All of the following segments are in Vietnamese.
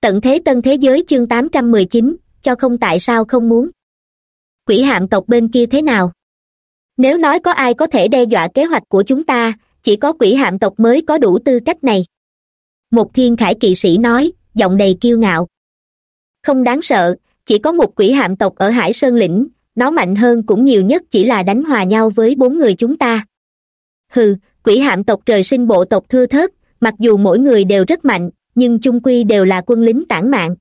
tận thế tân thế giới chương tám trăm mười chín, cho không tại sao không muốn. Quỷ hạm tộc bên kia thế nào? Nếu nói có ai có thể đe dọa kế hoạch của chúng ta, chỉ có quỷ hạm tộc mới có đủ tư cách này. Một thiên khải kỵ sĩ nói, giọng đầy kiêu ngạo. Không đáng sợ, chỉ có một quỷ hạm tộc ở hải sơn lĩnh, nó mạnh hơn cũng nhiều nhất chỉ là đánh hòa nhau với bốn người chúng ta. Hừ, quỷ hạm tộc trời sinh bộ tộc thưa thớt, mặc dù mỗi người đều rất mạnh nhưng chung quy đều là quân lính tản mạng.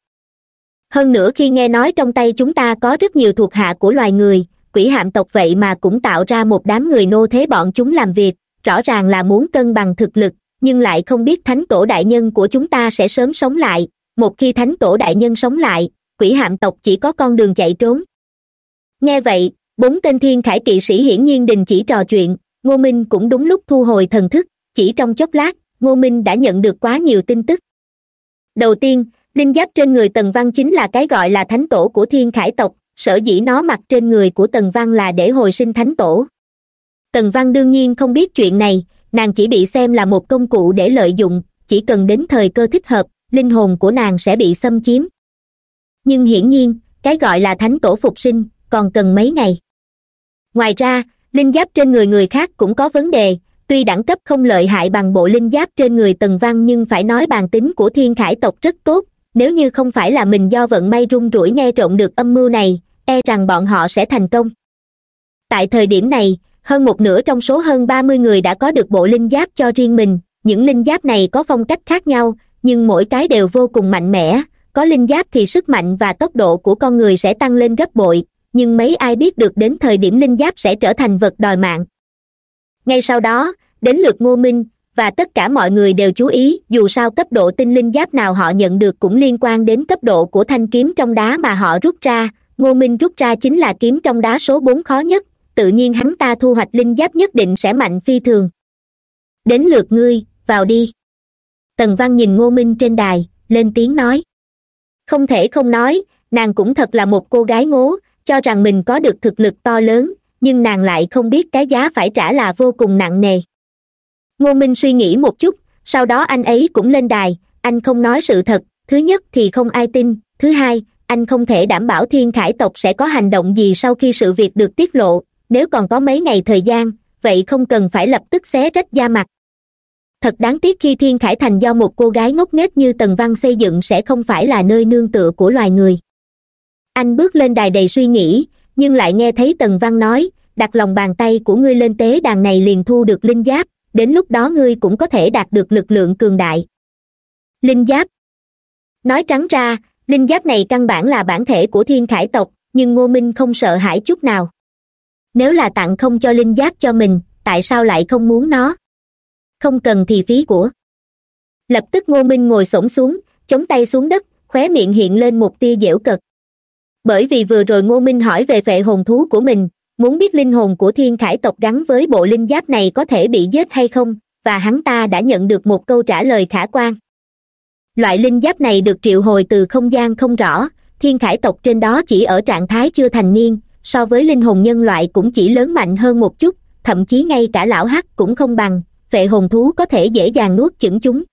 Hơn nữa khi nghe nói trong tay chúng ta có rất nhiều thuộc hạ của loài người, quỷ hạm tộc vậy mà cũng tạo ra một đám người nô thế bọn chúng làm việc, rõ ràng là muốn cân bằng thực lực, nhưng lại không biết thánh tổ đại nhân của chúng ta sẽ sớm sống lại. Một khi thánh tổ đại nhân sống lại, quỷ hạm tộc chỉ có con đường chạy trốn. Nghe vậy, bốn tên thiên khải kỵ sĩ hiển nhiên đình chỉ trò chuyện, ngô minh cũng đúng lúc thu hồi thần thức, chỉ trong chốc lát, ngô minh đã nhận được quá nhiều tin tức đầu tiên, linh giáp trên người tần văn chính là cái gọi là thánh tổ của thiên khải tộc, sở dĩ nó mặc trên người của tần văn là để hồi sinh thánh tổ. Tần văn đương nhiên không biết chuyện này, nàng chỉ bị xem là một công cụ để lợi dụng, chỉ cần đến thời cơ thích hợp, linh hồn của nàng sẽ bị xâm chiếm. Nhưng hiển nhiên, cái gọi là thánh tổ phục sinh, còn cần mấy ngày. Ngoài ra, linh giáp trên người người khác cũng có vấn đề tuy đẳng cấp không lợi hại bằng bộ linh giáp trên người tần văn nhưng phải nói bản tính của thiên khải tộc rất tốt. Nếu như không phải là mình do vận may rung rủi nghe trộn được âm mưu này e rằng bọn họ sẽ thành công. Tại thời điểm này, hơn một nửa trong số hơn ba mươi người đã có được bộ linh giáp cho riêng mình. Những linh giáp này có phong cách khác nhau, nhưng mỗi cái đều vô cùng mạnh mẽ. Có linh giáp thì sức mạnh và tốc độ của con người sẽ tăng lên gấp bội, nhưng mấy ai biết được đến thời điểm linh giáp sẽ trở thành vật đòi mạng ngay sau đó, đến lượt ngô minh, và tất cả mọi người đều chú ý, dù sao cấp độ tinh linh giáp nào họ nhận được cũng liên quan đến cấp độ của thanh kiếm trong đá mà họ rút ra. Ngô minh rút ra chính là kiếm trong đá số bốn khó nhất, tự nhiên hắn ta thu hoạch linh giáp nhất định sẽ mạnh phi thường. Đến lượt ngươi, vào đi. Tần văn nhìn ngô minh trên đài, lên tiếng nói. Không thể không nói, nàng cũng thật là một cô gái ngố, cho rằng mình có được thực lực to lớn nhưng nàng lại không biết cái giá phải trả là vô cùng nặng nề. Ngô minh suy nghĩ một chút, sau đó anh ấy cũng lên đài, anh không nói sự thật, thứ nhất thì không ai tin, thứ hai, anh không thể đảm bảo thiên khải tộc sẽ có hành động gì sau khi sự việc được tiết lộ, nếu còn có mấy ngày thời gian, vậy không cần phải lập tức xé rách da mặt. Thật đáng tiếc khi thiên khải thành do một cô gái ngốc nghếch như tần văn xây dựng sẽ không phải là nơi nương tựa của loài người. Anh bước lên đài đầy suy nghĩ nhưng lại nghe thấy tần văn nói, đặt lòng bàn tay của ngươi lên tế đàn này liền thu được linh giáp, đến lúc đó ngươi cũng có thể đạt được lực lượng cường đại. Linh giáp. Nói trắng ra, linh giáp này căn bản là bản thể của thiên khải tộc, nhưng ngô minh không sợ hãi chút nào. Nếu là tặng không cho linh giáp cho mình, tại sao lại không muốn nó? Không cần thì phí của. Lập tức ngô minh ngồi s xuống, chống tay xuống đất, khóe miệng hiện lên một tia dễu cật bởi vì vừa rồi ngô minh hỏi về vệ hồn thú của mình, muốn biết linh hồn của thiên khải tộc gắn với bộ linh giáp này có thể bị giết hay không, và hắn ta đã nhận được một câu trả lời khả quan. Loại linh giáp này được triệu hồi từ không gian không rõ, thiên khải tộc trên đó chỉ ở trạng thái chưa thành niên, so với linh hồn nhân loại cũng chỉ lớn mạnh hơn một chút, thậm chí ngay cả lão hắc cũng không bằng, vệ hồn thú có thể dễ dàng nuốt chửng chúng.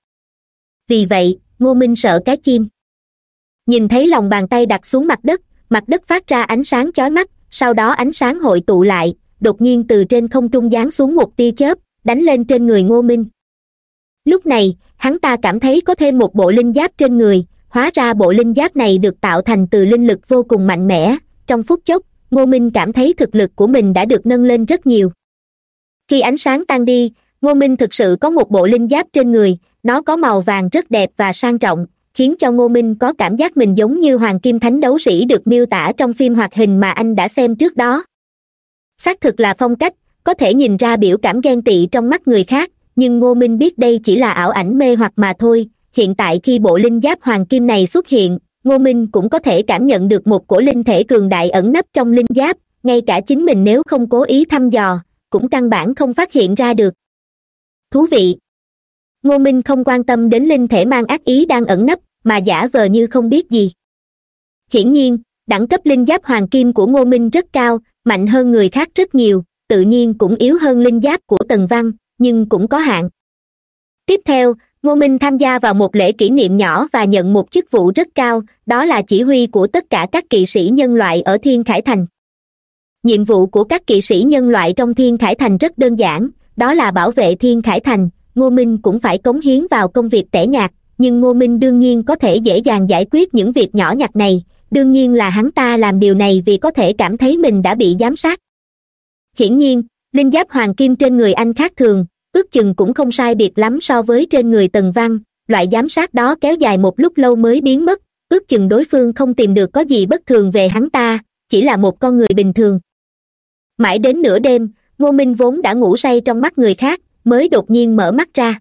Vì vậy, ngô minh sợ cái chim. Nhìn thấy lòng bàn tay đặt xuống mặt đất mặt đất phát ra ánh sáng chói mắt, sau đó ánh sáng hội tụ lại, đột nhiên từ trên không trung giáng xuống một tia chớp, đánh lên trên người ngô minh. Lúc này, hắn ta cảm thấy có thêm một bộ linh giáp trên người, hóa ra bộ linh giáp này được tạo thành từ linh lực vô cùng mạnh mẽ. Trong phút chốc, ngô minh cảm thấy thực lực của mình đã được nâng lên rất nhiều. Khi ánh sáng tan đi, ngô minh thực sự có một bộ linh giáp trên người, nó có màu vàng rất đẹp và sang trọng khiến cho ngô minh có cảm giác mình giống như hoàng kim thánh đấu sĩ được miêu tả trong phim hoạt hình mà anh đã xem trước đó. Xác thực là phong cách, có thể nhìn ra biểu cảm ghen tị trong mắt người khác, nhưng ngô minh biết đây chỉ là ảo ảnh mê hoặc mà thôi. Hiện tại khi bộ linh giáp hoàng kim này xuất hiện, ngô minh cũng có thể cảm nhận được một cổ linh thể cường đại ẩn nấp trong linh giáp, ngay cả chính mình nếu không cố ý thăm dò, cũng căn bản không phát hiện ra được. Thú vị ngô minh không quan tâm đến linh thể mang ác ý đang ẩn nấp, mà giả vờ như không biết gì. Hiển nhiên, đẳng cấp linh giáp hoàng kim của ngô minh rất cao, mạnh hơn người khác rất nhiều, tự nhiên cũng yếu hơn linh giáp của tần văn, nhưng cũng có hạn. Tiếp theo, ngô minh tham gia vào một lễ kỷ niệm nhỏ và nhận một chức vụ rất cao, đó là chỉ huy của tất cả các kỵ sĩ nhân loại ở thiên khải thành. Nhiệm vụ của các kỵ sĩ nhân loại trong thiên khải thành rất đơn giản, đó là bảo vệ thiên khải thành ngô minh cũng phải cống hiến vào công việc tẻ nhạt, nhưng ngô minh đương nhiên có thể dễ dàng giải quyết những việc nhỏ nhặt này. Đương nhiên là hắn ta làm điều này vì có thể cảm thấy mình đã bị giám sát. Hiển nhiên, linh giáp hoàng kim trên người anh khác thường, ước chừng cũng không sai biệt lắm so với trên người tần văn. Loại giám sát đó kéo dài một lúc lâu mới biến mất, ước chừng đối phương không tìm được có gì bất thường về hắn ta, chỉ là một con người bình thường. Mãi đến nửa đêm, ngô minh vốn đã ngủ say trong mắt người khác mới đột nhiên mở mắt ra.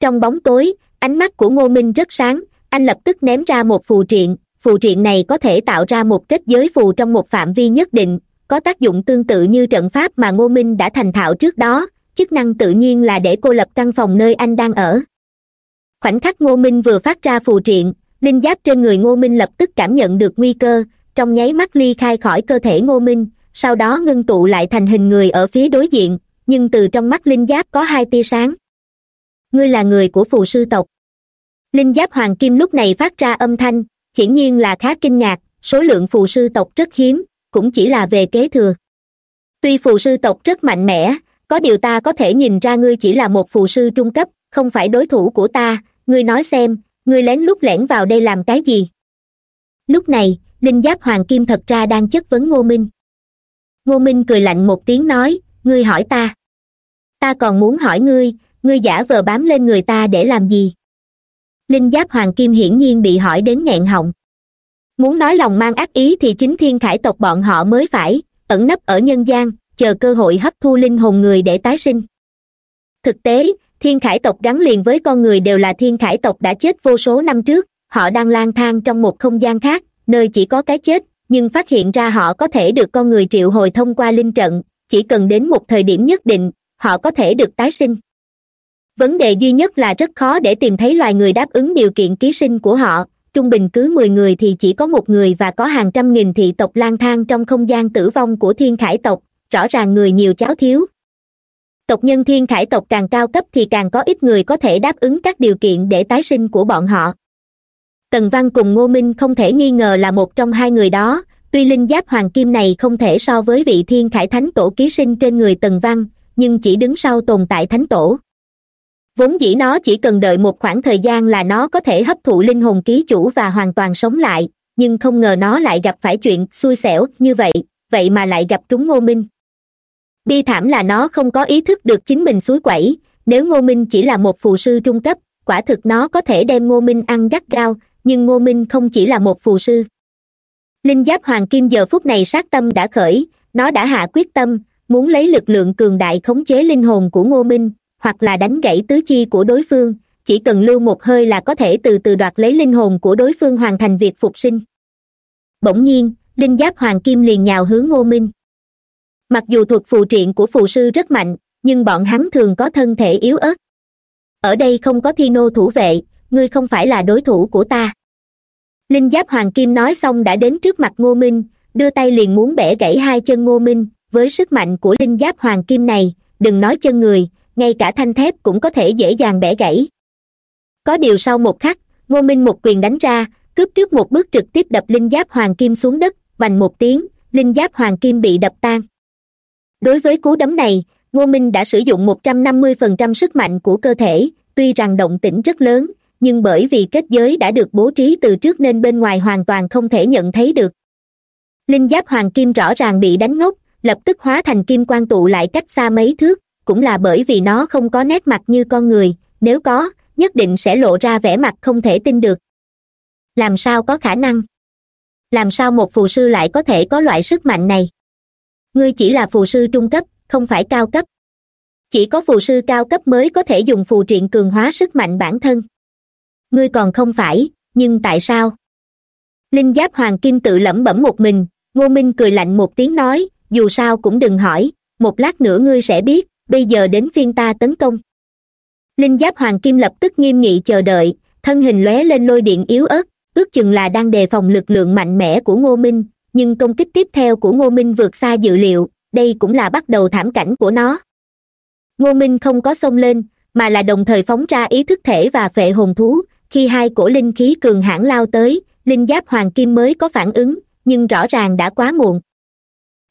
Trong bóng tối, ánh mắt của ngô minh rất sáng, anh lập tức ném ra một phù triện phù triện này có thể tạo ra một kết giới phù trong một phạm vi nhất định, có tác dụng tương tự như trận pháp mà ngô minh đã thành thạo trước đó, chức năng tự nhiên là để cô lập căn phòng nơi anh đang ở. Khoảnh khắc ngô minh vừa phát ra phù triện, linh giáp trên người ngô minh lập tức cảm nhận được nguy cơ, trong nháy mắt ly khai khỏi cơ thể ngô minh, sau đó ngưng tụ lại thành hình người ở phía đối diện nhưng từ trong mắt linh giáp có hai tia sáng. Ngươi là người của phù sư tộc. Linh giáp hoàng kim lúc này phát ra âm thanh, hiển nhiên là khá kinh ngạc, số lượng phù sư tộc rất hiếm, cũng chỉ là về kế thừa. Tuy phù sư tộc rất mạnh mẽ, có điều ta có thể nhìn ra ngươi chỉ là một phù sư trung cấp, không phải đối thủ của ta, ngươi nói xem, ngươi lén lút lẻn vào đây làm cái gì? Lúc này, linh giáp hoàng kim thật ra đang chất vấn ngô minh. Ngô minh cười lạnh một tiếng nói, ngươi hỏi ta ta còn muốn hỏi ngươi ngươi giả vờ bám lên người ta để làm gì? Linh giáp hoàng kim hiển nhiên bị hỏi đến nghẹn họng. Muốn nói lòng mang ác ý thì chính thiên khải tộc bọn họ mới phải, ẩn nấp ở nhân gian, chờ cơ hội hấp thu linh hồn người để tái sinh. Thực tế, thiên khải tộc gắn liền với con người đều là thiên khải tộc đã chết vô số năm trước, họ đang lang thang trong một không gian khác, nơi chỉ có cái chết, nhưng phát hiện ra họ có thể được con người triệu hồi thông qua linh trận, chỉ cần đến một thời điểm nhất định họ có thể được tái sinh. Vấn đề duy nhất là rất khó để tìm thấy loài người đáp ứng điều kiện ký sinh của họ. Trung bình cứ mười người thì chỉ có một người và có hàng trăm nghìn thị tộc lang thang trong không gian tử vong của thiên khải tộc. Rõ ràng người nhiều cháu thiếu. Tộc nhân thiên khải tộc càng cao cấp thì càng có ít người có thể đáp ứng các điều kiện để tái sinh của bọn họ. Tần văn cùng ngô minh không thể nghi ngờ là một trong hai người đó. Tuy linh giáp hoàng kim này không thể so với vị thiên khải thánh tổ ký sinh trên người tần văn nhưng chỉ đứng sau tồn tại thánh tổ. Vốn dĩ nó chỉ cần đợi một khoảng thời gian là nó có thể hấp thụ linh hồn ký chủ và hoàn toàn sống lại, nhưng không ngờ nó lại gặp phải chuyện xui xẻo như vậy vậy mà lại gặp trúng ngô minh. Bi thảm là nó không có ý thức được chính mình suối quẩy, nếu ngô minh chỉ là một phù sư trung cấp, quả thực nó có thể đem ngô minh ăn gắt gao, nhưng ngô minh không chỉ là một phù sư. Linh giáp hoàng kim giờ phút này sát tâm đã khởi, nó đã hạ quyết tâm muốn lấy lực lượng cường đại khống chế linh hồn của ngô minh, hoặc là đánh gãy tứ chi của đối phương, chỉ cần lưu một hơi là có thể từ từ đoạt lấy linh hồn của đối phương hoàn thành việc phục sinh. Bỗng nhiên, linh giáp hoàng kim liền nhào hướng ngô minh. Mặc dù thuật phù triện của phù sư rất mạnh, nhưng bọn hắn thường có thân thể yếu ớt. Ở đây không có thi nô thủ vệ, ngươi không phải là đối thủ của ta. Linh giáp hoàng kim nói xong đã đến trước mặt ngô minh, đưa tay liền muốn bẻ gãy hai chân ngô minh với sức mạnh của linh giáp hoàng kim này, đừng nói chân người, ngay cả thanh thép cũng có thể dễ dàng bẻ gãy. Có điều sau một khắc, ngô minh một quyền đánh ra, cướp trước một bước trực tiếp đập linh giáp hoàng kim xuống đất, vành một tiếng, linh giáp hoàng kim bị đập tan. Đối với cú đấm này, ngô minh đã sử dụng một trăm năm mươi phần trăm sức mạnh của cơ thể, tuy rằng động tĩnh rất lớn, nhưng bởi vì kết giới đã được bố trí từ trước nên bên ngoài hoàn toàn không thể nhận thấy được. Linh giáp hoàng kim rõ ràng bị đánh ngốc lập tức hóa thành kim quan tụ lại cách xa mấy thước, cũng là bởi vì nó không có nét mặt như con người, nếu có, nhất định sẽ lộ ra vẻ mặt không thể tin được. Làm sao có khả năng? Làm sao một phù sư lại có thể có loại sức mạnh này? Ngươi chỉ là phù sư trung cấp, không phải cao cấp. Chỉ có phù sư cao cấp mới có thể dùng phù triện cường hóa sức mạnh bản thân. Ngươi còn không phải, nhưng tại sao? Linh giáp hoàng kim tự lẩm bẩm một mình, ngô minh cười lạnh một tiếng nói dù sao cũng đừng hỏi, một lát nữa ngươi sẽ biết, bây giờ đến phiên ta tấn công. Linh giáp hoàng kim lập tức nghiêm nghị chờ đợi, thân hình lóe lên lôi điện yếu ớt, ước chừng là đang đề phòng lực lượng mạnh mẽ của ngô minh, nhưng công kích tiếp theo của ngô minh vượt xa dự liệu, đây cũng là bắt đầu thảm cảnh của nó. Ngô minh không có xông lên, mà là đồng thời phóng ra ý thức thể và phệ hồn thú, khi hai cổ linh khí cường hãn lao tới, linh giáp hoàng kim mới có phản ứng, nhưng rõ ràng đã quá muộn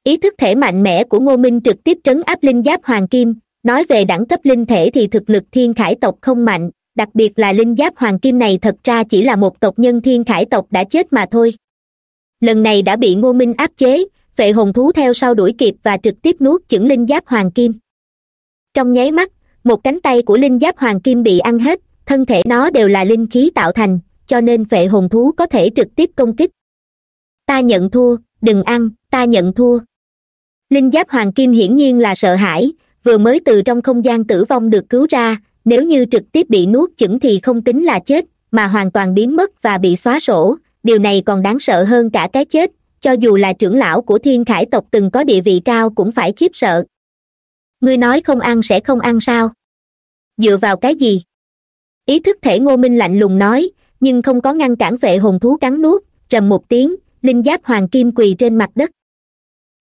ý thức thể mạnh mẽ của ngô minh trực tiếp trấn áp linh giáp hoàng kim, nói về đẳng cấp linh thể thì thực lực thiên khải tộc không mạnh, đặc biệt là linh giáp hoàng kim này thật ra chỉ là một tộc nhân thiên khải tộc đã chết mà thôi. Lần này đã bị ngô minh áp chế, vệ hồn thú theo sau đuổi kịp và trực tiếp nuốt chửng linh giáp hoàng kim. Trong nháy mắt, một cánh tay của linh giáp hoàng kim bị ăn hết, thân thể nó đều là linh khí tạo thành, cho nên vệ hồn thú có thể trực tiếp công kích. Ta nhận thua, đừng ăn, ta nhận thua linh giáp hoàng kim hiển nhiên là sợ hãi, vừa mới từ trong không gian tử vong được cứu ra, nếu như trực tiếp bị nuốt chửng thì không tính là chết, mà hoàn toàn biến mất và bị xóa sổ. Điều này còn đáng sợ hơn cả cái chết, cho dù là trưởng lão của thiên khải tộc từng có địa vị cao cũng phải khiếp sợ. Ngươi nói không ăn sẽ không ăn sao? Dựa vào cái gì? Ý thức thể ngô minh lạnh lùng nói, nhưng không có ngăn cản vệ hồn thú cắn nuốt, trầm một tiếng, linh giáp hoàng kim quỳ trên mặt đất.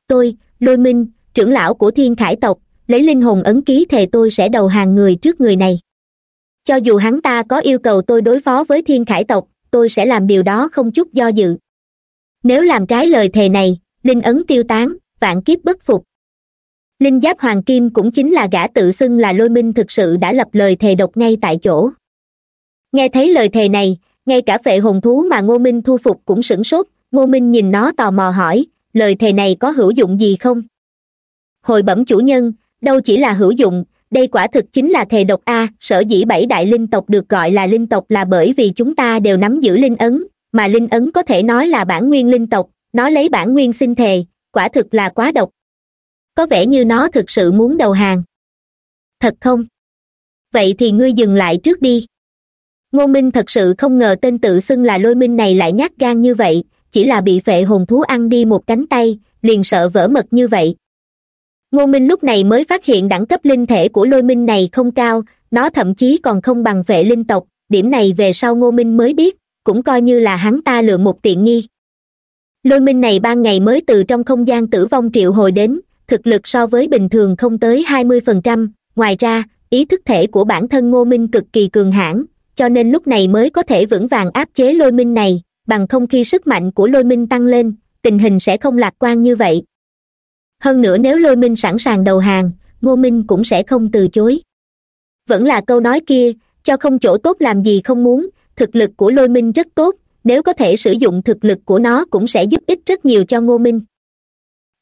Tôi lôi minh, trưởng lão của thiên khải tộc, lấy linh hồn ấn ký thề tôi sẽ đầu hàng người trước người này. Cho dù hắn ta có yêu cầu tôi đối phó với thiên khải tộc, tôi sẽ làm điều đó không chút do dự. Nếu làm trái lời thề này, linh ấn tiêu tán, vạn kiếp bất phục. Linh giáp hoàng kim cũng chính là gã tự xưng là lôi minh thực sự đã lập lời thề độc ngay tại chỗ. Nghe thấy lời thề này, ngay cả vệ hồn thú mà ngô minh thu phục cũng sửng sốt, ngô minh nhìn nó tò mò hỏi lời thề này có hữu dụng gì không? Hồi bẩm chủ nhân, đâu chỉ là hữu dụng, đây quả thực chính là thề độc a, sở dĩ bảy đại linh tộc được gọi là linh tộc là bởi vì chúng ta đều nắm giữ linh ấn, mà linh ấn có thể nói là bản nguyên linh tộc, nó lấy bản nguyên sinh thề, quả thực là quá độc. Có vẻ như nó thực sự muốn đầu hàng. Thật không? Vậy thì ngươi dừng lại trước đi. Ngô minh thật sự không ngờ tên tự xưng là lôi minh này lại nhát gan như vậy chỉ là bị vệ hồn thú ăn đi một cánh tay, liền sợ vỡ mật như vậy. Ngô minh lúc này mới phát hiện đẳng cấp linh thể của lôi minh này không cao, nó thậm chí còn không bằng vệ linh tộc, điểm này về sau ngô minh mới biết, cũng coi như là hắn ta lựa một tiện nghi. Lôi minh này ban ngày mới từ trong không gian tử vong triệu hồi đến, thực lực so với bình thường không tới hai mươi phần trăm, ngoài ra, ý thức thể của bản thân ngô minh cực kỳ cường hãn, cho nên lúc này mới có thể vững vàng áp chế lôi minh này bằng không khi sức mạnh của lôi minh tăng lên, tình hình sẽ không lạc quan như vậy. Hơn nữa nếu lôi minh sẵn sàng đầu hàng, ngô minh cũng sẽ không từ chối. Vẫn là câu nói kia, cho không chỗ tốt làm gì không muốn, thực lực của lôi minh rất tốt, nếu có thể sử dụng thực lực của nó cũng sẽ giúp ích rất nhiều cho ngô minh.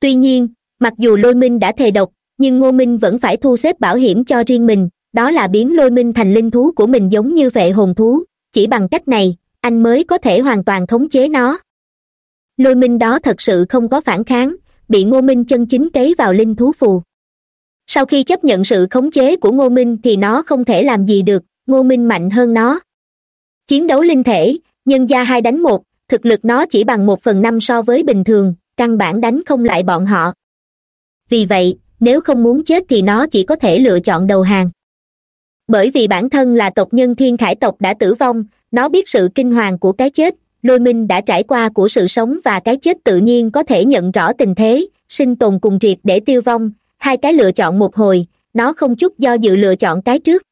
Tuy nhiên, mặc dù lôi minh đã thề độc, nhưng ngô minh vẫn phải thu xếp bảo hiểm cho riêng mình, đó là biến lôi minh thành linh thú của mình giống như vệ hồn thú, chỉ bằng cách này anh mới có thể hoàn toàn khống chế nó. Lôi minh đó thật sự không có phản kháng, bị ngô minh chân chính cấy vào linh thú phù. Sau khi chấp nhận sự khống chế của ngô minh thì nó không thể làm gì được, ngô minh mạnh hơn nó. Chiến đấu linh thể, nhân gia hai đánh một, thực lực nó chỉ bằng một phần năm so với bình thường, căn bản đánh không lại bọn họ. Vì vậy, nếu không muốn chết thì nó chỉ có thể lựa chọn đầu hàng. Bởi vì bản thân là tộc nhân thiên khải tộc đã tử vong nó biết sự kinh hoàng của cái chết, lôi minh đã trải qua của sự sống và cái chết tự nhiên có thể nhận rõ tình thế, sinh tồn cùng triệt để tiêu vong. Hai cái lựa chọn một hồi, nó không chút do dự lựa chọn cái trước.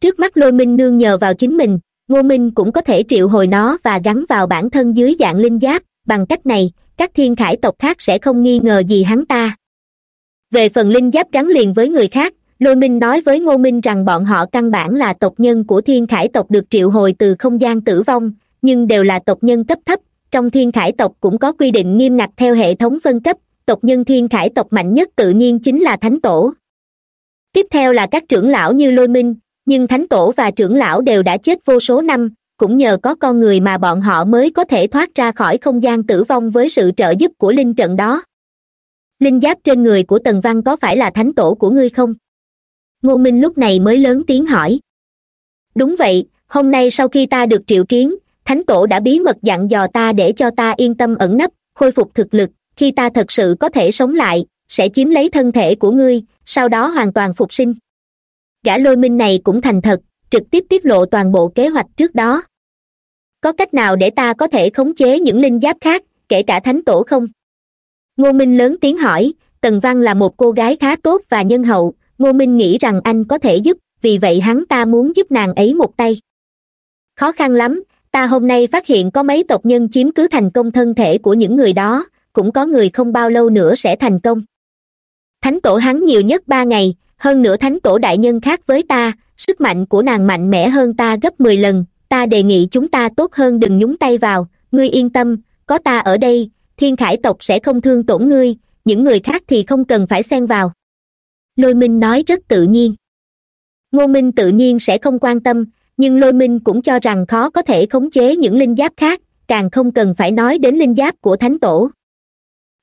Trước mắt lôi minh nương nhờ vào chính mình, ngô minh cũng có thể triệu hồi nó và gắn vào bản thân dưới dạng linh giáp. Bằng cách này, các thiên khải tộc khác sẽ không nghi ngờ gì hắn ta. Về phần linh giáp gắn liền với người khác lôi minh nói với ngô minh rằng bọn họ căn bản là tộc nhân của thiên khải tộc được triệu hồi từ không gian tử vong, nhưng đều là tộc nhân cấp thấp. Trong thiên khải tộc cũng có quy định nghiêm ngặt theo hệ thống phân cấp, tộc nhân thiên khải tộc mạnh nhất tự nhiên chính là thánh tổ. Tiếp theo là các trưởng lão như lôi minh, nhưng thánh tổ và trưởng lão đều đã chết vô số năm, cũng nhờ có con người mà bọn họ mới có thể thoát ra khỏi không gian tử vong với sự trợ giúp của linh trận đó. Linh giáp trên người của tần văn có phải là thánh tổ của ngươi không? Ngô minh lúc này mới lớn tiếng hỏi. Đúng vậy, hôm nay sau khi ta được triệu kiến, thánh tổ đã bí mật dặn dò ta để cho ta yên tâm ẩn nấp, khôi phục thực lực. Khi ta thật sự có thể sống lại, sẽ chiếm lấy thân thể của ngươi, sau đó hoàn toàn phục sinh. Gã lôi minh này cũng thành thật, trực tiếp tiết lộ toàn bộ kế hoạch trước đó. Có cách nào để ta có thể khống chế những linh giáp khác, kể cả thánh tổ không? Ngô minh lớn tiếng hỏi, tần văn là một cô gái khá tốt và nhân hậu ngô minh nghĩ rằng anh có thể giúp, vì vậy hắn ta muốn giúp nàng ấy một tay. Khó khăn lắm, ta hôm nay phát hiện có mấy tộc nhân chiếm cứ thành công thân thể của những người đó, cũng có người không bao lâu nữa sẽ thành công. Thánh tổ hắn nhiều nhất ba ngày, hơn nữa thánh tổ đại nhân khác với ta, sức mạnh của nàng mạnh mẽ hơn ta gấp mười lần, ta đề nghị chúng ta tốt hơn đừng nhúng tay vào, ngươi yên tâm, có ta ở đây, thiên khải tộc sẽ không thương tổn ngươi, những người khác thì không cần phải xen vào lôi minh nói rất tự nhiên. Ngô minh tự nhiên sẽ không quan tâm, nhưng lôi minh cũng cho rằng khó có thể khống chế những linh giáp khác, càng không cần phải nói đến linh giáp của thánh tổ.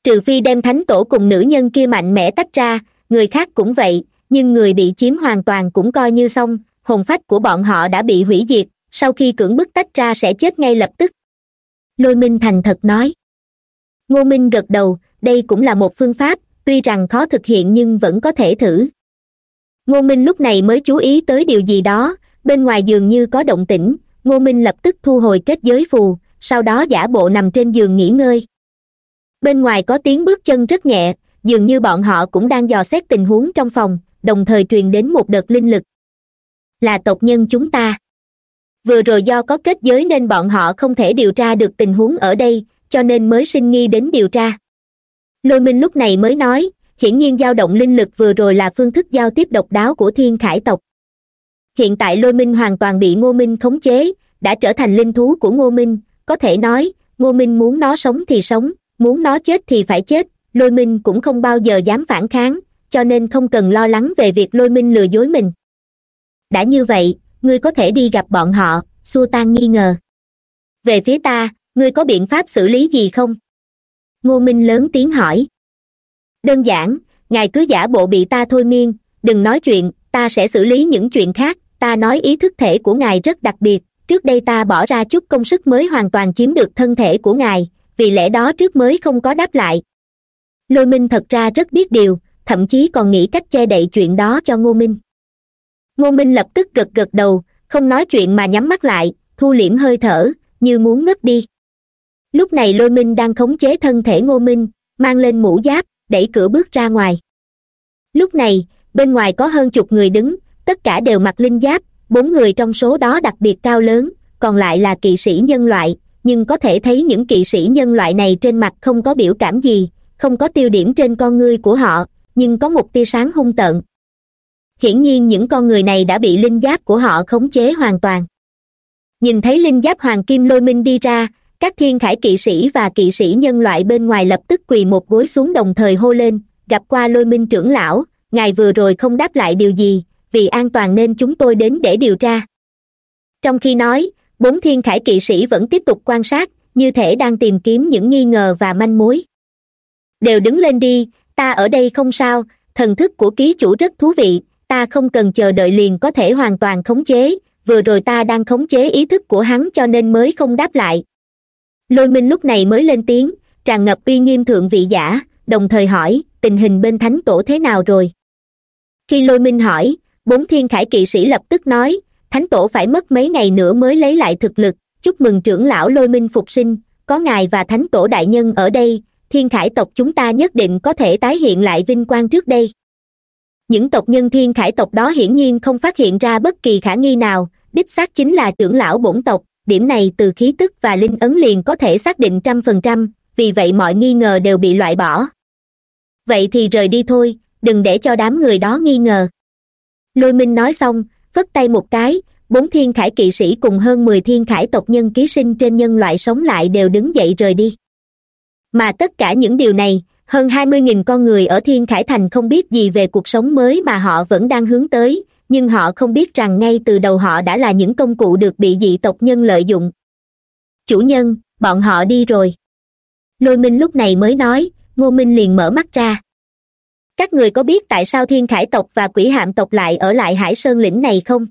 Trừ phi đem thánh tổ cùng nữ nhân kia mạnh mẽ tách ra, người khác cũng vậy, nhưng người bị chiếm hoàn toàn cũng coi như xong, hồn phách của bọn họ đã bị hủy diệt, sau khi cưỡng bức tách ra sẽ chết ngay lập tức. Lôi minh thành thật nói. Ngô minh gật đầu, đây cũng là một phương pháp tuy rằng khó thực hiện nhưng vẫn có thể thử. Ngô minh lúc này mới chú ý tới điều gì đó, bên ngoài giường như có động tĩnh, ngô minh lập tức thu hồi kết giới phù, sau đó giả bộ nằm trên giường nghỉ ngơi. Bên ngoài có tiếng bước chân rất nhẹ, dường như bọn họ cũng đang dò xét tình huống trong phòng, đồng thời truyền đến một đợt linh lực. Là tộc nhân chúng ta. Vừa rồi do có kết giới nên bọn họ không thể điều tra được tình huống ở đây, cho nên mới sinh nghi đến điều tra lôi minh lúc này mới nói, hiển nhiên dao động linh lực vừa rồi là phương thức giao tiếp độc đáo của thiên khải tộc. Hiện tại lôi minh hoàn toàn bị ngô minh khống chế, đã trở thành linh thú của ngô minh, có thể nói, ngô minh muốn nó sống thì sống, muốn nó chết thì phải chết, lôi minh cũng không bao giờ dám phản kháng, cho nên không cần lo lắng về việc lôi minh lừa dối mình. Đã như vậy, ngươi có thể đi gặp bọn họ, xua tan nghi ngờ. Về phía ta, ngươi có biện pháp xử lý gì không? Ngô minh lớn tiếng hỏi. Đơn giản, ngài cứ giả bộ bị ta thôi miên, đừng nói chuyện, ta sẽ xử lý những chuyện khác, ta nói ý thức thể của ngài rất đặc biệt, trước đây ta bỏ ra chút công sức mới hoàn toàn chiếm được thân thể của ngài, vì lẽ đó trước mới không có đáp lại. Lôi minh thật ra rất biết điều, thậm chí còn nghĩ cách che đậy chuyện đó cho ngô minh. Ngô minh lập tức gật gật đầu, không nói chuyện mà nhắm mắt lại, thu liễm hơi thở, như muốn ngất đi lúc này lôi minh đang khống chế thân thể ngô minh, mang lên mũ giáp, đẩy cửa bước ra ngoài. Lúc này, bên ngoài có hơn chục người đứng, tất cả đều mặc linh giáp, bốn người trong số đó đặc biệt cao lớn, còn lại là kỵ sĩ nhân loại, nhưng có thể thấy những kỵ sĩ nhân loại này trên mặt không có biểu cảm gì, không có tiêu điểm trên con ngươi của họ, nhưng có một tia sáng hung tợn. Hiển nhiên những con người này đã bị linh giáp của họ khống chế hoàn toàn. Nhìn thấy linh giáp hoàng kim lôi minh đi ra các thiên khải kỵ sĩ và kỵ sĩ nhân loại bên ngoài lập tức quỳ một gối xuống đồng thời hô lên, gặp qua lôi minh trưởng lão, ngài vừa rồi không đáp lại điều gì, vì an toàn nên chúng tôi đến để điều tra. Trong khi nói, bốn thiên khải kỵ sĩ vẫn tiếp tục quan sát, như thể đang tìm kiếm những nghi ngờ và manh mối. Đều đứng lên đi, ta ở đây không sao, thần thức của ký chủ rất thú vị, ta không cần chờ đợi liền có thể hoàn toàn khống chế, vừa rồi ta đang khống chế ý thức của hắn cho nên mới không đáp lại lôi minh lúc này mới lên tiếng, tràn ngập uy nghiêm thượng vị giả, đồng thời hỏi, tình hình bên thánh tổ thế nào rồi? Khi lôi minh hỏi, bốn thiên khải kỵ sĩ lập tức nói, thánh tổ phải mất mấy ngày nữa mới lấy lại thực lực, chúc mừng trưởng lão lôi minh phục sinh, có ngài và thánh tổ đại nhân ở đây, thiên khải tộc chúng ta nhất định có thể tái hiện lại vinh quang trước đây. Những tộc nhân thiên khải tộc đó hiển nhiên không phát hiện ra bất kỳ khả nghi nào, đích xác chính là trưởng lão bổn tộc điểm này từ khí tức và linh ấn liền có thể xác định trăm phần trăm, vì vậy mọi nghi ngờ đều bị loại bỏ. Vậy thì rời đi thôi, đừng để cho đám người đó nghi ngờ. Lôi minh nói xong phất tay một cái, bốn thiên khải kỵ sĩ cùng hơn mười thiên khải tộc nhân ký sinh trên nhân loại sống lại đều đứng dậy rời đi. Mà tất cả những điều này, hơn hai mươi nghìn con người ở thiên khải thành không biết gì về cuộc sống mới mà họ vẫn đang hướng tới nhưng họ không biết rằng ngay từ đầu họ đã là những công cụ được bị dị tộc nhân lợi dụng. Chủ nhân, bọn họ đi rồi. Lôi minh lúc này mới nói, ngô minh liền mở mắt ra. Các người có biết tại sao thiên khải tộc và quỷ hạm tộc lại ở lại hải sơn lĩnh này không?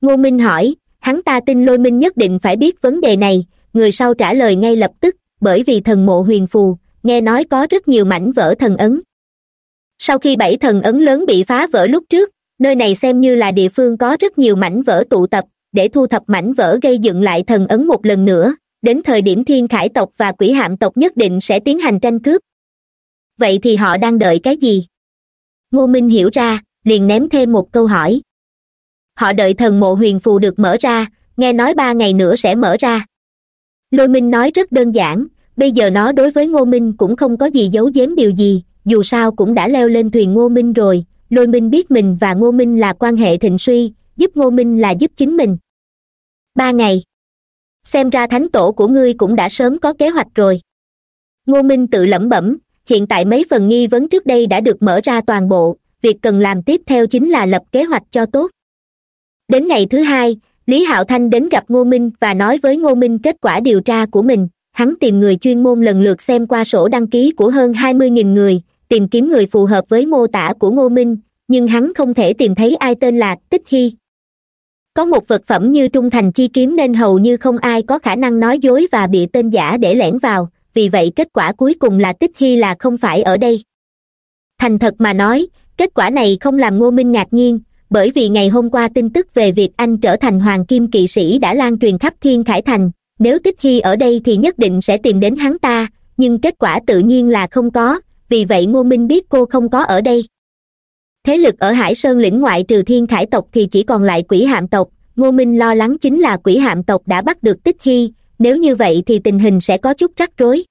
Ngô minh hỏi, hắn ta tin lôi minh nhất định phải biết vấn đề này, người sau trả lời ngay lập tức, bởi vì thần mộ huyền phù, nghe nói có rất nhiều mảnh vỡ thần ấn. Sau khi bảy thần ấn lớn bị phá vỡ lúc trước nơi này xem như là địa phương có rất nhiều mảnh vỡ tụ tập, để thu thập mảnh vỡ gây dựng lại thần ấn một lần nữa. Đến thời điểm thiên khải tộc và quỷ hạm tộc nhất định sẽ tiến hành tranh cướp. Vậy thì họ đang đợi cái gì? Ngô minh hiểu ra, liền ném thêm một câu hỏi. Họ đợi thần mộ huyền phù được mở ra, nghe nói ba ngày nữa sẽ mở ra. Lôi minh nói rất đơn giản, bây giờ nó đối với ngô minh cũng không có gì giấu giếm điều gì, dù sao cũng đã leo lên thuyền ngô minh rồi lôi minh biết mình và ngô minh là quan hệ thịnh suy, giúp ngô minh là giúp chính mình. Ba ngày. Xem ra thánh tổ của ngươi cũng đã sớm có kế hoạch rồi. Ngô minh tự lẩm bẩm, hiện tại mấy phần nghi vấn trước đây đã được mở ra toàn bộ, việc cần làm tiếp theo chính là lập kế hoạch cho tốt. Đến ngày thứ hai, lý hạo thanh đến gặp ngô minh và nói với ngô minh kết quả điều tra của mình. Hắn tìm người chuyên môn lần lượt xem qua sổ đăng ký của hơn hai mươi nghìn người tìm kiếm người phù hợp với mô tả của ngô minh, nhưng hắn không thể tìm thấy ai tên là tích hy. Có một vật phẩm như trung thành chi kiếm nên hầu như không ai có khả năng nói dối và bị tên giả để lẻn vào, vì vậy kết quả cuối cùng là tích hy là không phải ở đây. Thành thật mà nói, kết quả này không làm ngô minh ngạc nhiên, bởi vì ngày hôm qua tin tức về việc anh trở thành hoàng kim kỵ sĩ đã lan truyền khắp thiên khải thành, nếu tích hy ở đây thì nhất định sẽ tìm đến hắn ta, nhưng kết quả tự nhiên là không có vì vậy ngô minh biết cô không có ở đây. Thế lực ở hải sơn lĩnh ngoại trừ thiên khải tộc thì chỉ còn lại quỷ hạm tộc. Ngô minh lo lắng chính là quỷ hạm tộc đã bắt được tích hy. Nếu như vậy thì tình hình sẽ có chút rắc rối.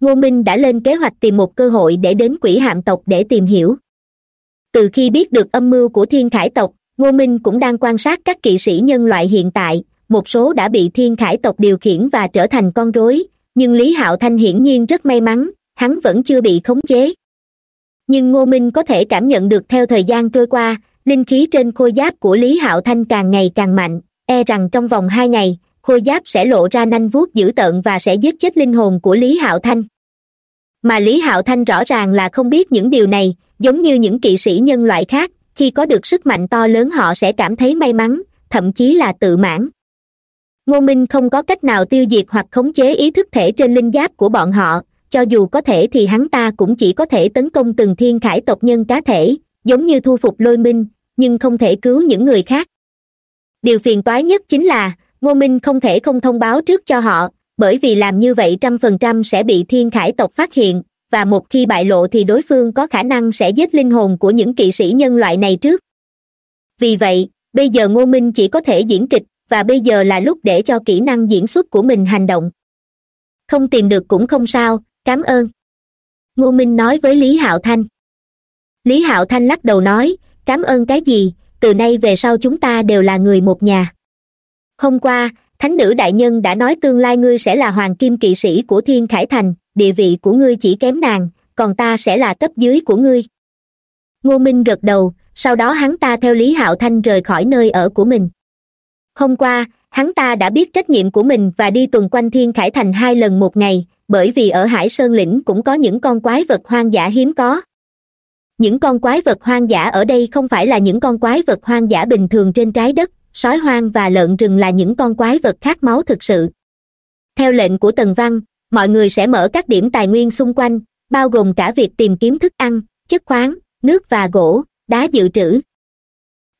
Ngô minh đã lên kế hoạch tìm một cơ hội để đến quỷ hạm tộc để tìm hiểu. Từ khi biết được âm mưu của thiên khải tộc, ngô minh cũng đang quan sát các kỵ sĩ nhân loại hiện tại. Một số đã bị thiên khải tộc điều khiển và trở thành con rối, nhưng lý hạo thanh hiển nhiên rất may mắn hắn vẫn chưa bị khống chế. Nhưng ngô minh có thể cảm nhận được theo thời gian trôi qua, linh khí trên khôi giáp của lý hạo thanh càng ngày càng mạnh e rằng trong vòng hai ngày, khôi giáp sẽ lộ ra nanh vuốt dữ tợn và sẽ giết chết linh hồn của lý hạo thanh. Mà lý hạo thanh rõ ràng là không biết những điều này, giống như những kỵ sĩ nhân loại khác, khi có được sức mạnh to lớn họ sẽ cảm thấy may mắn, thậm chí là tự mãn. Ngô minh không có cách nào tiêu diệt hoặc khống chế ý thức thể trên linh giáp của bọn họ cho dù có thể thì hắn ta cũng chỉ có thể tấn công từng thiên khải tộc nhân cá thể, giống như thu phục lôi minh, nhưng không thể cứu những người khác. Điều phiền toái nhất chính là, ngô minh không thể không thông báo trước cho họ, bởi vì làm như vậy trăm phần trăm sẽ bị thiên khải tộc phát hiện, và một khi bại lộ thì đối phương có khả năng sẽ giết linh hồn của những kỵ sĩ nhân loại này trước. Vì vậy, bây giờ ngô minh chỉ có thể diễn kịch, và bây giờ là lúc để cho kỹ năng diễn xuất của mình hành động. Không tìm được cũng không sao cám ơn. Ngô minh nói với lý hạo thanh. Lý hạo thanh lắc đầu nói cám ơn cái gì? Từ nay về sau chúng ta đều là người một nhà. Hôm qua, thánh nữ đại nhân đã nói tương lai ngươi sẽ là hoàng kim kỵ sĩ của thiên khải thành, địa vị của ngươi chỉ kém nàng, còn ta sẽ là cấp dưới của ngươi. Ngô minh gật đầu, sau đó hắn ta theo lý hạo thanh rời khỏi nơi ở của mình. Hôm qua, hắn ta đã biết trách nhiệm của mình và đi tuần quanh thiên khải thành hai lần một ngày bởi vì ở hải sơn lĩnh cũng có những con quái vật hoang dã hiếm có. Những con quái vật hoang dã ở đây không phải là những con quái vật hoang dã bình thường trên trái đất, sói hoang và lợn rừng là những con quái vật khát máu thực sự. Theo lệnh của tần văn, mọi người sẽ mở các điểm tài nguyên xung quanh, bao gồm cả việc tìm kiếm thức ăn, chất khoáng, nước và gỗ, đá dự trữ.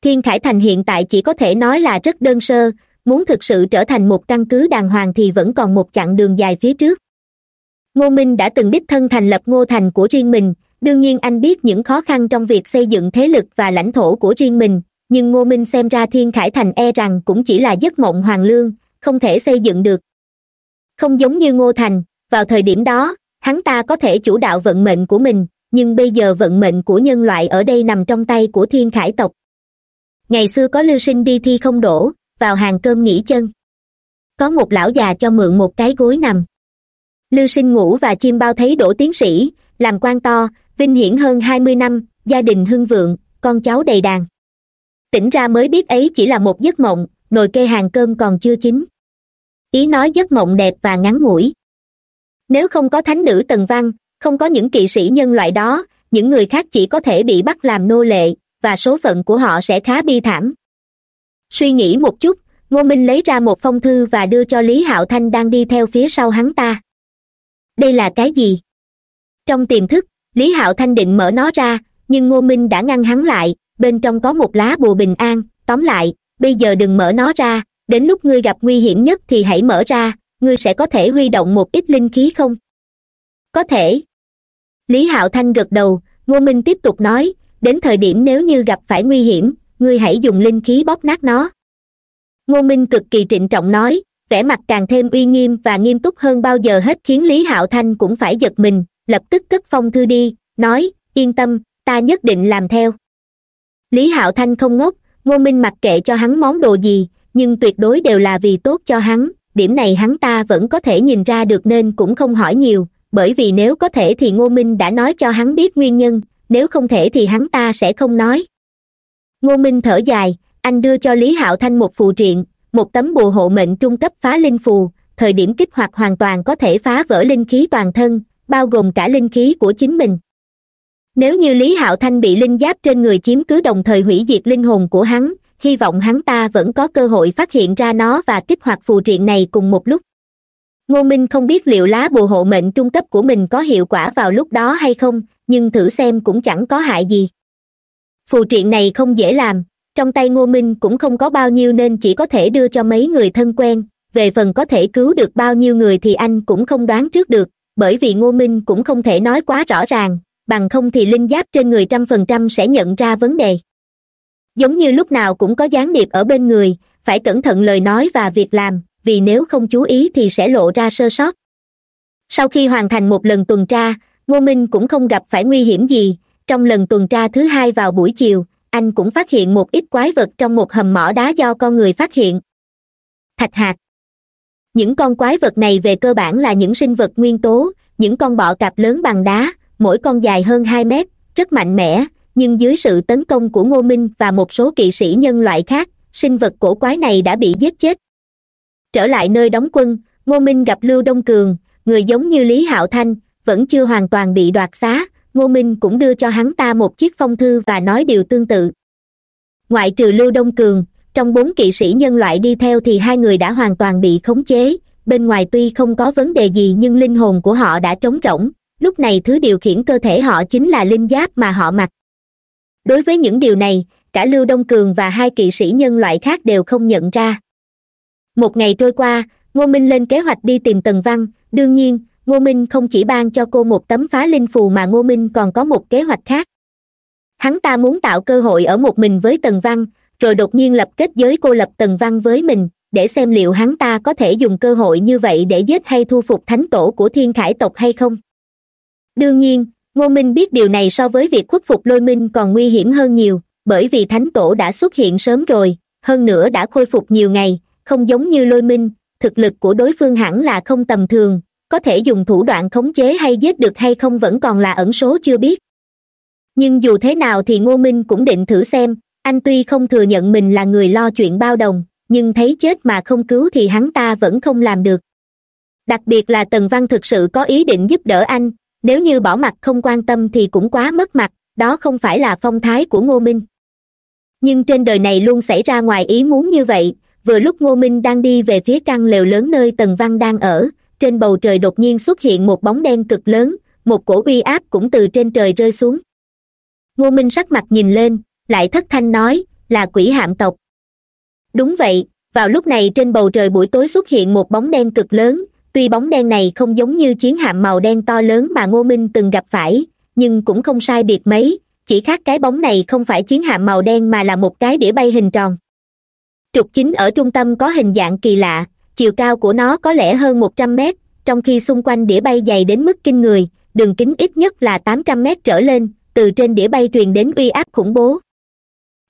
Thiên khải thành hiện tại chỉ có thể nói là rất đơn sơ, muốn thực sự trở thành một căn cứ đàng hoàng thì vẫn còn một chặng đường dài phía trước ngô minh đã từng đích thân thành lập ngô thành của riêng mình. Đương nhiên anh biết những khó khăn trong việc xây dựng thế lực và lãnh thổ của riêng mình, nhưng ngô minh xem ra thiên khải thành e rằng cũng chỉ là giấc mộng hoàng lương, không thể xây dựng được. Không giống như ngô thành, vào thời điểm đó, hắn ta có thể chủ đạo vận mệnh của mình, nhưng bây giờ vận mệnh của nhân loại ở đây nằm trong tay của thiên khải tộc. Ngày xưa có lưu sinh đi thi không đổ, vào hàng cơm nghỉ chân. Có một lão già cho mượn một cái gối nằm lưu sinh ngủ và chim bao thấy đỗ tiến sĩ, làm quan to, vinh hiển hơn hai mươi năm, gia đình hưng vượng, con cháu đầy đàn. Tỉnh ra mới biết ấy chỉ là một giấc mộng, nồi kê hàng cơm còn chưa chín. Ý nói giấc mộng đẹp và ngắn ngủi. Nếu không có thánh nữ tần văn, không có những kỵ sĩ nhân loại đó, những người khác chỉ có thể bị bắt làm nô lệ, và số phận của họ sẽ khá bi thảm. Suy nghĩ một chút, ngô minh lấy ra một phong thư và đưa cho lý hạo thanh đang đi theo phía sau hắn ta đây là cái gì? Trong tiềm thức, lý hạo thanh định mở nó ra, nhưng ngô minh đã ngăn hắn lại, bên trong có một lá bùa bình an. Tóm lại, bây giờ đừng mở nó ra, đến lúc ngươi gặp nguy hiểm nhất thì hãy mở ra, ngươi sẽ có thể huy động một ít linh khí không? Có thể. Lý hạo thanh gật đầu, ngô minh tiếp tục nói, đến thời điểm nếu như gặp phải nguy hiểm, ngươi hãy dùng linh khí bóp nát nó. Ngô minh cực kỳ trịnh trọng nói vẻ mặt càng thêm uy nghiêm và nghiêm túc hơn bao giờ hết khiến lý hạo thanh cũng phải giật mình, lập tức cất phong thư đi, nói, yên tâm, ta nhất định làm theo. Lý hạo thanh không ngốc, ngô minh mặc kệ cho hắn món đồ gì, nhưng tuyệt đối đều là vì tốt cho hắn, điểm này hắn ta vẫn có thể nhìn ra được nên cũng không hỏi nhiều, bởi vì nếu có thể thì ngô minh đã nói cho hắn biết nguyên nhân, nếu không thể thì hắn ta sẽ không nói. Ngô minh thở dài, anh đưa cho lý hạo thanh một phù triện một tấm bùa hộ mệnh trung cấp phá linh phù, thời điểm kích hoạt hoàn toàn có thể phá vỡ linh khí toàn thân, bao gồm cả linh khí của chính mình. Nếu như lý hạo thanh bị linh giáp trên người chiếm cứ đồng thời hủy diệt linh hồn của hắn, hy vọng hắn ta vẫn có cơ hội phát hiện ra nó và kích hoạt phù triện này cùng một lúc. Ngô minh không biết liệu lá bùa hộ mệnh trung cấp của mình có hiệu quả vào lúc đó hay không, nhưng thử xem cũng chẳng có hại gì. Phù triện này không dễ làm trong tay ngô minh cũng không có bao nhiêu nên chỉ có thể đưa cho mấy người thân quen, về phần có thể cứu được bao nhiêu người thì anh cũng không đoán trước được, bởi vì ngô minh cũng không thể nói quá rõ ràng, bằng không thì linh giáp trên người trăm phần trăm sẽ nhận ra vấn đề. Giống như lúc nào cũng có gián điệp ở bên người, phải cẩn thận lời nói và việc làm, vì nếu không chú ý thì sẽ lộ ra sơ sót. Sau khi hoàn thành một lần tuần tra, ngô minh cũng không gặp phải nguy hiểm gì, trong lần tuần tra thứ hai vào buổi chiều anh cũng phát hiện một ít quái vật trong một hầm mỏ đá do con người phát hiện. Thạch hạt những con quái vật này về cơ bản là những sinh vật nguyên tố, những con bọ cạp lớn bằng đá, mỗi con dài hơn hai mét, rất mạnh mẽ, nhưng dưới sự tấn công của ngô minh và một số kỵ sĩ nhân loại khác, sinh vật cổ quái này đã bị giết chết. Trở lại nơi đóng quân, ngô minh gặp lưu đông cường, người giống như lý hạo thanh, vẫn chưa hoàn toàn bị đoạt xá ngô minh cũng đưa cho hắn ta một chiếc phong thư và nói điều tương tự. Ngoại trừ lưu đông cường, trong bốn kỵ sĩ nhân loại đi theo thì hai người đã hoàn toàn bị khống chế. Bên ngoài tuy không có vấn đề gì nhưng linh hồn của họ đã trống rỗng. Lúc này thứ điều khiển cơ thể họ chính là linh giáp mà họ mặc. Đối với những điều này, cả lưu đông cường và hai kỵ sĩ nhân loại khác đều không nhận ra. Một ngày trôi qua, ngô minh lên kế hoạch đi tìm tần văn. Đương nhiên ngô minh không chỉ ban cho cô một tấm phá linh phù mà ngô minh còn có một kế hoạch khác. Hắn ta muốn tạo cơ hội ở một mình với tần văn, rồi đột nhiên lập kết giới cô lập tần văn với mình, để xem liệu hắn ta có thể dùng cơ hội như vậy để giết hay thu phục thánh tổ của thiên khải tộc hay không. Đương nhiên, ngô minh biết điều này so với việc khuất phục lôi minh còn nguy hiểm hơn nhiều, bởi vì thánh tổ đã xuất hiện sớm rồi, hơn nữa đã khôi phục nhiều ngày, không giống như lôi minh, thực lực của đối phương hẳn là không tầm thường có thể dùng thủ đoạn khống chế hay giết được hay không vẫn còn là ẩn số chưa biết. Nhưng dù thế nào thì ngô minh cũng định thử xem, anh tuy không thừa nhận mình là người lo chuyện bao đồng, nhưng thấy chết mà không cứu thì hắn ta vẫn không làm được. Đặc biệt là tần văn thực sự có ý định giúp đỡ anh, nếu như bỏ mặt không quan tâm thì cũng quá mất mặt, đó không phải là phong thái của ngô minh. Nhưng trên đời này luôn xảy ra ngoài ý muốn như vậy, vừa lúc ngô minh đang đi về phía căn lều lớn nơi tần văn đang ở trên bầu trời đột nhiên xuất hiện một bóng đen cực lớn, một cổ uy áp cũng từ trên trời rơi xuống. Ngô minh sắc mặt nhìn lên, lại thất thanh nói, là quỷ hạm tộc. Đúng vậy, vào lúc này trên bầu trời buổi tối xuất hiện một bóng đen cực lớn, tuy bóng đen này không giống như chiến hạm màu đen to lớn mà ngô minh từng gặp phải, nhưng cũng không sai biệt mấy, chỉ khác cái bóng này không phải chiến hạm màu đen mà là một cái đĩa bay hình tròn. Trục chính ở trung tâm có hình dạng kỳ lạ chiều cao của nó có lẽ hơn một trăm mét, trong khi xung quanh đĩa bay dày đến mức kinh người, đường kính ít nhất là tám trăm mét trở lên, từ trên đĩa bay truyền đến uy áp khủng bố.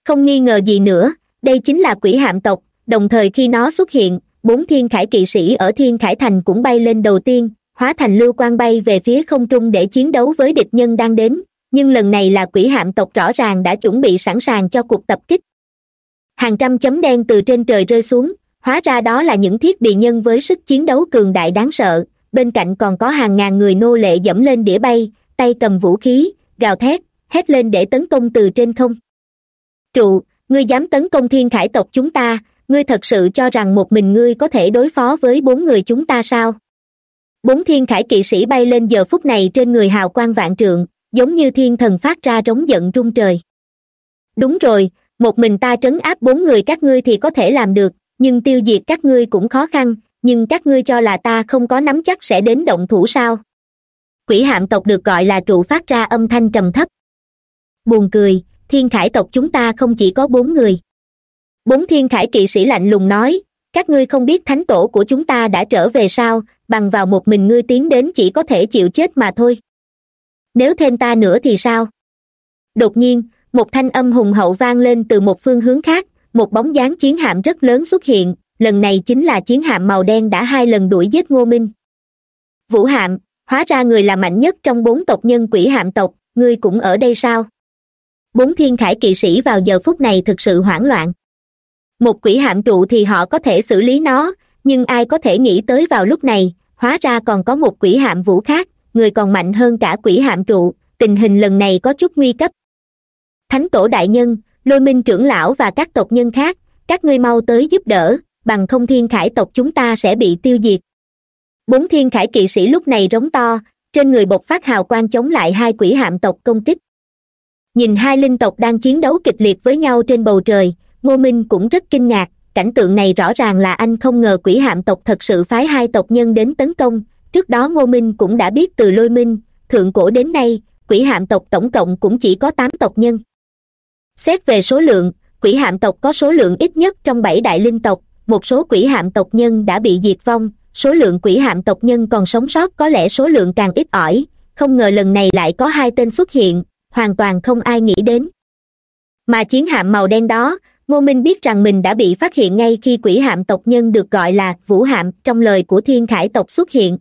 Không nghi ngờ gì nữa, đây chính là quỷ hạm tộc, đồng thời khi nó xuất hiện, bốn thiên khải kỵ sĩ ở thiên khải thành cũng bay lên đầu tiên, hóa thành lưu quang bay về phía không trung để chiến đấu với địch nhân đang đến, nhưng lần này là quỷ hạm tộc rõ ràng đã chuẩn bị sẵn sàng cho cuộc tập kích. Hàng trăm chấm đen từ trên trời rơi xuống hóa ra đó là những thiết bị nhân với sức chiến đấu cường đại đáng sợ. Bên cạnh còn có hàng ngàn người nô lệ dẫm lên đĩa bay, tay cầm vũ khí, gào thét, hét lên để tấn công từ trên không. Trụ, ngươi dám tấn công thiên khải tộc chúng ta, ngươi thật sự cho rằng một mình ngươi có thể đối phó với bốn người chúng ta sao? Bốn thiên khải kỵ sĩ bay lên giờ phút này trên người hào quang vạn trượng, giống như thiên thần phát ra trống giận rung trời. Đúng rồi, một mình ta trấn áp bốn người các ngươi thì có thể làm được nhưng tiêu diệt các ngươi cũng khó khăn, nhưng các ngươi cho là ta không có nắm chắc sẽ đến động thủ sao? Quỷ hạm tộc được gọi là trụ phát ra âm thanh trầm thấp. Buồn cười, thiên khải tộc chúng ta không chỉ có bốn người. Bốn thiên khải kỵ sĩ lạnh lùng nói, các ngươi không biết thánh tổ của chúng ta đã trở về sao, bằng vào một mình ngươi tiến đến chỉ có thể chịu chết mà thôi. Nếu thêm ta nữa thì sao? Đột nhiên, một thanh âm hùng hậu vang lên từ một phương hướng khác một bóng dáng chiến hạm rất lớn xuất hiện, lần này chính là chiến hạm màu đen đã hai lần đuổi giết ngô minh. Vũ hạm, hóa ra người là mạnh nhất trong bốn tộc nhân quỷ hạm tộc, ngươi cũng ở đây sao? Bốn thiên khải kỵ sĩ vào giờ phút này thực sự hoảng loạn. Một quỷ hạm trụ thì họ có thể xử lý nó, nhưng ai có thể nghĩ tới vào lúc này, hóa ra còn có một quỷ hạm vũ khác, người còn mạnh hơn cả quỷ hạm trụ, tình hình lần này có chút nguy cấp. Thánh tổ đại nhân lôi minh trưởng lão và các tộc nhân khác, các ngươi mau tới giúp đỡ, bằng không thiên khải tộc chúng ta sẽ bị tiêu diệt. Bốn thiên khải kỵ sĩ lúc này rống to, trên người bộc phát hào quang chống lại hai quỷ hạm tộc công kích. Nhìn hai linh tộc đang chiến đấu kịch liệt với nhau trên bầu trời, ngô minh cũng rất kinh ngạc, cảnh tượng này rõ ràng là anh không ngờ quỷ hạm tộc thật sự phái hai tộc nhân đến tấn công. Trước đó ngô minh cũng đã biết từ lôi minh, thượng cổ đến nay, quỷ hạm tộc tổng cộng cũng chỉ có tám tộc nhân xét về số lượng, quỷ hạm tộc có số lượng ít nhất trong bảy đại linh tộc, một số quỷ hạm tộc nhân đã bị diệt vong, số lượng quỷ hạm tộc nhân còn sống sót có lẽ số lượng càng ít ỏi, không ngờ lần này lại có hai tên xuất hiện, hoàn toàn không ai nghĩ đến. Mà chiến hạm màu đen đó, ngô minh biết rằng mình đã bị phát hiện ngay khi quỷ hạm tộc nhân được gọi là vũ hạm trong lời của thiên khải tộc xuất hiện.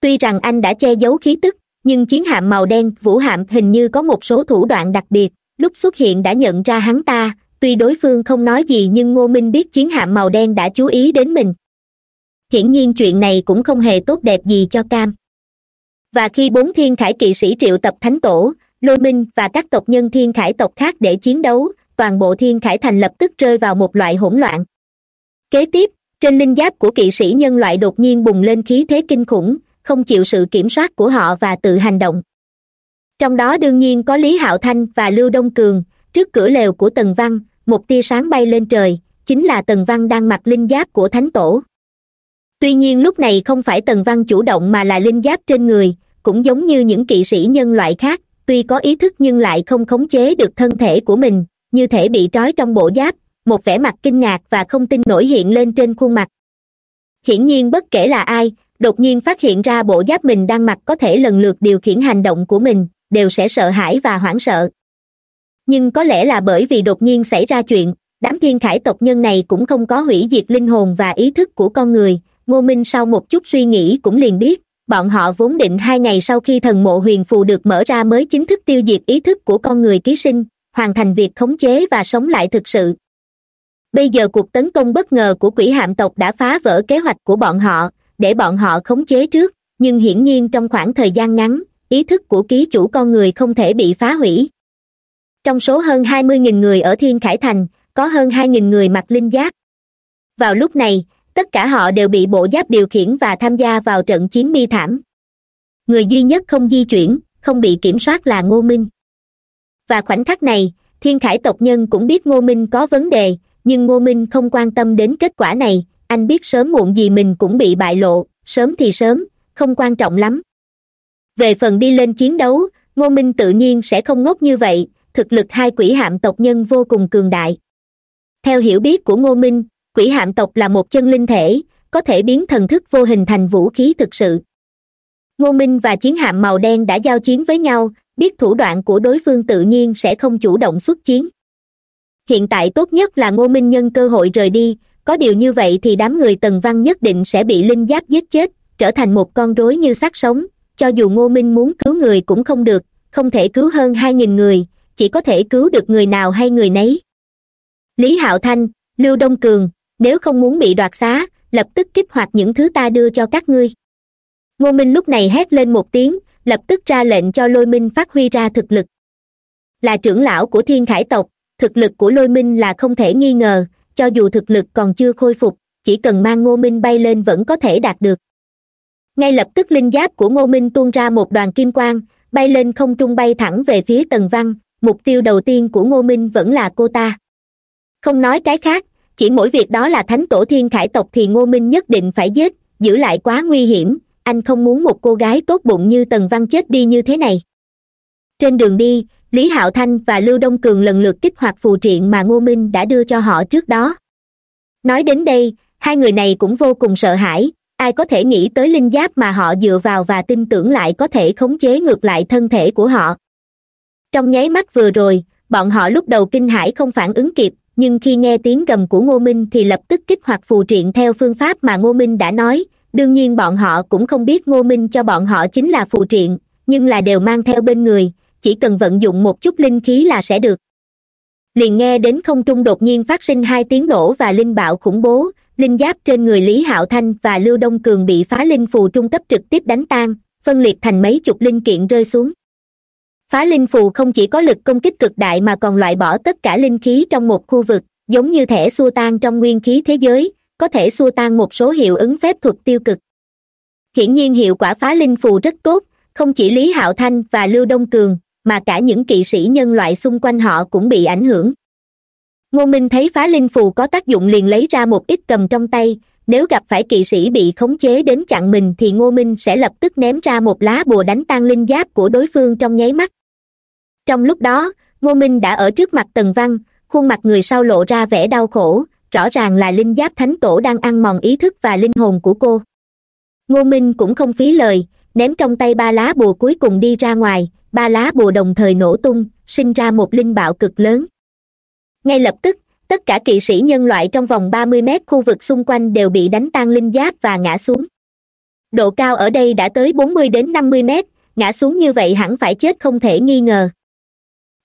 Tuy rằng anh đã che giấu khí tức, nhưng chiến hạm màu đen vũ hạm hình như có một số thủ đoạn đặc biệt lúc xuất hiện đã nhận ra hắn ta, tuy đối phương không nói gì nhưng ngô minh biết chiến hạm màu đen đã chú ý đến mình. Hiển nhiên chuyện này cũng không hề tốt đẹp gì cho cam. Và khi bốn thiên khải kỵ sĩ triệu tập thánh tổ lôi minh và các tộc nhân thiên khải tộc khác để chiến đấu, toàn bộ thiên khải thành lập tức rơi vào một loại hỗn loạn. Kế tiếp, trên linh giáp của kỵ sĩ nhân loại đột nhiên bùng lên khí thế kinh khủng, không chịu sự kiểm soát của họ và tự hành động trong đó đương nhiên có lý hạo thanh và lưu đông cường. Trước cửa lều của tần văn, một tia sáng bay lên trời, chính là tần văn đang mặc linh giáp của thánh tổ. Tuy nhiên lúc này không phải tần văn chủ động mà là linh giáp trên người, cũng giống như những kỵ sĩ nhân loại khác, tuy có ý thức nhưng lại không khống chế được thân thể của mình, như thể bị trói trong bộ giáp, một vẻ mặt kinh ngạc và không tin nổi hiện lên trên khuôn mặt. Hiển nhiên bất kể là ai, đột nhiên phát hiện ra bộ giáp mình đang mặc có thể lần lượt điều khiển hành động của mình đều sẽ sợ hãi và hoảng sợ. Nhưng có lẽ là bởi vì đột nhiên xảy ra chuyện, đám thiên khải tộc nhân này cũng không có hủy diệt linh hồn và ý thức của con người. Ngô minh sau một chút suy nghĩ cũng liền biết, bọn họ vốn định hai ngày sau khi thần mộ huyền phù được mở ra mới chính thức tiêu diệt ý thức của con người ký sinh, hoàn thành việc khống chế và sống lại thực sự. Bây giờ cuộc tấn công bất ngờ của quỷ hạm tộc đã phá vỡ kế hoạch của bọn họ, để bọn họ khống chế trước, nhưng hiển nhiên trong khoảng thời gian ngắn ý thức của ký chủ con người không thể bị phá hủy. Trong số hơn hai mươi nghìn người ở thiên khải thành, có hơn hai nghìn người mặc linh giáp. Vào lúc này, tất cả họ đều bị bộ giáp điều khiển và tham gia vào trận chiến bi thảm. Người duy nhất không di chuyển, không bị kiểm soát là ngô minh. Và khoảnh khắc này, thiên khải tộc nhân cũng biết ngô minh có vấn đề, nhưng ngô minh không quan tâm đến kết quả này. Anh biết sớm muộn gì mình cũng bị bại lộ, sớm thì sớm, không quan trọng lắm về phần đi lên chiến đấu, ngô minh tự nhiên sẽ không ngốc như vậy, thực lực hai quỷ hạm tộc nhân vô cùng cường đại. Theo hiểu biết của ngô minh, quỷ hạm tộc là một chân linh thể, có thể biến thần thức vô hình thành vũ khí thực sự. Ngô minh và chiến hạm màu đen đã giao chiến với nhau, biết thủ đoạn của đối phương tự nhiên sẽ không chủ động xuất chiến. Hiện tại tốt nhất là ngô minh nhân cơ hội rời đi, có điều như vậy thì đám người tần văn nhất định sẽ bị linh giáp giết chết, trở thành một con rối như xác sống cho dù ngô minh muốn cứu người cũng không được, không thể cứu hơn hai nghìn người, chỉ có thể cứu được người nào hay người nấy. Lý hạo thanh, lưu đông cường, nếu không muốn bị đoạt xá, lập tức kích hoạt những thứ ta đưa cho các ngươi. Ngô minh lúc này hét lên một tiếng, lập tức ra lệnh cho lôi minh phát huy ra thực lực. Là trưởng lão của thiên khải tộc, thực lực của lôi minh là không thể nghi ngờ, cho dù thực lực còn chưa khôi phục, chỉ cần mang ngô minh bay lên vẫn có thể đạt được ngay lập tức linh giáp của ngô minh tuôn ra một đoàn kim quang, bay lên không trung bay thẳng về phía tần văn, mục tiêu đầu tiên của ngô minh vẫn là cô ta. Không nói cái khác, chỉ mỗi việc đó là thánh tổ thiên khải tộc thì ngô minh nhất định phải giết, giữ lại quá nguy hiểm, anh không muốn một cô gái tốt bụng như tần văn chết đi như thế này. Trên đường đi, lý hạo thanh và lưu đông cường lần lượt kích hoạt phù triện mà ngô minh đã đưa cho họ trước đó. Nói đến đây, hai người này cũng vô cùng sợ hãi ai có thể nghĩ tới linh giáp mà họ dựa vào và tin tưởng lại có thể khống chế ngược lại thân thể của họ? Trong nháy mắt vừa rồi, bọn họ lúc đầu kinh hãi không phản ứng kịp, nhưng khi nghe tiếng gầm của ngô minh thì lập tức kích hoạt phù triện theo phương pháp mà ngô minh đã nói. Đương nhiên bọn họ cũng không biết ngô minh cho bọn họ chính là phù triện, nhưng là đều mang theo bên người, chỉ cần vận dụng một chút linh khí là sẽ được. Liền nghe đến không trung đột nhiên phát sinh hai tiếng nổ và linh bạo khủng bố linh giáp trên người lý hạo thanh và lưu đông cường bị phá linh phù trung cấp trực tiếp đánh tan, phân liệt thành mấy chục linh kiện rơi xuống. Phá linh phù không chỉ có lực công kích cực đại mà còn loại bỏ tất cả linh khí trong một khu vực, giống như thẻ xua tan trong nguyên khí thế giới, có thể xua tan một số hiệu ứng phép thuật tiêu cực. Hiển nhiên hiệu quả phá linh phù rất tốt, không chỉ lý hạo thanh và lưu đông cường, mà cả những kỵ sĩ nhân loại xung quanh họ cũng bị ảnh hưởng ngô minh thấy phá linh phù có tác dụng liền lấy ra một ít cầm trong tay. Nếu gặp phải kỵ sĩ bị khống chế đến chặn mình thì ngô minh sẽ lập tức ném ra một lá bùa đánh tan linh giáp của đối phương trong nháy mắt. Trong lúc đó, ngô minh đã ở trước mặt tần văn, khuôn mặt người sau lộ ra vẻ đau khổ, rõ ràng là linh giáp thánh tổ đang ăn mòn ý thức và linh hồn của cô. Ngô minh cũng không phí lời, ném trong tay ba lá bùa cuối cùng đi ra ngoài, ba lá bùa đồng thời nổ tung, sinh ra một linh bạo cực lớn ngay lập tức, tất cả kỵ sĩ nhân loại trong vòng ba mươi mét khu vực xung quanh đều bị đánh tan linh giáp và ngã xuống. Độ cao ở đây đã tới bốn mươi đến năm mươi mét, ngã xuống như vậy hẳn phải chết không thể nghi ngờ.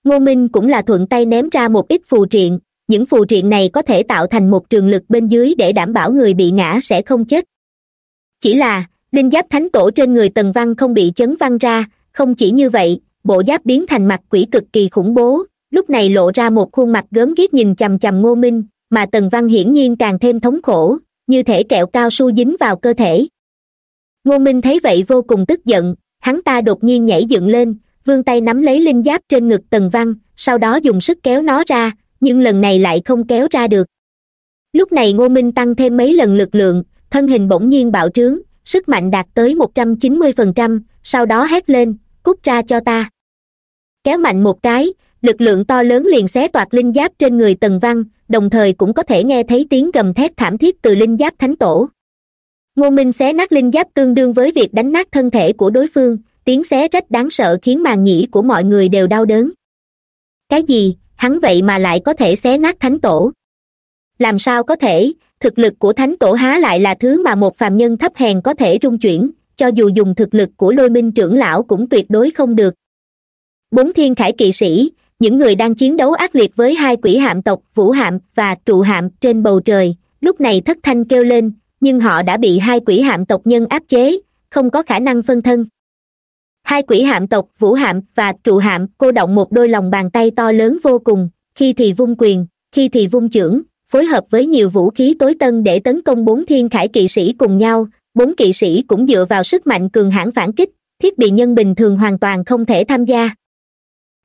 Ngô minh cũng là thuận tay ném ra một ít phù triện, những phù triện này có thể tạo thành một trường lực bên dưới để đảm bảo người bị ngã sẽ không chết. Chỉ là, linh giáp thánh tổ trên người tần văn không bị chấn văng ra, không chỉ như vậy, bộ giáp biến thành mặt quỷ cực kỳ khủng bố lúc này lộ ra một khuôn mặt gớm ghiếc nhìn chằm chằm ngô minh, mà tần văn hiển nhiên càng thêm thống khổ, như thể kẹo cao su dính vào cơ thể. Ngô minh thấy vậy vô cùng tức giận, hắn ta đột nhiên nhảy dựng lên, vươn tay nắm lấy linh giáp trên ngực tần văn, sau đó dùng sức kéo nó ra, nhưng lần này lại không kéo ra được. Lúc này ngô minh tăng thêm mấy lần lực lượng, thân hình bỗng nhiên bạo trướng, sức mạnh đạt tới một trăm chín mươi phần trăm, sau đó hét lên, cút ra cho ta! Kéo mạnh một cái, lực lượng to lớn liền xé toạc linh giáp trên người tần văn, đồng thời cũng có thể nghe thấy tiếng gầm thét thảm thiết từ linh giáp thánh tổ. Ngô minh xé nát linh giáp tương đương với việc đánh nát thân thể của đối phương, tiếng xé rách đáng sợ khiến màn nhĩ của mọi người đều đau đớn. Cái gì, hắn vậy mà lại có thể xé nát thánh tổ? Làm sao có thể, thực lực của thánh tổ há lại là thứ mà một phàm nhân thấp hèn có thể rung chuyển, cho dù dùng thực lực của lôi minh trưởng lão cũng tuyệt đối không được bốn thiên khải kỵ sĩ, những người đang chiến đấu ác liệt với hai quỷ hạm tộc vũ hạm và trụ hạm trên bầu trời. Lúc này thất thanh kêu lên, nhưng họ đã bị hai quỷ hạm tộc nhân áp chế, không có khả năng phân thân. Hai quỷ hạm tộc vũ hạm và trụ hạm cô động một đôi lòng bàn tay to lớn vô cùng, khi thì vung quyền, khi thì vung chưởng, phối hợp với nhiều vũ khí tối tân để tấn công bốn thiên khải kỵ sĩ cùng nhau. Bốn kỵ sĩ cũng dựa vào sức mạnh cường hãn phản kích, thiết bị nhân bình thường hoàn toàn không thể tham gia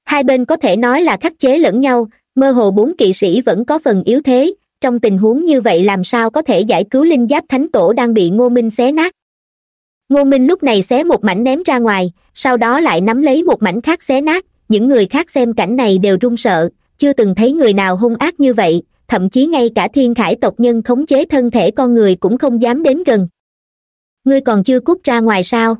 hai bên có thể nói là khắc chế lẫn nhau, mơ hồ bốn kỵ sĩ vẫn có phần yếu thế. Trong tình huống như vậy làm sao có thể giải cứu linh giáp thánh tổ đang bị ngô minh xé nát? Ngô minh lúc này xé một mảnh ném ra ngoài, sau đó lại nắm lấy một mảnh khác xé nát. Những người khác xem cảnh này đều run sợ, chưa từng thấy người nào hung ác như vậy. Thậm chí ngay cả thiên khải tộc nhân khống chế thân thể con người cũng không dám đến gần. Ngươi còn chưa cút ra ngoài sao?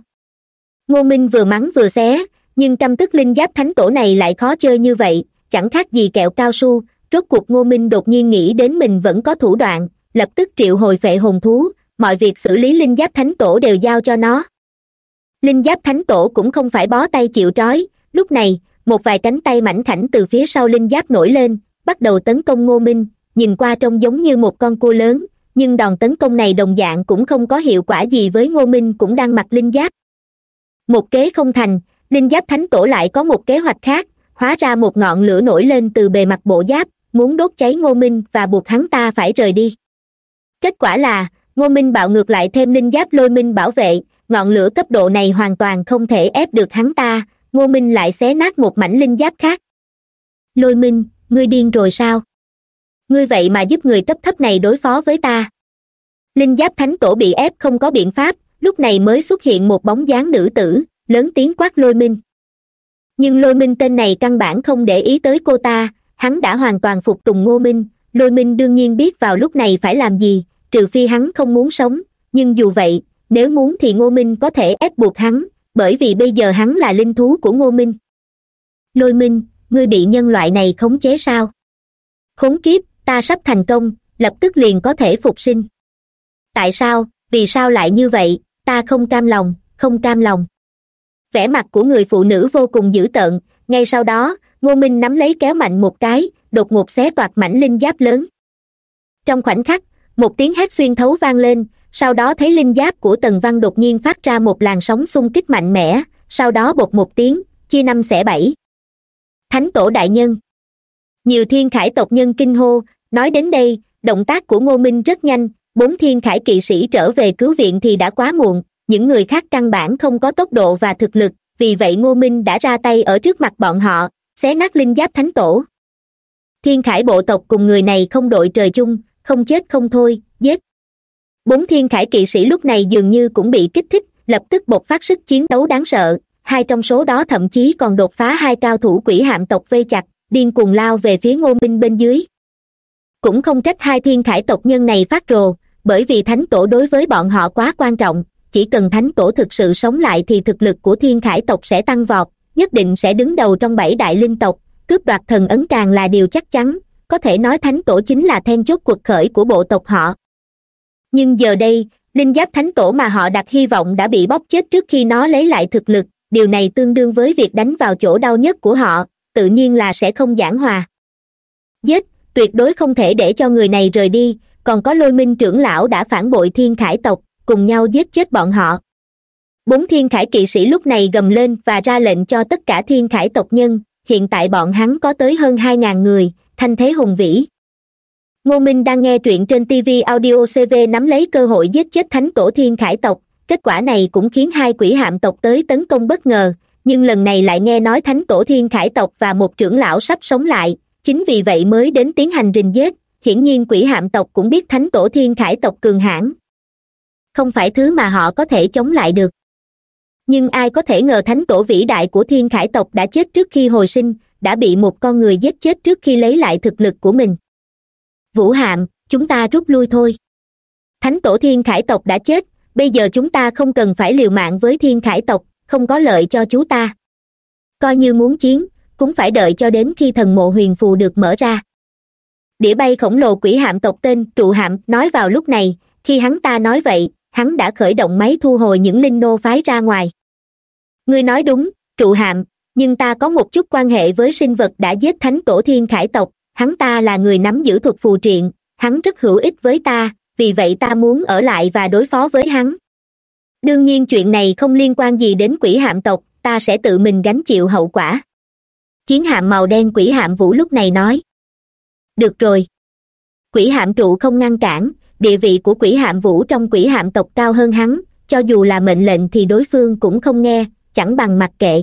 Ngô minh vừa mắng vừa xé nhưng căm tức linh giáp thánh tổ này lại khó chơi như vậy, chẳng khác gì kẹo cao su. Rốt cuộc ngô minh đột nhiên nghĩ đến mình vẫn có thủ đoạn, lập tức triệu hồi phệ hồn thú. Mọi việc xử lý linh giáp thánh tổ đều giao cho nó. Linh giáp thánh tổ cũng không phải bó tay chịu trói. Lúc này, một vài cánh tay mảnh khảnh từ phía sau linh giáp nổi lên, bắt đầu tấn công ngô minh. Nhìn qua trông giống như một con cua lớn, nhưng đòn tấn công này đồng dạng cũng không có hiệu quả gì với ngô minh cũng đang mặc linh giáp. Một kế không thành linh giáp thánh tổ lại có một kế hoạch khác, hóa ra một ngọn lửa nổi lên từ bề mặt bộ giáp, muốn đốt cháy ngô minh và buộc hắn ta phải rời đi. Kết quả là, ngô minh bạo ngược lại thêm linh giáp lôi minh bảo vệ, ngọn lửa cấp độ này hoàn toàn không thể ép được hắn ta, ngô minh lại xé nát một mảnh linh giáp khác. Lôi minh, ngươi điên rồi sao? Ngươi vậy mà giúp người cấp thấp này đối phó với ta. Linh giáp thánh tổ bị ép không có biện pháp, lúc này mới xuất hiện một bóng dáng nữ tử lớn tiếng quát lôi minh. Nhưng lôi minh tên này căn bản không để ý tới cô ta, hắn đã hoàn toàn phục tùng ngô minh. Lôi minh đương nhiên biết vào lúc này phải làm gì, trừ phi hắn không muốn sống. Nhưng dù vậy, nếu muốn thì ngô minh có thể ép buộc hắn, bởi vì bây giờ hắn là linh thú của ngô minh. Lôi minh, ngươi bị nhân loại này khống chế sao? Khốn kiếp, ta sắp thành công, lập tức liền có thể phục sinh. Tại sao, vì sao lại như vậy, ta không cam lòng, không cam lòng vẻ mặt của người phụ nữ vô cùng dữ tợn. Ngay sau đó, ngô minh nắm lấy kéo mạnh một cái, đột ngột xé toạc mảnh linh giáp lớn. Trong khoảnh khắc, một tiếng hét xuyên thấu vang lên, sau đó thấy linh giáp của tần văn đột nhiên phát ra một làn sóng xung kích mạnh mẽ, sau đó bột một tiếng, chia năm xẻ bảy. Thánh tổ đại nhân. Nhiều thiên khải tộc nhân kinh hô, nói đến đây, động tác của ngô minh rất nhanh, bốn thiên khải kỵ sĩ trở về cứu viện thì đã quá muộn những người khác căn bản không có tốc độ và thực lực, vì vậy ngô minh đã ra tay ở trước mặt bọn họ, xé nát linh giáp thánh tổ. Thiên khải bộ tộc cùng người này không đội trời chung, không chết không thôi, giết. Bốn thiên khải kỵ sĩ lúc này dường như cũng bị kích thích, lập tức bộc phát sức chiến đấu đáng sợ. Hai trong số đó thậm chí còn đột phá hai cao thủ quỷ hạm tộc vây chặt, điên cuồng lao về phía ngô minh bên dưới. Cũng không trách hai thiên khải tộc nhân này phát rồ, bởi vì thánh tổ đối với bọn họ quá quan trọng chỉ cần thánh tổ thực sự sống lại thì thực lực của thiên khải tộc sẽ tăng vọt, nhất định sẽ đứng đầu trong bảy đại linh tộc. Cướp đoạt thần ấn càng là điều chắc chắn, có thể nói thánh tổ chính là then chốt cuộc khởi của bộ tộc họ. Nhưng giờ đây, linh giáp thánh tổ mà họ đặt hy vọng đã bị bóp chết trước khi nó lấy lại thực lực, điều này tương đương với việc đánh vào chỗ đau nhất của họ, tự nhiên là sẽ không giảng hòa. Giết, tuyệt đối không thể để cho người này rời đi, còn có lôi minh trưởng lão đã phản bội thiên khải tộc cùng nhau giết chết bọn họ. Bốn thiên khải kỵ sĩ lúc này gầm lên và ra lệnh cho tất cả thiên khải tộc nhân, hiện tại bọn hắn có tới hơn hai ngàn người, thanh thế hùng vĩ. Ngô minh đang nghe truyện trên tv audio cv nắm lấy cơ hội giết chết thánh tổ thiên khải tộc, kết quả này cũng khiến hai quỷ hạm tộc tới tấn công bất ngờ, nhưng lần này lại nghe nói thánh tổ thiên khải tộc và một trưởng lão sắp sống lại, chính vì vậy mới đến tiến hành rình giết, hiển nhiên quỷ hạm tộc cũng biết thánh tổ thiên khải tộc cường hãn không phải thứ mà họ có thể chống lại được. Nhưng ai có thể ngờ thánh tổ vĩ đại của thiên khải tộc đã chết trước khi hồi sinh, đã bị một con người giết chết trước khi lấy lại thực lực của mình. Vũ hạm, chúng ta rút lui thôi. Thánh tổ thiên khải tộc đã chết, bây giờ chúng ta không cần phải liều mạng với thiên khải tộc, không có lợi cho chú ta. Coi như muốn chiến, cũng phải đợi cho đến khi thần mộ huyền phù được mở ra. Đĩa bay khổng lồ quỷ hạm tộc tên trụ hạm nói vào lúc này, khi hắn ta nói vậy hắn đã khởi động máy thu hồi những linh nô phái ra ngoài. Ngươi nói đúng, trụ hạm, nhưng ta có một chút quan hệ với sinh vật đã giết thánh tổ thiên khải tộc. Hắn ta là người nắm giữ thuật phù triện, hắn rất hữu ích với ta, vì vậy ta muốn ở lại và đối phó với hắn. Đương nhiên chuyện này không liên quan gì đến quỷ hạm tộc, ta sẽ tự mình gánh chịu hậu quả. Chiến hạm màu đen quỷ hạm vũ lúc này nói. Được rồi. Quỷ hạm trụ không ngăn cản địa vị của quỷ hạm vũ trong quỷ hạm tộc cao hơn hắn, cho dù là mệnh lệnh thì đối phương cũng không nghe, chẳng bằng mặc kệ.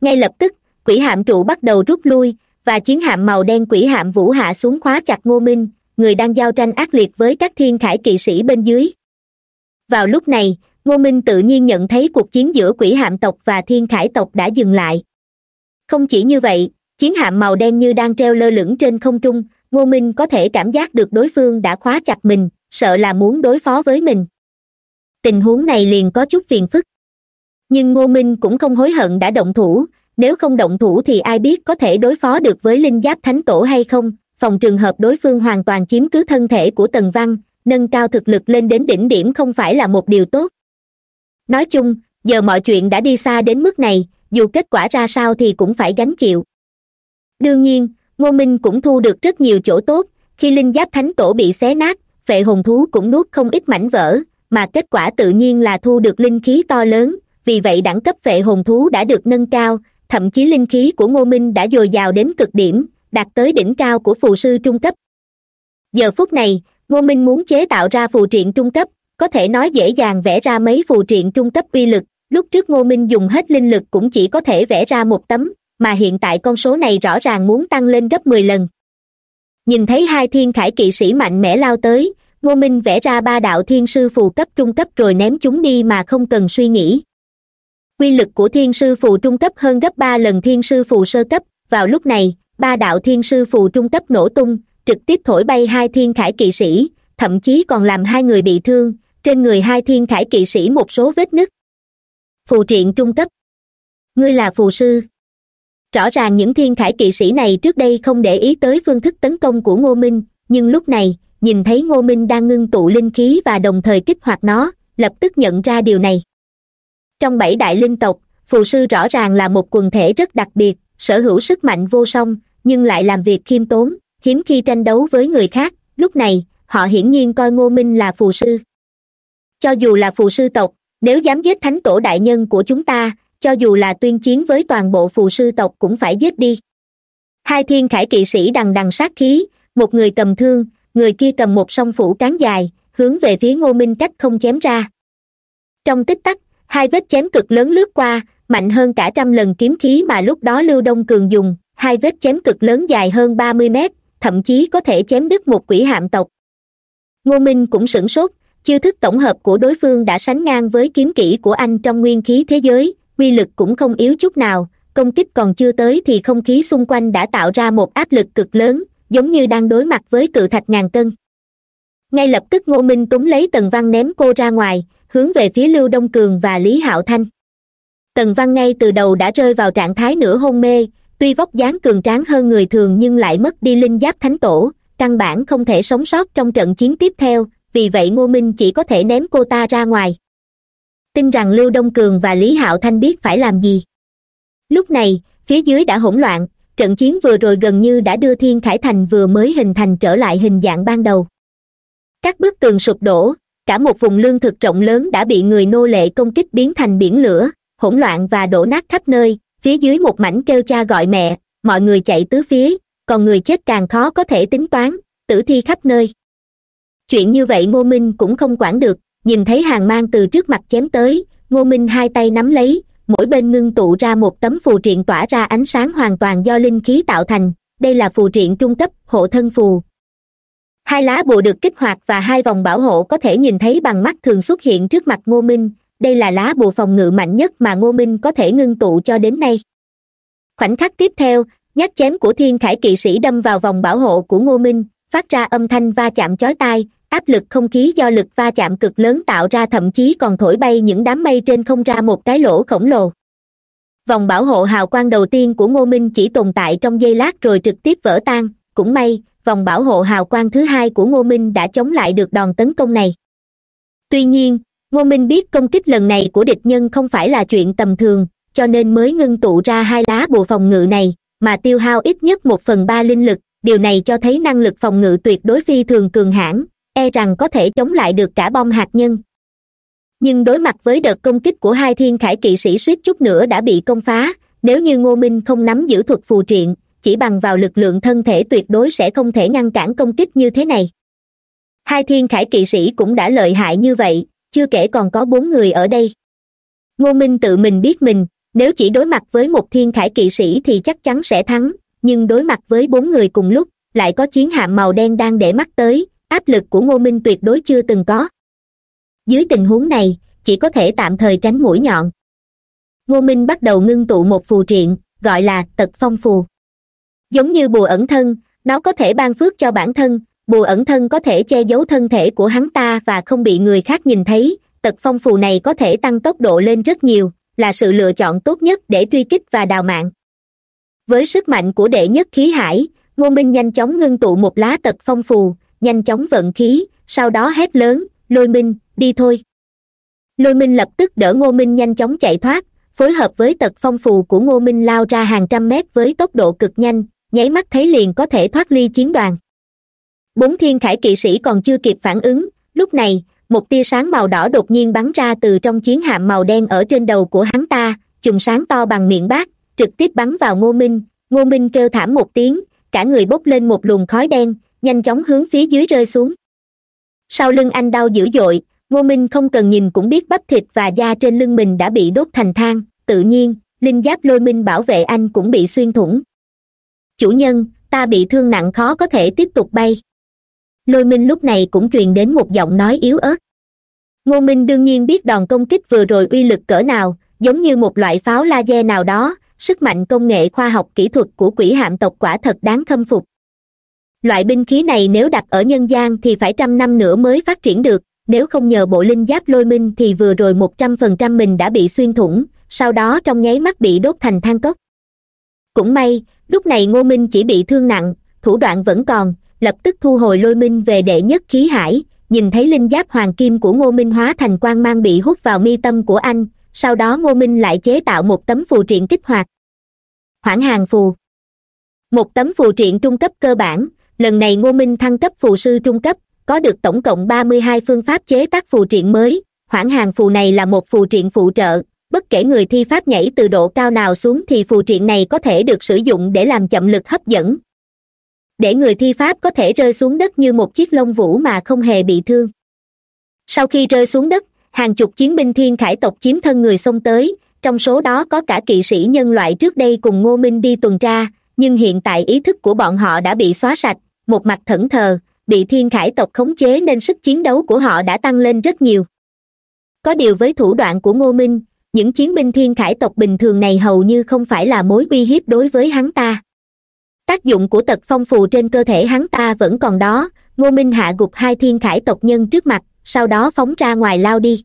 Ngay lập tức, quỷ hạm trụ bắt đầu rút lui, và chiến hạm màu đen quỷ hạm vũ hạ xuống khóa chặt ngô minh, người đang giao tranh ác liệt với các thiên khải kỵ sĩ bên dưới. Vào lúc này, ngô minh tự nhiên nhận thấy cuộc chiến giữa quỷ hạm tộc và thiên khải tộc đã dừng lại. Không chỉ như vậy, chiến hạm màu đen như đang treo lơ lửng trên không trung ngô minh có thể cảm giác được đối phương đã khóa chặt mình, sợ là muốn đối phó với mình. Tình huống này liền có chút phiền phức. Nhưng ngô minh cũng không hối hận đã động thủ, nếu không động thủ thì ai biết có thể đối phó được với linh giáp thánh tổ hay không, phòng trường hợp đối phương hoàn toàn chiếm cứ thân thể của tần văn, nâng cao thực lực lên đến đỉnh điểm không phải là một điều tốt. Nói chung, giờ mọi chuyện đã đi xa đến mức này, dù kết quả ra sao thì cũng phải gánh chịu. Đương nhiên ngô minh cũng thu được rất nhiều chỗ tốt, khi linh giáp thánh tổ bị xé nát phệ hồn thú cũng nuốt không ít mảnh vỡ, mà kết quả tự nhiên là thu được linh khí to lớn, vì vậy đẳng cấp phệ hồn thú đã được nâng cao, thậm chí linh khí của ngô minh đã dồi dào đến cực điểm, đạt tới đỉnh cao của phù sư trung cấp. Giờ phút này, ngô minh muốn chế tạo ra phù triện trung cấp, có thể nói dễ dàng vẽ ra mấy phù triện trung cấp uy lực, lúc trước ngô minh dùng hết linh lực cũng chỉ có thể vẽ ra một tấm mà hiện tại con số này rõ ràng muốn tăng lên gấp mười lần. Nhìn thấy hai thiên khải kỵ sĩ mạnh mẽ lao tới, ngô minh vẽ ra ba đạo thiên sư phù cấp trung cấp rồi ném chúng đi mà không cần suy nghĩ. Quy lực của thiên sư phù trung cấp hơn gấp ba lần thiên sư phù sơ cấp. Vào lúc này, ba đạo thiên sư phù trung cấp nổ tung, trực tiếp thổi bay hai thiên khải kỵ sĩ, thậm chí còn làm hai người bị thương, trên người hai thiên khải kỵ sĩ một số vết nứt. Phù triện trung cấp. Ngươi là phù sư rõ ràng những thiên khải kỵ sĩ này trước đây không để ý tới phương thức tấn công của ngô minh, nhưng lúc này, nhìn thấy ngô minh đang ngưng tụ linh khí và đồng thời kích hoạt nó, lập tức nhận ra điều này. Trong bảy đại linh tộc, phù sư rõ ràng là một quần thể rất đặc biệt, sở hữu sức mạnh vô song, nhưng lại làm việc khiêm tốn, hiếm khi tranh đấu với người khác, lúc này, họ hiển nhiên coi ngô minh là phù sư. Cho dù là phù sư tộc, nếu dám giết thánh tổ đại nhân của chúng ta cho dù là tuyên chiến với toàn bộ phù sư tộc cũng phải giết đi. Hai thiên khải kỵ sĩ đằng đằng sát khí, một người cầm thương, người kia cầm một song phủ cán dài, hướng về phía ngô minh cách không chém ra. Trong tích tắc, hai vết chém cực lớn lướt qua, mạnh hơn cả trăm lần kiếm khí mà lúc đó lưu đông cường dùng, hai vết chém cực lớn dài hơn ba mươi mét, thậm chí có thể chém đứt một quỷ hạm tộc. Ngô minh cũng sửng sốt, chiêu thức tổng hợp của đối phương đã sánh ngang với kiếm kỹ của anh trong nguyên khí thế giới uy lực cũng không yếu chút nào, công kích còn chưa tới thì không khí xung quanh đã tạo ra một áp lực cực lớn, giống như đang đối mặt với cự thạch ngàn cân. Ngay lập tức ngô minh túng lấy tần văn ném cô ra ngoài, hướng về phía lưu đông cường và lý hạo thanh. Tần văn ngay từ đầu đã rơi vào trạng thái nửa hôn mê, tuy vóc dáng cường tráng hơn người thường nhưng lại mất đi linh giáp thánh tổ, căn bản không thể sống sót trong trận chiến tiếp theo, vì vậy ngô minh chỉ có thể ném cô ta ra ngoài tin rằng lưu đông cường và lý hạo thanh biết phải làm gì. Lúc này, phía dưới đã hỗn loạn, trận chiến vừa rồi gần như đã đưa thiên khải thành vừa mới hình thành trở lại hình dạng ban đầu. Các bức tường sụp đổ, cả một vùng lương thực rộng lớn đã bị người nô lệ công kích biến thành biển lửa, hỗn loạn và đổ nát khắp nơi, phía dưới một mảnh kêu cha gọi mẹ, mọi người chạy tứ phía, còn người chết càng khó có thể tính toán, tử thi khắp nơi. Chuyện như vậy ngô minh cũng không quản được nhìn thấy hàng mang từ trước mặt chém tới, ngô minh hai tay nắm lấy, mỗi bên ngưng tụ ra một tấm phù triện tỏa ra ánh sáng hoàn toàn do linh khí tạo thành, đây là phù triện trung cấp, hộ thân phù. Hai lá bùa được kích hoạt và hai vòng bảo hộ có thể nhìn thấy bằng mắt thường xuất hiện trước mặt ngô minh, đây là lá bùa phòng ngự mạnh nhất mà ngô minh có thể ngưng tụ cho đến nay. Khoảnh khắc tiếp theo, nhát chém của thiên khải kỵ sĩ đâm vào vòng bảo hộ của ngô minh, phát ra âm thanh va chạm chói tai áp lực không khí do lực va chạm cực lớn tạo ra thậm chí còn thổi bay những đám mây trên không ra một cái lỗ khổng lồ. Vòng bảo hộ hào quang đầu tiên của ngô minh chỉ tồn tại trong giây lát rồi trực tiếp vỡ tan. Cũng may, vòng bảo hộ hào quang thứ hai của ngô minh đã chống lại được đòn tấn công này. Tuy nhiên, ngô minh biết công kích lần này của địch nhân không phải là chuyện tầm thường, cho nên mới ngưng tụ ra hai lá bùa phòng ngự này, mà tiêu hao ít nhất một phần ba linh lực. Điều này cho thấy năng lực phòng ngự tuyệt đối phi thường cường hãn e rằng có thể chống lại được cả bom hạt nhân. Nhưng đối mặt với đợt công kích của hai thiên khải kỵ sĩ suýt chút nữa đã bị công phá, nếu như ngô minh không nắm giữ thuật phù triện, chỉ bằng vào lực lượng thân thể tuyệt đối sẽ không thể ngăn cản công kích như thế này. Hai thiên khải kỵ sĩ cũng đã lợi hại như vậy, chưa kể còn có bốn người ở đây. Ngô minh tự mình biết mình, nếu chỉ đối mặt với một thiên khải kỵ sĩ thì chắc chắn sẽ thắng, nhưng đối mặt với bốn người cùng lúc, lại có chiến hạm màu đen đang để mắt tới áp lực của ngô minh tuyệt đối chưa từng có. Dưới tình huống này, chỉ có thể tạm thời tránh mũi nhọn. Ngô minh bắt đầu ngưng tụ một phù triện, gọi là tật phong phù. Giống như bùa ẩn thân, nó có thể ban phước cho bản thân, bùa ẩn thân có thể che giấu thân thể của hắn ta và không bị người khác nhìn thấy. Tật phong phù này có thể tăng tốc độ lên rất nhiều, là sự lựa chọn tốt nhất để truy kích và đào mạng. Với sức mạnh của đệ nhất khí hải, ngô minh nhanh chóng ngưng tụ một lá tật phong phù nhanh chóng vận khí, sau đó hét lớn, lôi minh, đi thôi. Lôi minh lập tức đỡ ngô minh nhanh chóng chạy thoát, phối hợp với tật phong phù của ngô minh lao ra hàng trăm mét với tốc độ cực nhanh, nháy mắt thấy liền có thể thoát ly chiến đoàn. Bốn thiên khải kỵ sĩ còn chưa kịp phản ứng, lúc này, một tia sáng màu đỏ đột nhiên bắn ra từ trong chiến hạm màu đen ở trên đầu của hắn ta, chùm sáng to bằng miệng bát, trực tiếp bắn vào ngô minh. Ngô minh kêu thảm một tiếng, cả người bốc lên một luồng khói đen nhanh chóng hướng phía dưới rơi xuống. Sau lưng anh đau dữ dội, ngô minh không cần nhìn cũng biết bắp thịt và da trên lưng mình đã bị đốt thành than. Tự nhiên, linh giáp lôi minh bảo vệ anh cũng bị xuyên thủng. Chủ nhân, ta bị thương nặng khó có thể tiếp tục bay. Lôi minh lúc này cũng truyền đến một giọng nói yếu ớt. Ngô minh đương nhiên biết đòn công kích vừa rồi uy lực cỡ nào, giống như một loại pháo laser nào đó, sức mạnh công nghệ khoa học kỹ thuật của quỷ hạm tộc quả thật đáng khâm phục loại binh khí này nếu đặt ở nhân gian thì phải trăm năm nữa mới phát triển được, nếu không nhờ bộ linh giáp lôi minh thì vừa rồi một trăm phần trăm mình đã bị xuyên thủng, sau đó trong nháy mắt bị đốt thành than cốc. Cũng may, lúc này ngô minh chỉ bị thương nặng, thủ đoạn vẫn còn, lập tức thu hồi lôi minh về đệ nhất khí hải, nhìn thấy linh giáp hoàng kim của ngô minh hóa thành quan mang bị hút vào mi tâm của anh, sau đó ngô minh lại chế tạo một tấm phù triện kích hoạt. Hoãn hàng phù. Một tấm phù triện trung cấp cơ bản lần này ngô minh thăng cấp phù sư trung cấp, có được tổng cộng ba mươi hai phương pháp chế tác phù triện mới. Hoãn hàng phù này là một phù triện phụ trợ, bất kể người thi pháp nhảy từ độ cao nào xuống thì phù triện này có thể được sử dụng để làm chậm lực hấp dẫn. Để người thi pháp có thể rơi xuống đất như một chiếc lông vũ mà không hề bị thương. Sau khi rơi xuống đất, hàng chục chiến binh thiên khải tộc chiếm thân người xông tới, trong số đó có cả kỵ sĩ nhân loại trước đây cùng ngô minh đi tuần tra nhưng hiện tại ý thức của bọn họ đã bị xóa sạch, một mặt thẫn thờ, bị thiên khải tộc khống chế nên sức chiến đấu của họ đã tăng lên rất nhiều. Có điều với thủ đoạn của ngô minh, những chiến binh thiên khải tộc bình thường này hầu như không phải là mối uy hiếp đối với hắn ta. Tác dụng của tật phong phù trên cơ thể hắn ta vẫn còn đó, ngô minh hạ gục hai thiên khải tộc nhân trước mặt, sau đó phóng ra ngoài lao đi.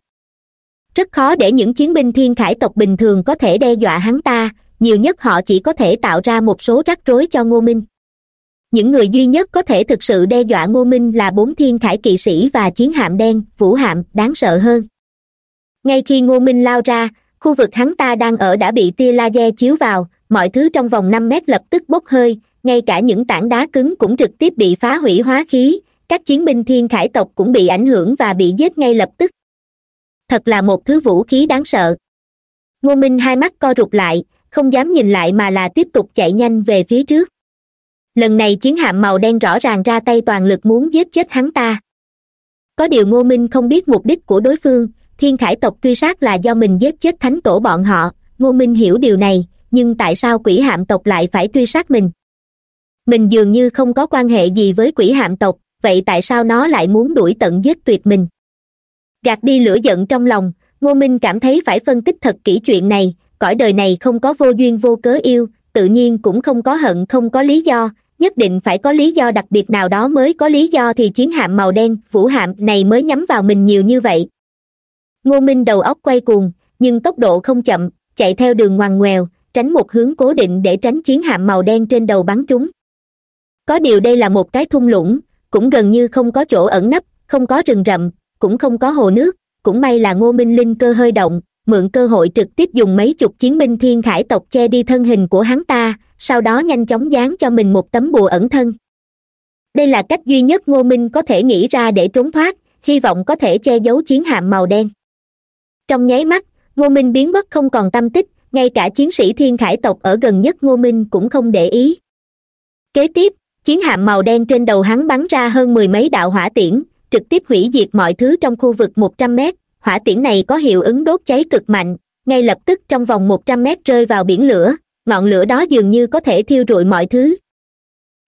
Rất khó để những chiến binh thiên khải tộc bình thường có thể đe dọa hắn ta nhiều nhất họ chỉ có thể tạo ra một số rắc rối cho ngô minh. Những người duy nhất có thể thực sự đe dọa ngô minh là bốn thiên khải kỵ sĩ và chiến hạm đen, vũ hạm, đáng sợ hơn. Ngay khi ngô minh lao ra, khu vực hắn ta đang ở đã bị tia laser chiếu vào, mọi thứ trong vòng năm mét lập tức bốc hơi, ngay cả những tảng đá cứng cũng trực tiếp bị phá hủy hóa khí, các chiến binh thiên khải tộc cũng bị ảnh hưởng và bị giết ngay lập tức. Thật là một thứ vũ khí đáng sợ. Ngô minh hai mắt co rụt lại không dám nhìn lại mà là tiếp tục chạy nhanh về phía trước. Lần này chiến hạm màu đen rõ ràng ra tay toàn lực muốn giết chết hắn ta. Có điều ngô minh không biết mục đích của đối phương, thiên khải tộc truy sát là do mình giết chết thánh tổ bọn họ, ngô minh hiểu điều này, nhưng tại sao quỷ hạm tộc lại phải truy sát mình? Mình dường như không có quan hệ gì với quỷ hạm tộc, vậy tại sao nó lại muốn đuổi tận giết tuyệt mình? Gạt đi lửa giận trong lòng, ngô minh cảm thấy phải phân tích thật kỹ chuyện này cõi đời này không có vô duyên vô cớ yêu, tự nhiên cũng không có hận, không có lý do. Nhất định phải có lý do đặc biệt nào đó mới có lý do thì chiến hạm màu đen, vũ hạm này mới nhắm vào mình nhiều như vậy. Ngô minh đầu óc quay cuồng, nhưng tốc độ không chậm, chạy theo đường ngoằn ngoèo, tránh một hướng cố định để tránh chiến hạm màu đen trên đầu bắn trúng. Có điều đây là một cái thung lũng, cũng gần như không có chỗ ẩn nấp, không có rừng rậm, cũng không có hồ nước, cũng may là ngô minh linh cơ hơi động mượn cơ hội trực tiếp dùng mấy chục chiến binh thiên khải tộc che đi thân hình của hắn ta, sau đó nhanh chóng dán cho mình một tấm bùa ẩn thân. Đây là cách duy nhất ngô minh có thể nghĩ ra để trốn thoát, hy vọng có thể che giấu chiến hạm màu đen. Trong nháy mắt, ngô minh biến mất không còn tâm tích, ngay cả chiến sĩ thiên khải tộc ở gần nhất ngô minh cũng không để ý. Kế tiếp, chiến hạm màu đen trên đầu hắn bắn ra hơn mười mấy đạo hỏa tiễn, trực tiếp hủy diệt mọi thứ trong khu vực một trăm mét hỏa tiễn này có hiệu ứng đốt cháy cực mạnh, ngay lập tức trong vòng một trăm mét rơi vào biển lửa, ngọn lửa đó dường như có thể thiêu rụi mọi thứ.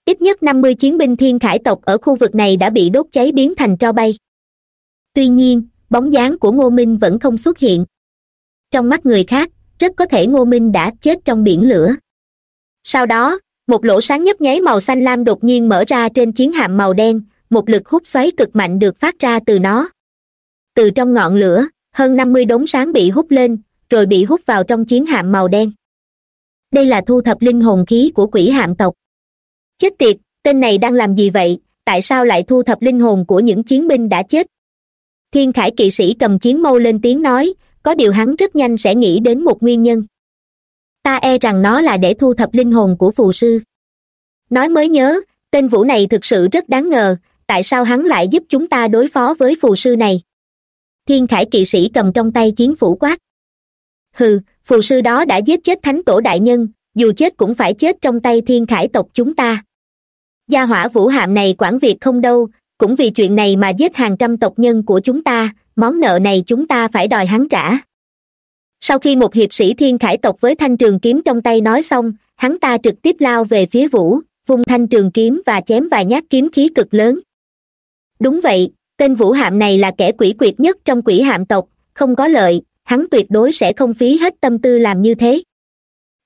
Ít nhất năm mươi chiến binh thiên khải tộc ở khu vực này đã bị đốt cháy biến thành tro bay. Tuy nhiên, bóng dáng của ngô minh vẫn không xuất hiện. Trong mắt người khác, rất có thể ngô minh đã chết trong biển lửa. Sau đó, một lỗ sáng nhấp nháy màu xanh lam đột nhiên mở ra trên chiến hạm màu đen, một lực hút xoáy cực mạnh được phát ra từ nó từ trong ngọn lửa, hơn năm mươi đống sáng bị hút lên, rồi bị hút vào trong chiến hạm màu đen. Đây là thu thập linh hồn khí của quỷ hạm tộc. Chết tiệt, tên này đang làm gì vậy? Tại sao lại thu thập linh hồn của những chiến binh đã chết? Thiên khải kỵ sĩ cầm chiến mâu lên tiếng nói, có điều hắn rất nhanh sẽ nghĩ đến một nguyên nhân. Ta e rằng nó là để thu thập linh hồn của phù sư. Nói mới nhớ, tên vũ này thực sự rất đáng ngờ, tại sao hắn lại giúp chúng ta đối phó với phù sư này? Thiên khải kỵ sĩ cầm trong tay chiến phủ quát. Hừ, phù sư đó đã giết chết thánh tổ đại nhân, dù chết cũng phải chết trong tay thiên khải tộc chúng ta. Gia hỏa vũ hạm này quản việc không đâu, cũng vì chuyện này mà giết hàng trăm tộc nhân của chúng ta, món nợ này chúng ta phải đòi hắn trả. Sau khi một hiệp sĩ thiên khải tộc với thanh trường kiếm trong tay nói xong, hắn ta trực tiếp lao về phía vũ, vung thanh trường kiếm và chém vài nhát kiếm khí cực lớn. Đúng vậy tên vũ hạm này là kẻ quỷ quyệt nhất trong quỷ hạm tộc, không có lợi, hắn tuyệt đối sẽ không phí hết tâm tư làm như thế.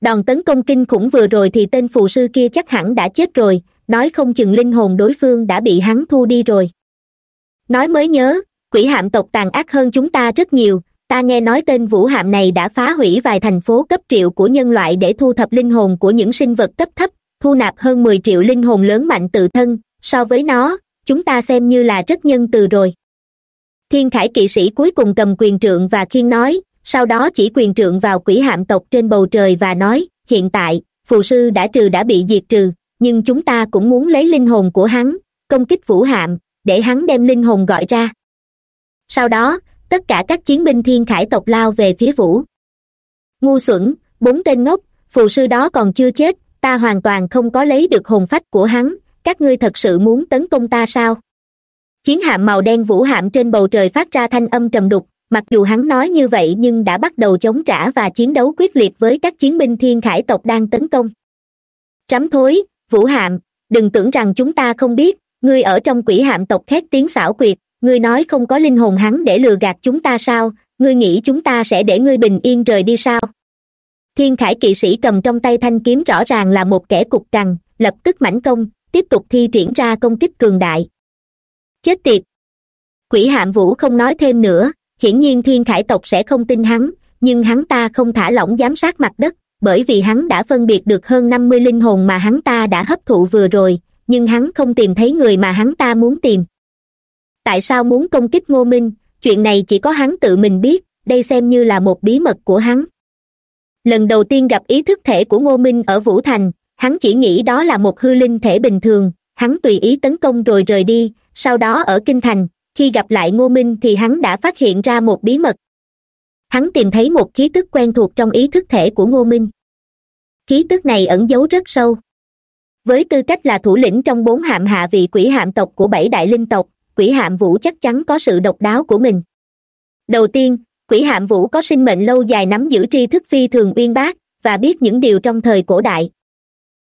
Đòn tấn công kinh khủng vừa rồi thì tên phù sư kia chắc hẳn đã chết rồi, nói không chừng linh hồn đối phương đã bị hắn thu đi rồi. Nói mới nhớ, quỷ hạm tộc tàn ác hơn chúng ta rất nhiều, ta nghe nói tên vũ hạm này đã phá hủy vài thành phố cấp triệu của nhân loại để thu thập linh hồn của những sinh vật cấp thấp, thu nạp hơn mười triệu linh hồn lớn mạnh tự thân, so với nó chúng ta xem như là rất nhân từ rồi. Thiên khải kỵ sĩ cuối cùng cầm quyền trượng và khiên nói, sau đó chỉ quyền trượng vào quỷ hạm tộc trên bầu trời và nói, hiện tại, phù sư đã trừ đã bị diệt trừ, nhưng chúng ta cũng muốn lấy linh hồn của hắn, công kích vũ hạm, để hắn đem linh hồn gọi ra. Sau đó, tất cả các chiến binh thiên khải tộc lao về phía vũ. Ngu xuẩn, bốn tên ngốc, phù sư đó còn chưa chết, ta hoàn toàn không có lấy được hồn phách của hắn các ngươi thật sự muốn tấn công ta sao? Chiến hạm màu đen vũ hạm trên bầu trời phát ra thanh âm trầm đục, mặc dù hắn nói như vậy nhưng đã bắt đầu chống trả và chiến đấu quyết liệt với các chiến binh thiên khải tộc đang tấn công. Trắm thối, vũ hạm, đừng tưởng rằng chúng ta không biết, ngươi ở trong quỷ hạm tộc khét tiếng xảo quyệt, ngươi nói không có linh hồn hắn để lừa gạt chúng ta sao, ngươi nghĩ chúng ta sẽ để ngươi bình yên rời đi sao? Thiên khải kỵ sĩ cầm trong tay thanh kiếm rõ ràng là một kẻ cục cằn, lập tức mãnh công tiếp tục thi triển ra công kích cường đại. Chết tiệt! Quỷ hạm vũ không nói thêm nữa, hiển nhiên thiên khải tộc sẽ không tin hắn, nhưng hắn ta không thả lỏng giám sát mặt đất, bởi vì hắn đã phân biệt được hơn năm mươi linh hồn mà hắn ta đã hấp thụ vừa rồi, nhưng hắn không tìm thấy người mà hắn ta muốn tìm. Tại sao muốn công kích ngô minh? Chuyện này chỉ có hắn tự mình biết, đây xem như là một bí mật của hắn. Lần đầu tiên gặp ý thức thể của ngô minh ở vũ thành hắn chỉ nghĩ đó là một hư linh thể bình thường, hắn tùy ý tấn công rồi rời đi, sau đó ở kinh thành, khi gặp lại ngô minh thì hắn đã phát hiện ra một bí mật. Hắn tìm thấy một khí tức quen thuộc trong ý thức thể của ngô minh. Khí tức này ẩn giấu rất sâu. Với tư cách là thủ lĩnh trong bốn hạm hạ vị quỷ hạm tộc của bảy đại linh tộc, quỷ hạm vũ chắc chắn có sự độc đáo của mình. Đầu tiên, quỷ hạm vũ có sinh mệnh lâu dài nắm giữ tri thức phi thường uyên bác và biết những điều trong thời cổ đại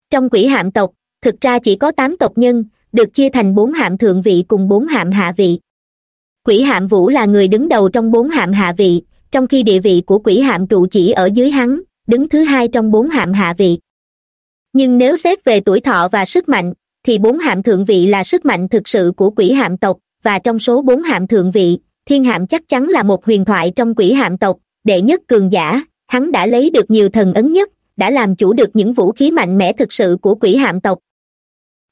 trong quỷ hạm tộc, thực ra chỉ có tám tộc nhân, được chia thành bốn hạm thượng vị cùng bốn hạm hạ vị. Quỷ hạm vũ là người đứng đầu trong bốn hạm hạ vị, trong khi địa vị của quỷ hạm trụ chỉ ở dưới hắn, đứng thứ hai trong bốn hạm hạ vị. Nhưng nếu xét về tuổi thọ và sức mạnh, thì bốn hạm thượng vị là sức mạnh thực sự của quỷ hạm tộc, và trong số bốn hạm thượng vị, thiên hạm chắc chắn là một huyền thoại trong quỷ hạm tộc, đệ nhất cường giả, hắn đã lấy được nhiều thần ấn nhất đã làm chủ được những vũ khí mạnh mẽ thực sự của quỷ hạm tộc.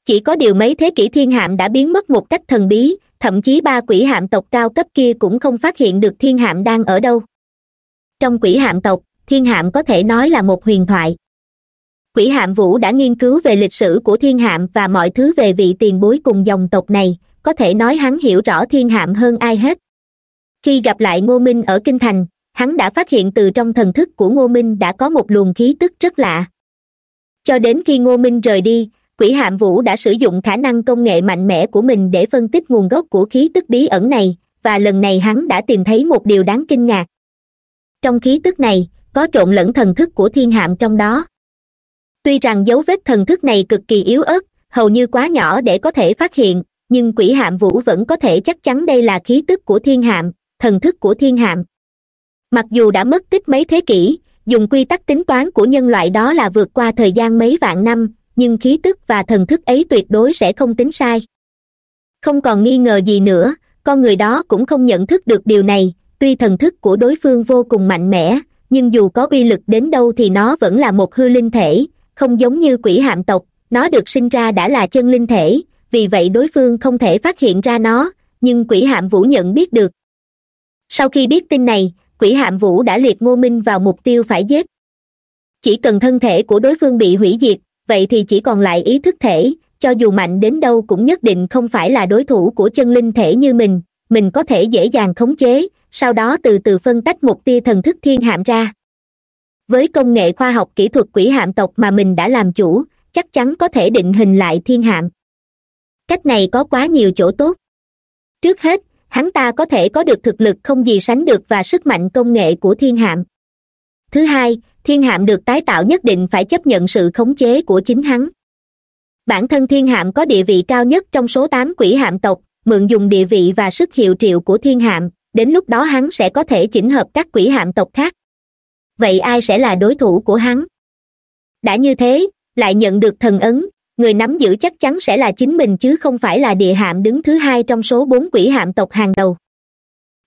Chỉ có điều mấy thế kỷ thiên hạm đã biến mất một cách thần bí, thậm chí ba quỷ hạm tộc cao cấp kia cũng không phát hiện được thiên hạm đang ở đâu. Trong quỷ hạm tộc, thiên hạm có thể nói là một huyền thoại. Quỷ hạm vũ đã nghiên cứu về lịch sử của thiên hạm và mọi thứ về vị tiền bối cùng dòng tộc này, có thể nói hắn hiểu rõ thiên hạm hơn ai hết. Khi gặp lại ngô minh ở kinh thành hắn đã phát hiện từ trong thần thức của ngô minh đã có một luồng khí tức rất lạ. Cho đến khi ngô minh rời đi, quỷ hạm vũ đã sử dụng khả năng công nghệ mạnh mẽ của mình để phân tích nguồn gốc của khí tức bí ẩn này, và lần này hắn đã tìm thấy một điều đáng kinh ngạc. Trong khí tức này, có trộn lẫn thần thức của thiên hạm trong đó. Tuy rằng dấu vết thần thức này cực kỳ yếu ớt, hầu như quá nhỏ để có thể phát hiện, nhưng quỷ hạm vũ vẫn có thể chắc chắn đây là khí tức của thiên hạm, thần thức của thiên hạm mặc dù đã mất tích mấy thế kỷ, dùng quy tắc tính toán của nhân loại đó là vượt qua thời gian mấy vạn năm, nhưng khí tức và thần thức ấy tuyệt đối sẽ không tính sai. Không còn nghi ngờ gì nữa, con người đó cũng không nhận thức được điều này. Tuy thần thức của đối phương vô cùng mạnh mẽ, nhưng dù có uy lực đến đâu thì nó vẫn là một hư linh thể, không giống như quỷ hạm tộc. Nó được sinh ra đã là chân linh thể, vì vậy đối phương không thể phát hiện ra nó, nhưng quỷ hạm vũ nhận biết được. Sau khi biết tin này quỷ hạm vũ đã liệt ngô minh vào mục tiêu phải giết. Chỉ cần thân thể của đối phương bị hủy diệt, vậy thì chỉ còn lại ý thức thể, cho dù mạnh đến đâu cũng nhất định không phải là đối thủ của chân linh thể như mình mình có thể dễ dàng khống chế, sau đó từ từ phân tách một tia thần thức thiên hạm ra. Với công nghệ khoa học kỹ thuật quỷ hạm tộc mà mình đã làm chủ, chắc chắn có thể định hình lại thiên hạm. Cách này có quá nhiều chỗ tốt. Trước hết hắn ta có thể có được thực lực không gì sánh được và sức mạnh công nghệ của thiên hạm. Thứ hai, thiên hạm được tái tạo nhất định phải chấp nhận sự khống chế của chính hắn. Bản thân thiên hạm có địa vị cao nhất trong số tám quỷ hạm tộc, mượn dùng địa vị và sức hiệu triệu của thiên hạm, đến lúc đó hắn sẽ có thể chỉnh hợp các quỷ hạm tộc khác. Vậy ai sẽ là đối thủ của hắn? Đã như thế, lại nhận được thần ấn người nắm giữ chắc chắn sẽ là chính mình chứ không phải là địa hạm đứng thứ hai trong số bốn quỷ hạm tộc hàng đầu.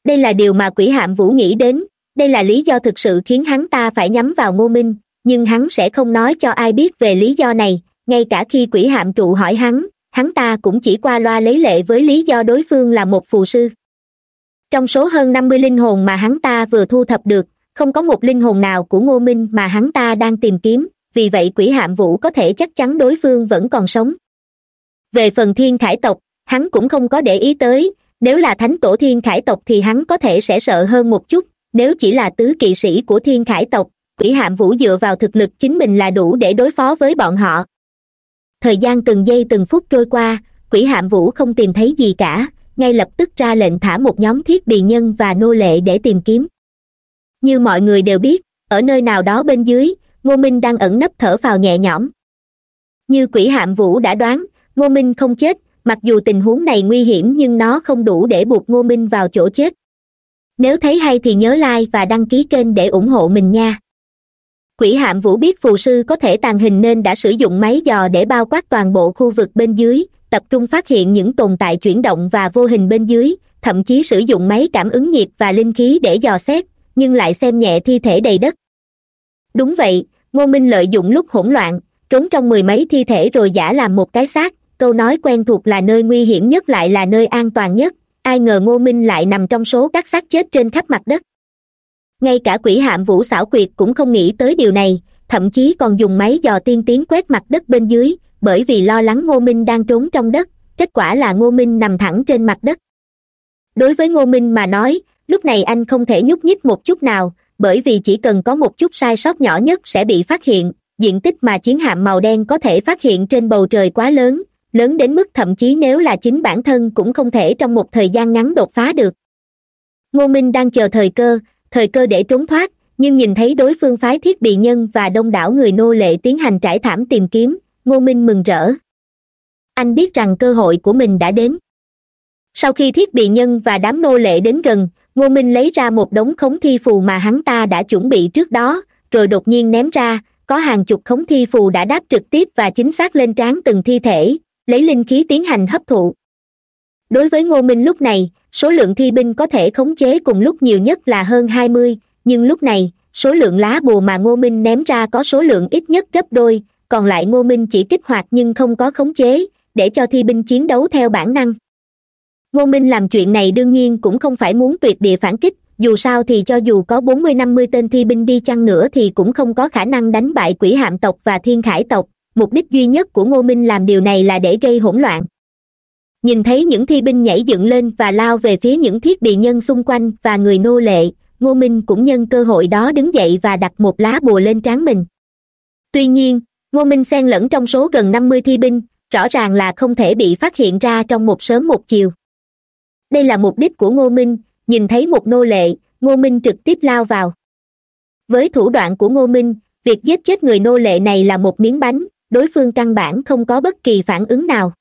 Đây là điều mà quỷ hạm vũ nghĩ đến. Đây là lý do thực sự khiến hắn ta phải nhắm vào ngô minh, nhưng hắn sẽ không nói cho ai biết về lý do này. Ngay cả khi quỷ hạm trụ hỏi hắn hắn ta cũng chỉ qua loa lấy lệ với lý do đối phương là một phù sư. Trong số hơn năm mươi linh hồn mà hắn ta vừa thu thập được, không có một linh hồn nào của ngô minh mà hắn ta đang tìm kiếm vì vậy quỷ hạm vũ có thể chắc chắn đối phương vẫn còn sống. Về phần thiên khải tộc, hắn cũng không có để ý tới. Nếu là thánh tổ thiên khải tộc thì hắn có thể sẽ sợ hơn một chút. Nếu chỉ là tứ kỵ sĩ của thiên khải tộc, quỷ hạm vũ dựa vào thực lực chính mình là đủ để đối phó với bọn họ. Thời gian từng giây từng phút trôi qua, quỷ hạm vũ không tìm thấy gì cả. Ngay lập tức ra lệnh thả một nhóm thiết bị nhân và nô lệ để tìm kiếm. Như mọi người đều biết, ở nơi nào đó bên dưới ngô minh đang ẩn nấp thở vào nhẹ nhõm. Như quỷ hạm vũ đã đoán, ngô minh không chết, mặc dù tình huống này nguy hiểm nhưng nó không đủ để buộc ngô minh vào chỗ chết. Nếu thấy hay thì nhớ like và đăng ký kênh để ủng hộ mình nha. Quỷ hạm vũ biết phù sư có thể tàn hình nên đã sử dụng máy dò để bao quát toàn bộ khu vực bên dưới, tập trung phát hiện những tồn tại chuyển động và vô hình bên dưới, thậm chí sử dụng máy cảm ứng nhiệt và linh khí để dò xét, nhưng lại xem nhẹ thi thể đầy đất đúng vậy, ngô minh lợi dụng lúc hỗn loạn, trốn trong mười mấy thi thể rồi giả làm một cái xác, câu nói quen thuộc là nơi nguy hiểm nhất lại là nơi an toàn nhất, ai ngờ ngô minh lại nằm trong số các xác chết trên khắp mặt đất. Ngay cả quỷ hạm vũ xảo quyệt cũng không nghĩ tới điều này, thậm chí còn dùng máy dò tiên tiến quét mặt đất bên dưới, bởi vì lo lắng ngô minh đang trốn trong đất, kết quả là ngô minh nằm thẳng trên mặt đất. Đối với ngô minh mà nói, lúc này anh không thể nhúc nhích một chút nào bởi vì chỉ cần có một chút sai sót nhỏ nhất sẽ bị phát hiện, diện tích mà chiến hạm màu đen có thể phát hiện trên bầu trời quá lớn lớn đến mức thậm chí nếu là chính bản thân cũng không thể trong một thời gian ngắn đột phá được. Ngô minh đang chờ thời cơ thời cơ để trốn thoát, nhưng nhìn thấy đối phương phái thiết bị nhân và đông đảo người nô lệ tiến hành trải thảm tìm kiếm, ngô minh mừng rỡ. Anh biết rằng cơ hội của mình đã đến. Sau khi thiết bị nhân và đám nô lệ đến gần ngô minh lấy ra một đống khống thi phù mà hắn ta đã chuẩn bị trước đó, rồi đột nhiên ném ra, có hàng chục khống thi phù đã đáp trực tiếp và chính xác lên trán từng thi thể, lấy linh khí tiến hành hấp thụ. Đối với ngô minh lúc này, số lượng thi binh có thể khống chế cùng lúc nhiều nhất là hơn hai mươi, nhưng lúc này, số lượng lá bùa mà ngô minh ném ra có số lượng ít nhất gấp đôi, còn lại ngô minh chỉ kích hoạt nhưng không có khống chế, để cho thi binh chiến đấu theo bản năng ngô minh làm chuyện này đương nhiên cũng không phải muốn tuyệt địa phản kích, dù sao thì cho dù có bốn mươi năm mươi tên thi binh đi chăng nữa thì cũng không có khả năng đánh bại quỷ hạm tộc và thiên khải tộc. Mục đích duy nhất của ngô minh làm điều này là để gây hỗn loạn. Nhìn thấy những thi binh nhảy dựng lên và lao về phía những thiết bị nhân xung quanh và người nô lệ, ngô minh cũng nhân cơ hội đó đứng dậy và đặt một lá bùa lên trán mình. Tuy nhiên, ngô minh xen lẫn trong số gần năm mươi thi binh, rõ ràng là không thể bị phát hiện ra trong một sớm một chiều đây là mục đích của ngô minh, nhìn thấy một nô lệ, ngô minh trực tiếp lao vào. Với thủ đoạn của ngô minh, việc giết chết người nô lệ này là một miếng bánh, đối phương căn bản không có bất kỳ phản ứng nào.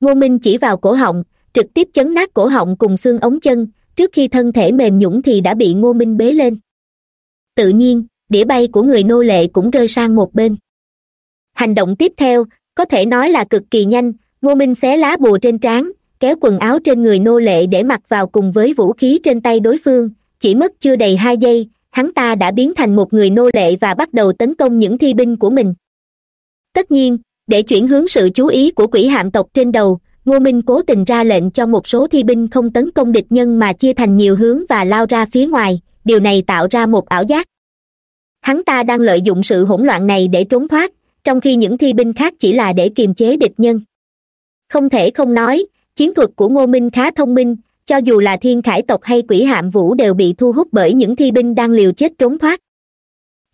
Ngô minh chỉ vào cổ họng, trực tiếp chấn nát cổ họng cùng xương ống chân, trước khi thân thể mềm nhũng thì đã bị ngô minh bế lên. Tự nhiên, đĩa bay của người nô lệ cũng rơi sang một bên. Hành động tiếp theo, có thể nói là cực kỳ nhanh, ngô minh xé lá bùa trên trán kéo quần áo trên người nô lệ để mặc vào cùng với vũ khí trên tay đối phương. Chỉ mất chưa đầy hai giây, hắn ta đã biến thành một người nô lệ và bắt đầu tấn công những thi binh của mình. Tất nhiên, để chuyển hướng sự chú ý của quỷ hạm tộc trên đầu, ngô minh cố tình ra lệnh cho một số thi binh không tấn công địch nhân mà chia thành nhiều hướng và lao ra phía ngoài, điều này tạo ra một ảo giác. Hắn ta đang lợi dụng sự hỗn loạn này để trốn thoát, trong khi những thi binh khác chỉ là để kiềm chế địch nhân. Không thể không nói chiến thuật của ngô minh khá thông minh, cho dù là thiên khải tộc hay quỷ hạm vũ đều bị thu hút bởi những thi binh đang liều chết trốn thoát.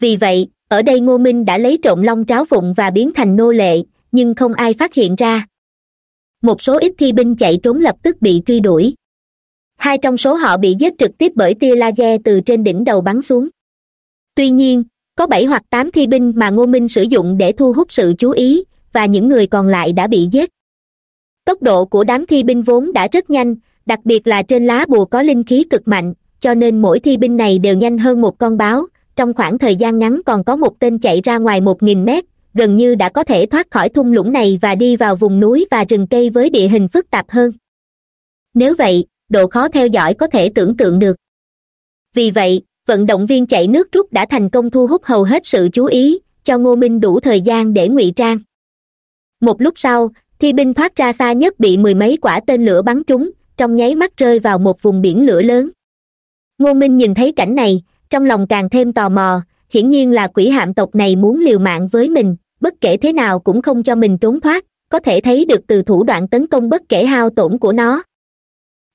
Vì vậy, ở đây ngô minh đã lấy trộm long tráo phụng và biến thành nô lệ, nhưng không ai phát hiện ra. Một số ít thi binh chạy trốn lập tức bị truy đuổi. Hai trong số họ bị giết trực tiếp bởi tia laser từ trên đỉnh đầu bắn xuống. Tuy nhiên, có bảy hoặc tám thi binh mà ngô minh sử dụng để thu hút sự chú ý, và những người còn lại đã bị giết tốc độ của đám thi binh vốn đã rất nhanh, đặc biệt là trên lá bùa có linh khí cực mạnh, cho nên mỗi thi binh này đều nhanh hơn một con báo. Trong khoảng thời gian ngắn còn có một tên chạy ra ngoài một nghìn mét, gần như đã có thể thoát khỏi thung lũng này và đi vào vùng núi và rừng cây với địa hình phức tạp hơn. Nếu vậy, độ khó theo dõi có thể tưởng tượng được. Vì vậy, vận động viên chạy nước rút đã thành công thu hút hầu hết sự chú ý, cho ngô minh đủ thời gian để ngụy trang. Một lúc sau thi binh thoát ra xa nhất bị mười mấy quả tên lửa bắn trúng, trong nháy mắt rơi vào một vùng biển lửa lớn. Ngô minh nhìn thấy cảnh này, trong lòng càng thêm tò mò, hiển nhiên là quỷ hạm tộc này muốn liều mạng với mình, bất kể thế nào cũng không cho mình trốn thoát, có thể thấy được từ thủ đoạn tấn công bất kể hao tổn của nó.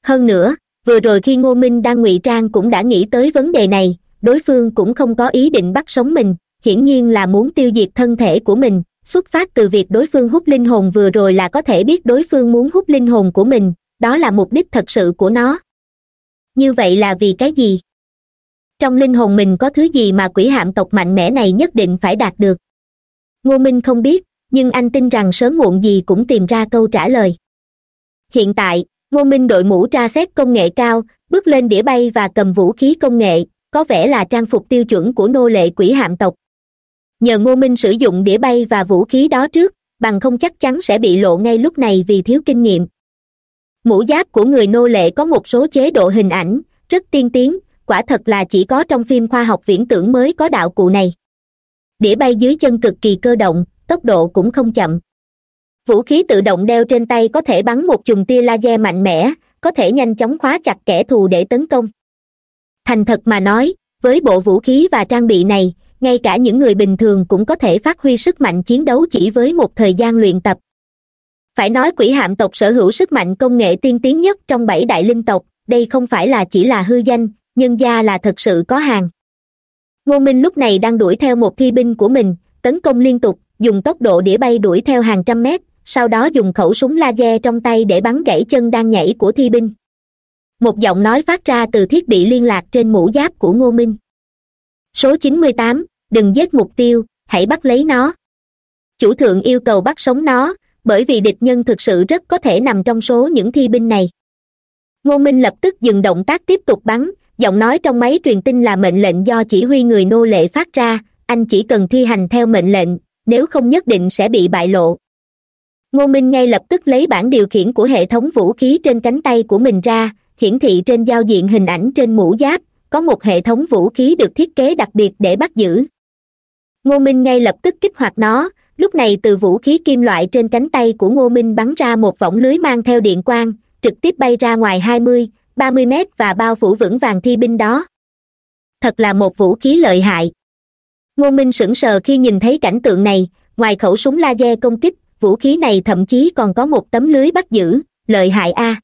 Hơn nữa, vừa rồi khi ngô minh đang ngụy trang cũng đã nghĩ tới vấn đề này, đối phương cũng không có ý định bắt sống mình, hiển nhiên là muốn tiêu diệt thân thể của mình xuất phát từ việc đối phương hút linh hồn vừa rồi là có thể biết đối phương muốn hút linh hồn của mình, đó là mục đích thật sự của nó. Như vậy là vì cái gì? Trong linh hồn mình có thứ gì mà quỷ hạm tộc mạnh mẽ này nhất định phải đạt được? Ngô minh không biết, nhưng anh tin rằng sớm muộn gì cũng tìm ra câu trả lời. Hiện tại, ngô minh đội mũ tra xét công nghệ cao, bước lên đĩa bay và cầm vũ khí công nghệ, có vẻ là trang phục tiêu chuẩn của nô lệ quỷ hạm tộc nhờ ngô minh sử dụng đĩa bay và vũ khí đó trước, bằng không chắc chắn sẽ bị lộ ngay lúc này vì thiếu kinh nghiệm. Mũ giáp của người nô lệ có một số chế độ hình ảnh, rất tiên tiến, quả thật là chỉ có trong phim khoa học viễn tưởng mới có đạo cụ này. Đĩa bay dưới chân cực kỳ cơ động, tốc độ cũng không chậm. Vũ khí tự động đeo trên tay có thể bắn một chùm tia laser mạnh mẽ, có thể nhanh chóng khóa chặt kẻ thù để tấn công. Thành thật mà nói, với bộ vũ khí và trang bị này ngay cả những người bình thường cũng có thể phát huy sức mạnh chiến đấu chỉ với một thời gian luyện tập. Phải nói quỷ hạm tộc sở hữu sức mạnh công nghệ tiên tiến nhất trong bảy đại linh tộc, đây không phải là chỉ là hư danh nhân gia là thật sự có hàng. Ngô minh lúc này đang đuổi theo một thi binh của mình, tấn công liên tục, dùng tốc độ đĩa bay đuổi theo hàng trăm mét, sau đó dùng khẩu súng laser trong tay để bắn gãy chân đang nhảy của thi binh. Một giọng nói phát ra từ thiết bị liên lạc trên mũ giáp của ngô minh. Số chín mươi tám đừng giết mục tiêu, hãy bắt lấy nó. Chủ thượng yêu cầu bắt sống nó, bởi vì địch nhân thực sự rất có thể nằm trong số những thi binh này. Ngô minh lập tức dừng động tác tiếp tục bắn, giọng nói trong máy truyền tin là mệnh lệnh do chỉ huy người nô lệ phát ra, anh chỉ cần thi hành theo mệnh lệnh, nếu không nhất định sẽ bị bại lộ. Ngô minh ngay lập tức lấy bản điều khiển của hệ thống vũ khí trên cánh tay của mình ra, hiển thị trên giao diện hình ảnh trên mũ giáp, có một hệ thống vũ khí được thiết kế đặc biệt để bắt giữ ngô minh ngay lập tức kích hoạt nó. Lúc này từ vũ khí kim loại trên cánh tay của ngô minh bắn ra một võng lưới mang theo điện quang, trực tiếp bay ra ngoài hai mươi, ba mươi mét và bao phủ vững vàng thi binh đó. Thật là một vũ khí lợi hại. Ngô minh sững sờ khi nhìn thấy cảnh tượng này. Ngoài khẩu súng laser công kích, vũ khí này thậm chí còn có một tấm lưới bắt giữ. Lợi hại a.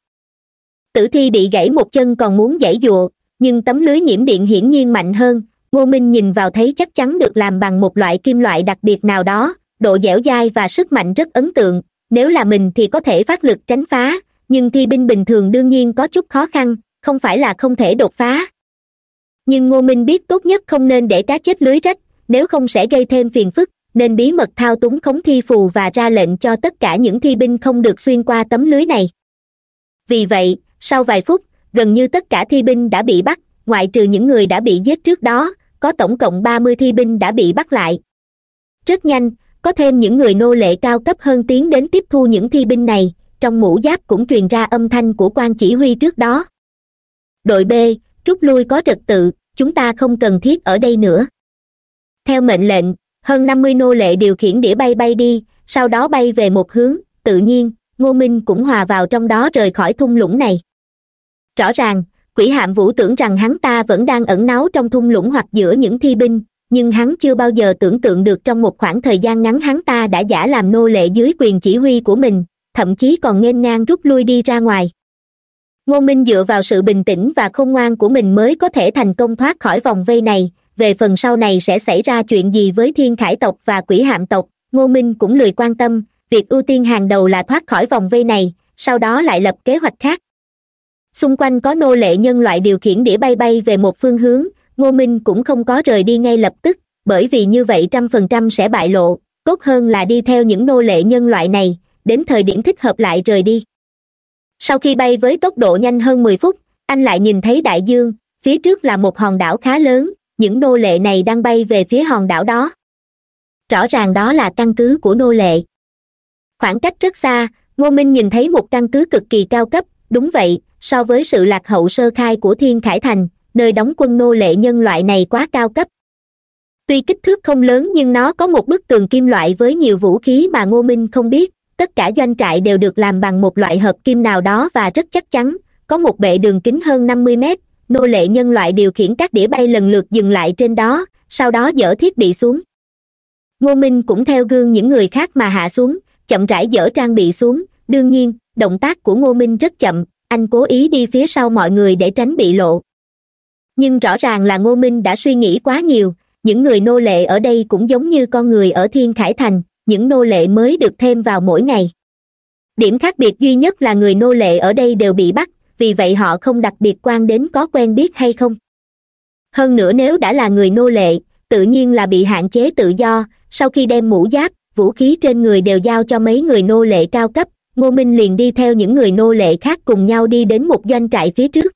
Tử thi bị gãy một chân còn muốn giãy dụa nhưng tấm lưới nhiễm điện hiển nhiên mạnh hơn ngô minh nhìn vào thấy chắc chắn được làm bằng một loại kim loại đặc biệt nào đó, độ dẻo dai và sức mạnh rất ấn tượng. Nếu là mình thì có thể phát lực tránh phá, nhưng thi binh bình thường đương nhiên có chút khó khăn, không phải là không thể đột phá. Nhưng ngô minh biết tốt nhất không nên để cá chết lưới rách, nếu không sẽ gây thêm phiền phức, nên bí mật thao túng khống thi phù và ra lệnh cho tất cả những thi binh không được xuyên qua tấm lưới này. Vì vậy, sau vài phút, gần như tất cả thi binh đã bị bắt, ngoại trừ những người đã bị giết trước đó có tổng cộng ba mươi thi binh đã bị bắt lại. Rất nhanh, có thêm những người nô lệ cao cấp hơn tiến đến tiếp thu những thi binh này, trong mũ giáp cũng truyền ra âm thanh của quan chỉ huy trước đó. Đội b, rút lui có trật tự, chúng ta không cần thiết ở đây nữa. Theo mệnh lệnh, hơn năm mươi nô lệ điều khiển đĩa bay bay đi, sau đó bay về một hướng, tự nhiên, ngô minh cũng hòa vào trong đó rời khỏi thung lũng này. Rõ ràng quỷ hạm vũ tưởng rằng hắn ta vẫn đang ẩn náu trong thung lũng hoặc giữa những thi binh, nhưng hắn chưa bao giờ tưởng tượng được trong một khoảng thời gian ngắn hắn ta đã giả làm nô lệ dưới quyền chỉ huy của mình, thậm chí còn nghênh ngang rút lui đi ra ngoài. Ngô minh dựa vào sự bình tĩnh và khôn ngoan của mình mới có thể thành công thoát khỏi vòng vây này, về phần sau này sẽ xảy ra chuyện gì với thiên khải tộc và quỷ hạm tộc, ngô minh cũng lười quan tâm, việc ưu tiên hàng đầu là thoát khỏi vòng vây này, sau đó lại lập kế hoạch khác xung quanh có nô lệ nhân loại điều khiển đĩa bay bay về một phương hướng, ngô minh cũng không có rời đi ngay lập tức, bởi vì như vậy trăm phần trăm sẽ bại lộ, tốt hơn là đi theo những nô lệ nhân loại này, đến thời điểm thích hợp lại rời đi. Sau khi bay với tốc độ nhanh hơn mười phút, anh lại nhìn thấy đại dương, phía trước là một hòn đảo khá lớn, những nô lệ này đang bay về phía hòn đảo đó. Rõ ràng đó là căn cứ của nô lệ. Khoảng cách rất xa, ngô minh nhìn thấy một căn cứ cực kỳ cao cấp, đúng vậy so với sự lạc hậu sơ khai của thiên khải thành, nơi đóng quân nô lệ nhân loại này quá cao cấp. Tuy kích thước không lớn nhưng nó có một bức tường kim loại với nhiều vũ khí mà ngô minh không biết. Tất cả doanh trại đều được làm bằng một loại hợp kim nào đó và rất chắc chắn. Có một bệ đường kính hơn năm mươi mét, nô lệ nhân loại điều khiển các đĩa bay lần lượt dừng lại trên đó, sau đó dỡ thiết bị xuống. Ngô minh cũng theo gương những người khác mà hạ xuống, chậm rãi dỡ trang bị xuống. Đương nhiên, động tác của ngô minh rất chậm anh cố ý đi phía sau mọi người để tránh bị lộ. Nhưng rõ ràng là ngô minh đã suy nghĩ quá nhiều, những người nô lệ ở đây cũng giống như con người ở thiên khải thành, những nô lệ mới được thêm vào mỗi ngày. Điểm khác biệt duy nhất là người nô lệ ở đây đều bị bắt, vì vậy họ không đặc biệt quan đến có quen biết hay không. Hơn nữa nếu đã là người nô lệ, tự nhiên là bị hạn chế tự do, sau khi đem mũ giáp, vũ khí trên người đều giao cho mấy người nô lệ cao cấp ngô minh liền đi theo những người nô lệ khác cùng nhau đi đến một doanh trại phía trước.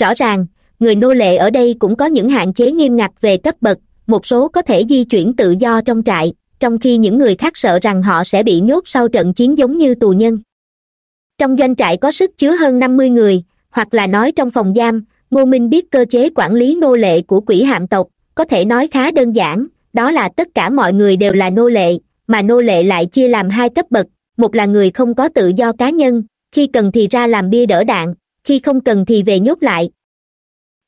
Rõ ràng, người nô lệ ở đây cũng có những hạn chế nghiêm ngặt về cấp bậc, một số có thể di chuyển tự do trong trại, trong khi những người khác sợ rằng họ sẽ bị nhốt sau trận chiến giống như tù nhân. Trong doanh trại có sức chứa hơn năm mươi người, hoặc là nói trong phòng giam, ngô minh biết cơ chế quản lý nô lệ của quỷ hạm tộc, có thể nói khá đơn giản, đó là tất cả mọi người đều là nô lệ, mà nô lệ lại chia làm hai cấp bậc một là người không có tự do cá nhân, khi cần thì ra làm bia đỡ đạn, khi không cần thì về nhốt lại.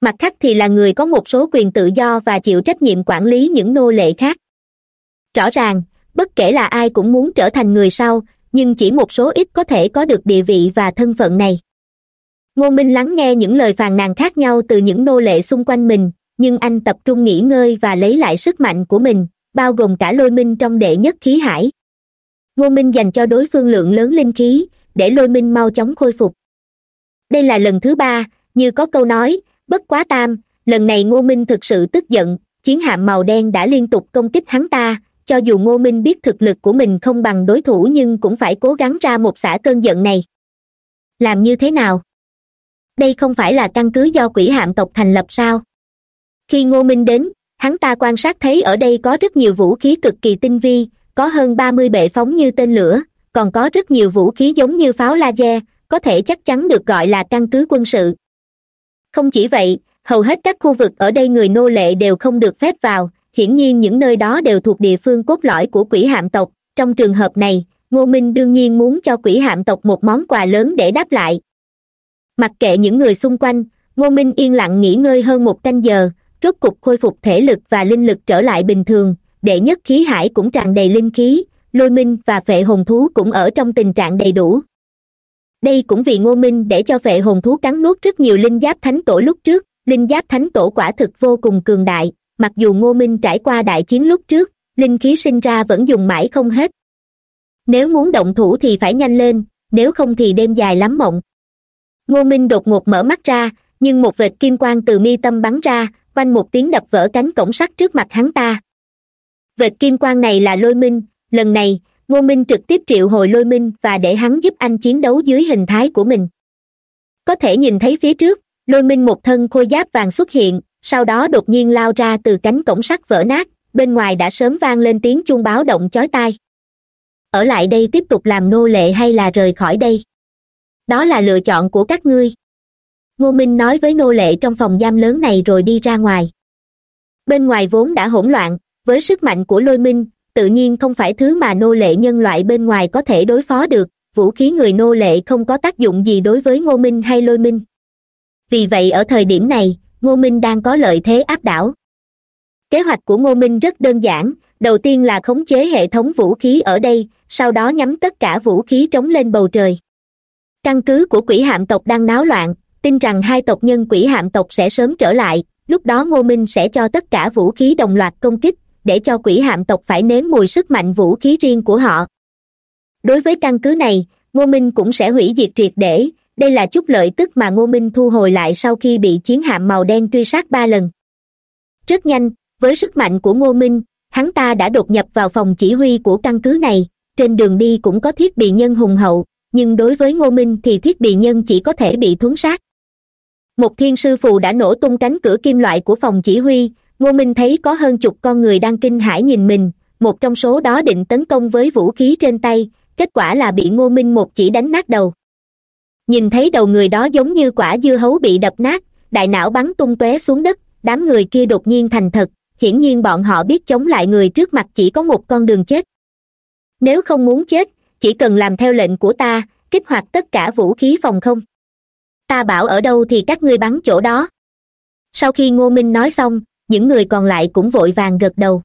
Mặt khác thì là người có một số quyền tự do và chịu trách nhiệm quản lý những nô lệ khác. Rõ ràng, bất kể là ai cũng muốn trở thành người sau, nhưng chỉ một số ít có thể có được địa vị và thân phận này. Ngô minh lắng nghe những lời phàn nàn khác nhau từ những nô lệ xung quanh mình, nhưng anh tập trung nghỉ ngơi và lấy lại sức mạnh của mình, bao gồm cả lôi minh trong đệ nhất khí hải ngô minh dành cho đối phương lượng lớn linh khí, để lôi minh mau chóng khôi phục. Đây là lần thứ ba, như có câu nói, bất quá tam, lần này ngô minh thực sự tức giận, chiến hạm màu đen đã liên tục công kích hắn ta, cho dù ngô minh biết thực lực của mình không bằng đối thủ nhưng cũng phải cố gắng ra một xả cơn giận này. Làm như thế nào? Đây không phải là căn cứ do quỷ hạm tộc thành lập sao? Khi ngô minh đến, hắn ta quan sát thấy ở đây có rất nhiều vũ khí cực kỳ tinh vi có hơn ba mươi bệ phóng như tên lửa, còn có rất nhiều vũ khí giống như pháo laser, có thể chắc chắn được gọi là căn cứ quân sự. Không chỉ vậy, hầu hết các khu vực ở đây người nô lệ đều không được phép vào, hiển nhiên những nơi đó đều thuộc địa phương cốt lõi của quỷ hạm tộc. Trong trường hợp này, ngô minh đương nhiên muốn cho quỷ hạm tộc một món quà lớn để đáp lại. Mặc kệ những người xung quanh, ngô minh yên lặng nghỉ ngơi hơn một canh giờ, rốt cục khôi phục thể lực và linh lực trở lại bình thường đệ nhất khí hải cũng tràn đầy linh khí, lôi minh và phệ hồn thú cũng ở trong tình trạng đầy đủ. Đây cũng vì ngô minh để cho phệ hồn thú cắn nuốt rất nhiều linh giáp thánh tổ lúc trước. Linh giáp thánh tổ quả thực vô cùng cường đại. Mặc dù ngô minh trải qua đại chiến lúc trước, linh khí sinh ra vẫn dùng mãi không hết. Nếu muốn động thủ thì phải nhanh lên, nếu không thì đêm dài lắm mộng. Ngô minh đột ngột mở mắt ra, nhưng một vệt kim quang từ mi tâm bắn ra quanh một tiếng đập vỡ cánh cổng sắt trước mặt hắn ta vệt kim quang này là lôi minh. Lần này, ngô minh trực tiếp triệu hồi lôi minh và để hắn giúp anh chiến đấu dưới hình thái của mình. Có thể nhìn thấy phía trước, lôi minh một thân khôi giáp vàng xuất hiện, sau đó đột nhiên lao ra từ cánh cổng sắt vỡ nát, bên ngoài đã sớm vang lên tiếng chuông báo động chói tai. Ở lại đây tiếp tục làm nô lệ hay là rời khỏi đây? Đó là lựa chọn của các ngươi. Ngô minh nói với nô lệ trong phòng giam lớn này rồi đi ra ngoài. Bên ngoài vốn đã hỗn loạn với sức mạnh của lôi minh, tự nhiên không phải thứ mà nô lệ nhân loại bên ngoài có thể đối phó được, vũ khí người nô lệ không có tác dụng gì đối với ngô minh hay lôi minh. Vì vậy ở thời điểm này, ngô minh đang có lợi thế áp đảo. Kế hoạch của ngô minh rất đơn giản, đầu tiên là khống chế hệ thống vũ khí ở đây, sau đó nhắm tất cả vũ khí trống lên bầu trời. Căn cứ của quỷ hạm tộc đang náo loạn, tin rằng hai tộc nhân quỷ hạm tộc sẽ sớm trở lại, lúc đó ngô minh sẽ cho tất cả vũ khí đồng loạt công kích để cho quỷ hạm tộc phải nếm mùi sức mạnh vũ khí riêng của họ. Đối với căn cứ này, ngô minh cũng sẽ hủy diệt triệt để. Đây là chút lợi tức mà ngô minh thu hồi lại sau khi bị chiến hạm màu đen truy sát ba lần. Rất nhanh, với sức mạnh của ngô minh, hắn ta đã đột nhập vào phòng chỉ huy của căn cứ này. Trên đường đi cũng có thiết bị nhân hùng hậu, nhưng đối với ngô minh thì thiết bị nhân chỉ có thể bị thuấn sát. Một thiên sư phù đã nổ tung cánh cửa kim loại của phòng chỉ huy ngô minh thấy có hơn chục con người đang kinh hãi nhìn mình, một trong số đó định tấn công với vũ khí trên tay, kết quả là bị ngô minh một chỉ đánh nát đầu. Nhìn thấy đầu người đó giống như quả dưa hấu bị đập nát, đại não bắn tung tóe xuống đất, đám người kia đột nhiên thành thật, hiển nhiên bọn họ biết chống lại người trước mặt chỉ có một con đường chết. Nếu không muốn chết, chỉ cần làm theo lệnh của ta, kích hoạt tất cả vũ khí phòng không. Ta bảo ở đâu thì các ngươi bắn chỗ đó. Sau khi ngô minh nói xong những người còn lại cũng vội vàng gật đầu.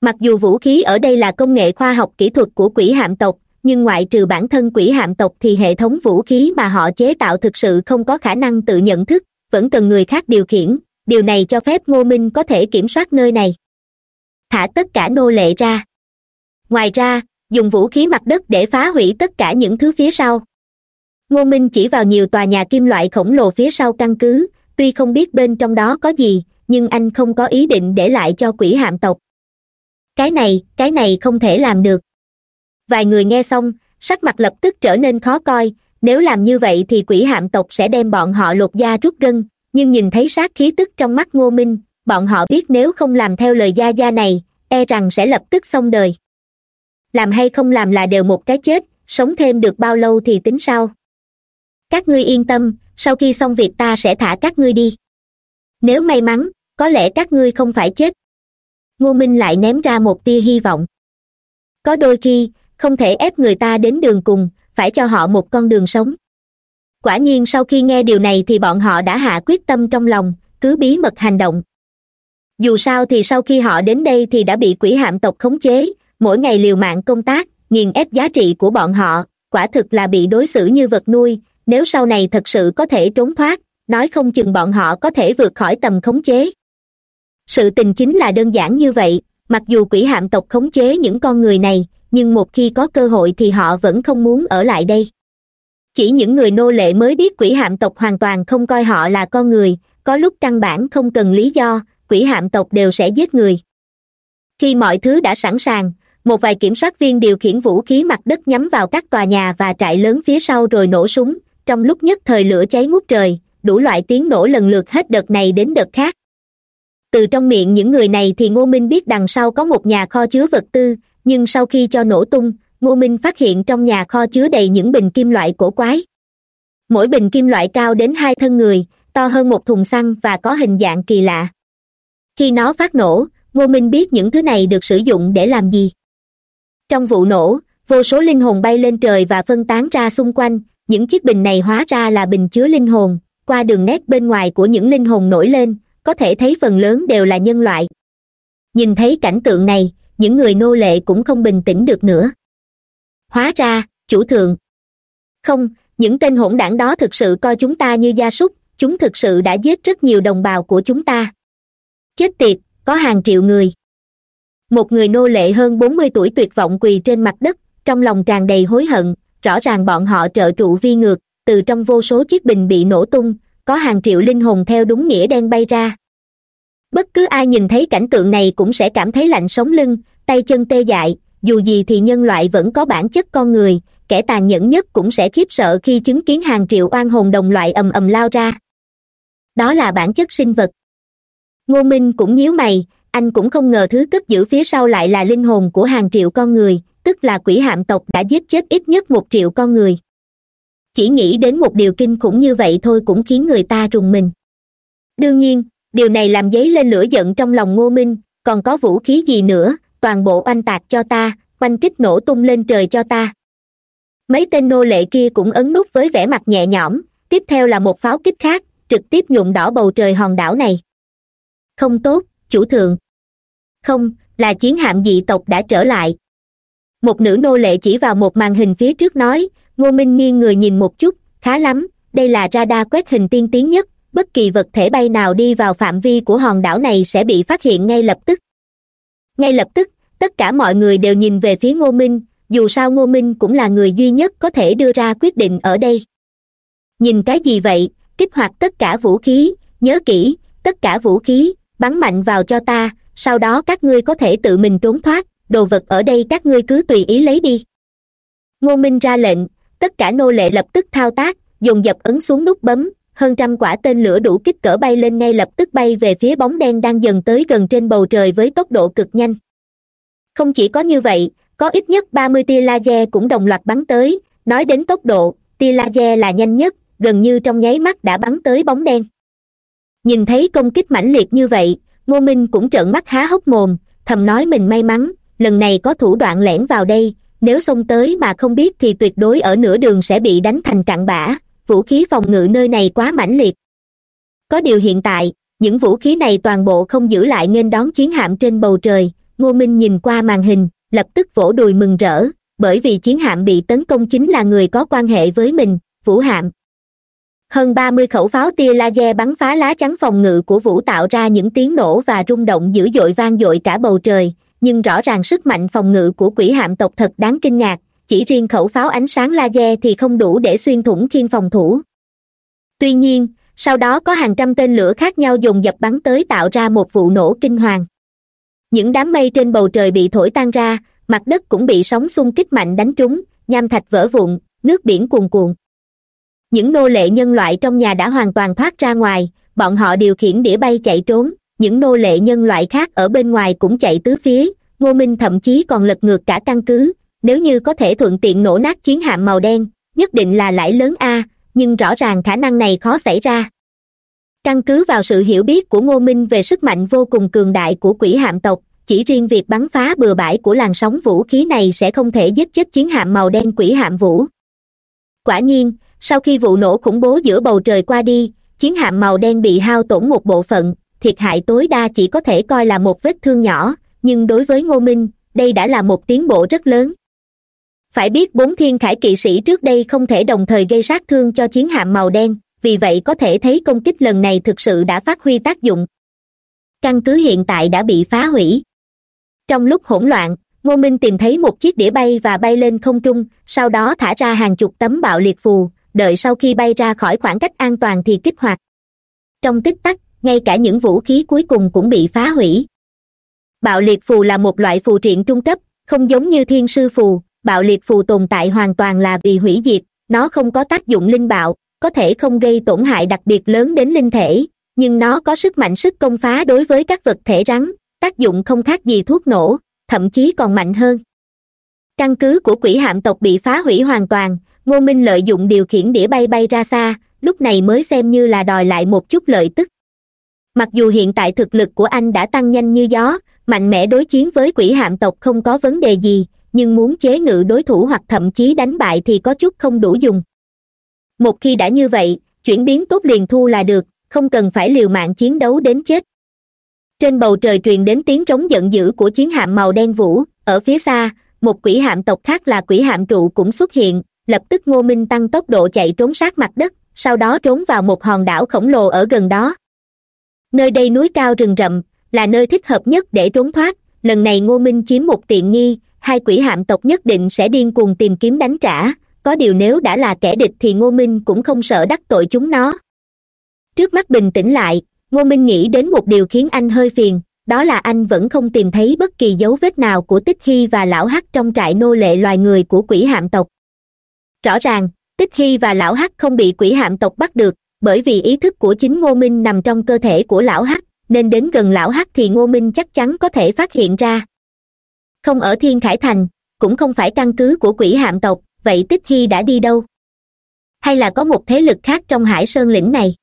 Mặc dù vũ khí ở đây là công nghệ khoa học kỹ thuật của quỷ hạm tộc, nhưng ngoại trừ bản thân quỷ hạm tộc thì hệ thống vũ khí mà họ chế tạo thực sự không có khả năng tự nhận thức, vẫn cần người khác điều khiển. Điều này cho phép ngô minh có thể kiểm soát nơi này. Thả tất cả nô lệ ra. Ngoài ra, dùng vũ khí mặt đất để phá hủy tất cả những thứ phía sau. Ngô minh chỉ vào nhiều tòa nhà kim loại khổng lồ phía sau căn cứ, tuy không biết bên trong đó có gì nhưng anh không có ý định để lại cho quỷ hạm tộc. Cái này cái này không thể làm được. Vài người nghe xong, sắc mặt lập tức trở nên khó coi, nếu làm như vậy thì quỷ hạm tộc sẽ đem bọn họ lột da rút gân, nhưng nhìn thấy sát khí tức trong mắt ngô minh, bọn họ biết nếu không làm theo lời gia gia này e rằng sẽ lập tức xong đời. Làm hay không làm là đều một cái chết, sống thêm được bao lâu thì tính sao? Các ngươi yên tâm, sau khi xong việc ta sẽ thả các ngươi đi nếu may mắn, có lẽ các ngươi không phải chết. Ngô minh lại ném ra một tia hy vọng. Có đôi khi, không thể ép người ta đến đường cùng, phải cho họ một con đường sống. Quả nhiên sau khi nghe điều này thì bọn họ đã hạ quyết tâm trong lòng, cứ bí mật hành động. Dù sao thì sau khi họ đến đây thì đã bị quỷ hạm tộc khống chế, mỗi ngày liều mạng công tác, nghiền ép giá trị của bọn họ, quả thực là bị đối xử như vật nuôi, nếu sau này thật sự có thể trốn thoát nói không chừng bọn họ có thể vượt khỏi tầm khống chế. Sự tình chính là đơn giản như vậy, mặc dù quỷ hạm tộc khống chế những con người này, nhưng một khi có cơ hội thì họ vẫn không muốn ở lại đây. Chỉ những người nô lệ mới biết quỷ hạm tộc hoàn toàn không coi họ là con người, có lúc căn bản không cần lý do, quỷ hạm tộc đều sẽ giết người. Khi mọi thứ đã sẵn sàng, một vài kiểm soát viên điều khiển vũ khí mặt đất nhắm vào các tòa nhà và trại lớn phía sau rồi nổ súng, trong lúc nhất thời lửa cháy ngút trời đủ loại tiếng nổ lần lượt hết đợt này đến đợt khác. Từ trong miệng những người này thì ngô minh biết đằng sau có một nhà kho chứa vật tư, nhưng sau khi cho nổ tung, ngô minh phát hiện trong nhà kho chứa đầy những bình kim loại cổ quái. Mỗi bình kim loại cao đến hai thân người, to hơn một thùng xăng và có hình dạng kỳ lạ. Khi nó phát nổ, ngô minh biết những thứ này được sử dụng để làm gì. Trong vụ nổ, vô số linh hồn bay lên trời và phân tán ra xung quanh, những chiếc bình này hóa ra là bình chứa linh hồn qua đường nét bên ngoài của những linh hồn nổi lên, có thể thấy phần lớn đều là nhân loại. Nhìn thấy cảnh tượng này, những người nô lệ cũng không bình tĩnh được nữa. Hóa ra, chủ thượng. Không, những tên hỗn đảng đó thực sự coi chúng ta như gia súc, chúng thực sự đã giết rất nhiều đồng bào của chúng ta. Chết tiệt, có hàng triệu người. Một người nô lệ hơn bốn mươi tuổi tuyệt vọng quỳ trên mặt đất, trong lòng tràn đầy hối hận, rõ ràng bọn họ trợ trụ vi ngược từ trong vô số chiếc bình bị nổ tung, có hàng triệu linh hồn theo đúng nghĩa đen bay ra. Bất cứ ai nhìn thấy cảnh tượng này cũng sẽ cảm thấy lạnh sống lưng, tay chân tê dại, dù gì thì nhân loại vẫn có bản chất con người, kẻ tàn nhẫn nhất cũng sẽ khiếp sợ khi chứng kiến hàng triệu oan hồn đồng loại ầm ầm lao ra. Đó là bản chất sinh vật. Ngô minh cũng nhíu mày, anh cũng không ngờ thứ cất giữ phía sau lại là linh hồn của hàng triệu con người, tức là quỷ hạm tộc đã giết chết ít nhất một triệu con người chỉ nghĩ đến một điều kinh khủng như vậy thôi cũng khiến người ta rùng mình. Đương nhiên, điều này làm dấy lên lửa giận trong lòng ngô minh, còn có vũ khí gì nữa, toàn bộ oanh tạc cho ta, oanh kích nổ tung lên trời cho ta. Mấy tên nô lệ kia cũng ấn nút với vẻ mặt nhẹ nhõm, tiếp theo là một pháo kích khác, trực tiếp nhuộm đỏ bầu trời hòn đảo này. Không tốt, chủ thượng. Không, là chiến hạm dị tộc đã trở lại. Một nữ nô lệ chỉ vào một màn hình phía trước nói ngô minh nghiêng người nhìn một chút, khá lắm, đây là radar quét hình tiên tiến nhất, bất kỳ vật thể bay nào đi vào phạm vi của hòn đảo này sẽ bị phát hiện ngay lập tức. Ngay lập tức, tất cả mọi người đều nhìn về phía ngô minh, dù sao ngô minh cũng là người duy nhất có thể đưa ra quyết định ở đây. Nhìn cái gì vậy, kích hoạt tất cả vũ khí, nhớ kỹ, tất cả vũ khí, bắn mạnh vào cho ta, sau đó các ngươi có thể tự mình trốn thoát, đồ vật ở đây các ngươi cứ tùy ý lấy đi. Ngô minh ra lệnh tất cả nô lệ lập tức thao tác dùng dập ấn xuống nút bấm, hơn trăm quả tên lửa đủ kích cỡ bay lên ngay lập tức bay về phía bóng đen đang dần tới gần trên bầu trời với tốc độ cực nhanh. Không chỉ có như vậy, có ít nhất ba mươi tia laser cũng đồng loạt bắn tới. Nói đến tốc độ, tia laser là nhanh nhất, gần như trong nháy mắt đã bắn tới bóng đen. Nhìn thấy công kích mãnh liệt như vậy, ngô minh cũng trợn mắt há hốc mồm, thầm nói mình may mắn, lần này có thủ đoạn lẻn vào đây nếu xông tới mà không biết thì tuyệt đối ở nửa đường sẽ bị đánh thành cặn bã. Vũ khí phòng ngự nơi này quá mãnh liệt. Có điều hiện tại, những vũ khí này toàn bộ không giữ lại nên đón chiến hạm trên bầu trời. Ngô minh nhìn qua màn hình, lập tức vỗ đùi mừng rỡ, bởi vì chiến hạm bị tấn công chính là người có quan hệ với mình, vũ hạm. Hơn ba mươi khẩu pháo tia laser bắn phá lá chắn phòng ngự của vũ tạo ra những tiếng nổ và rung động dữ dội vang dội cả bầu trời nhưng rõ ràng sức mạnh phòng ngự của quỷ hạm tộc thật đáng kinh ngạc, chỉ riêng khẩu pháo ánh sáng laser thì không đủ để xuyên thủng khiên phòng thủ. Tuy nhiên, sau đó có hàng trăm tên lửa khác nhau dùng dập bắn tới tạo ra một vụ nổ kinh hoàng. Những đám mây trên bầu trời bị thổi tan ra, mặt đất cũng bị sóng xung kích mạnh đánh trúng, nham thạch vỡ vụn, nước biển cuồn cuộn. Những nô lệ nhân loại trong nhà đã hoàn toàn thoát ra ngoài, bọn họ điều khiển đĩa bay chạy trốn những nô lệ nhân loại khác ở bên ngoài cũng chạy tứ phía, ngô minh thậm chí còn lật ngược cả căn cứ. Nếu như có thể thuận tiện nổ nát chiến hạm màu đen, nhất định là lãi lớn a, nhưng rõ ràng khả năng này khó xảy ra. Căn cứ vào sự hiểu biết của ngô minh về sức mạnh vô cùng cường đại của quỷ hạm tộc, chỉ riêng việc bắn phá bừa bãi của làn sóng vũ khí này sẽ không thể giết chết chiến hạm màu đen quỷ hạm vũ. Quả nhiên, sau khi vụ nổ khủng bố giữa bầu trời qua đi, chiến hạm màu đen bị hao tổn một bộ phận thiệt hại tối đa chỉ có thể coi là một vết thương nhỏ, nhưng đối với ngô minh, đây đã là một tiến bộ rất lớn. Phải biết bốn thiên khải kỵ sĩ trước đây không thể đồng thời gây sát thương cho chiến hạm màu đen, vì vậy có thể thấy công kích lần này thực sự đã phát huy tác dụng. Căn cứ hiện tại đã bị phá hủy. Trong lúc hỗn loạn, ngô minh tìm thấy một chiếc đĩa bay và bay lên không trung, sau đó thả ra hàng chục tấm bạo liệt phù, đợi sau khi bay ra khỏi khoảng cách an toàn thì kích hoạt. Trong tích tắc ngay cả những vũ khí cuối cùng cũng bị phá hủy. Bạo liệt phù là một loại phù triện trung cấp, không giống như thiên sư phù. Bạo liệt phù tồn tại hoàn toàn là vì hủy diệt, nó không có tác dụng linh bạo, có thể không gây tổn hại đặc biệt lớn đến linh thể, nhưng nó có sức mạnh sức công phá đối với các vật thể rắn, tác dụng không khác gì thuốc nổ, thậm chí còn mạnh hơn. Căn cứ của quỷ hạm tộc bị phá hủy hoàn toàn, ngô minh lợi dụng điều khiển đĩa bay bay ra xa, lúc này mới xem như là đòi lại một chút lợi tức mặc dù hiện tại thực lực của anh đã tăng nhanh như gió, mạnh mẽ đối chiến với quỷ hạm tộc không có vấn đề gì, nhưng muốn chế ngự đối thủ hoặc thậm chí đánh bại thì có chút không đủ dùng. Một khi đã như vậy, chuyển biến tốt liền thu là được, không cần phải liều mạng chiến đấu đến chết. Trên bầu trời truyền đến tiếng trống giận dữ của chiến hạm màu đen vũ, ở phía xa, một quỷ hạm tộc khác là quỷ hạm trụ cũng xuất hiện, lập tức ngô minh tăng tốc độ chạy trốn sát mặt đất, sau đó trốn vào một hòn đảo khổng lồ ở gần đó nơi đây núi cao rừng rậm, là nơi thích hợp nhất để trốn thoát. Lần này ngô minh chiếm một tiện nghi, hai quỷ hạm tộc nhất định sẽ điên cuồng tìm kiếm đánh trả. Có điều nếu đã là kẻ địch thì ngô minh cũng không sợ đắc tội chúng nó. Trước mắt bình tĩnh lại, ngô minh nghĩ đến một điều khiến anh hơi phiền, đó là anh vẫn không tìm thấy bất kỳ dấu vết nào của tích hy và lão hắc trong trại nô lệ loài người của quỷ hạm tộc. Rõ ràng, tích hy và lão hắc không bị quỷ hạm tộc bắt được bởi vì ý thức của chính ngô minh nằm trong cơ thể của lão hắc, nên đến gần lão hắc thì ngô minh chắc chắn có thể phát hiện ra. Không ở thiên khải thành, cũng không phải căn cứ của quỷ hạm tộc, vậy tích hy đã đi đâu? Hay là có một thế lực khác trong hải sơn lĩnh này?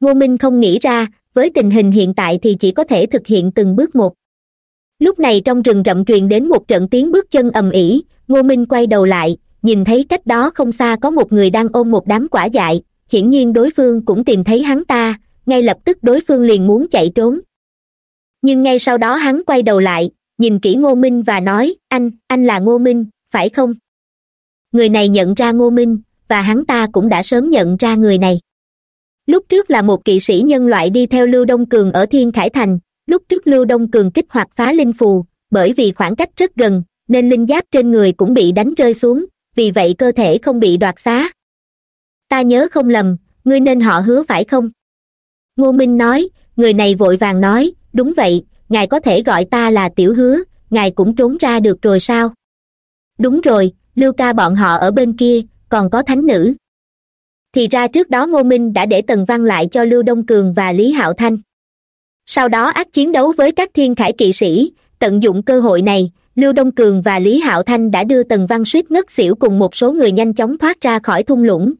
Ngô minh không nghĩ ra, với tình hình hiện tại thì chỉ có thể thực hiện từng bước một. Lúc này trong rừng rậm truyền đến một trận tiếng bước chân ầm ĩ, ngô minh quay đầu lại, nhìn thấy cách đó không xa có một người đang ôm một đám quả dại hiển nhiên đối phương cũng tìm thấy hắn ta, ngay lập tức đối phương liền muốn chạy trốn. Nhưng ngay sau đó hắn quay đầu lại, nhìn kỹ ngô minh và nói, anh anh là ngô minh, phải không? Người này nhận ra ngô minh, và hắn ta cũng đã sớm nhận ra người này. Lúc trước là một kỵ sĩ nhân loại đi theo lưu đông cường ở thiên khải thành, lúc trước lưu đông cường kích hoạt phá linh phù, bởi vì khoảng cách rất gần, nên linh giáp trên người cũng bị đánh rơi xuống, vì vậy cơ thể không bị đoạt xá ta nhớ không lầm, ngươi nên họ hứa phải không? Ngô minh nói, người này vội vàng nói, đúng vậy, ngài có thể gọi ta là tiểu hứa, ngài cũng trốn ra được rồi sao? Đúng rồi, lưu ca bọn họ ở bên kia, còn có thánh nữ. Thì ra trước đó ngô minh đã để tần văn lại cho lưu đông cường và lý hạo thanh. Sau đó ác chiến đấu với các thiên khải kỵ sĩ, tận dụng cơ hội này, lưu đông cường và lý hạo thanh đã đưa tần văn suýt ngất xỉu cùng một số người nhanh chóng thoát ra khỏi thung lũng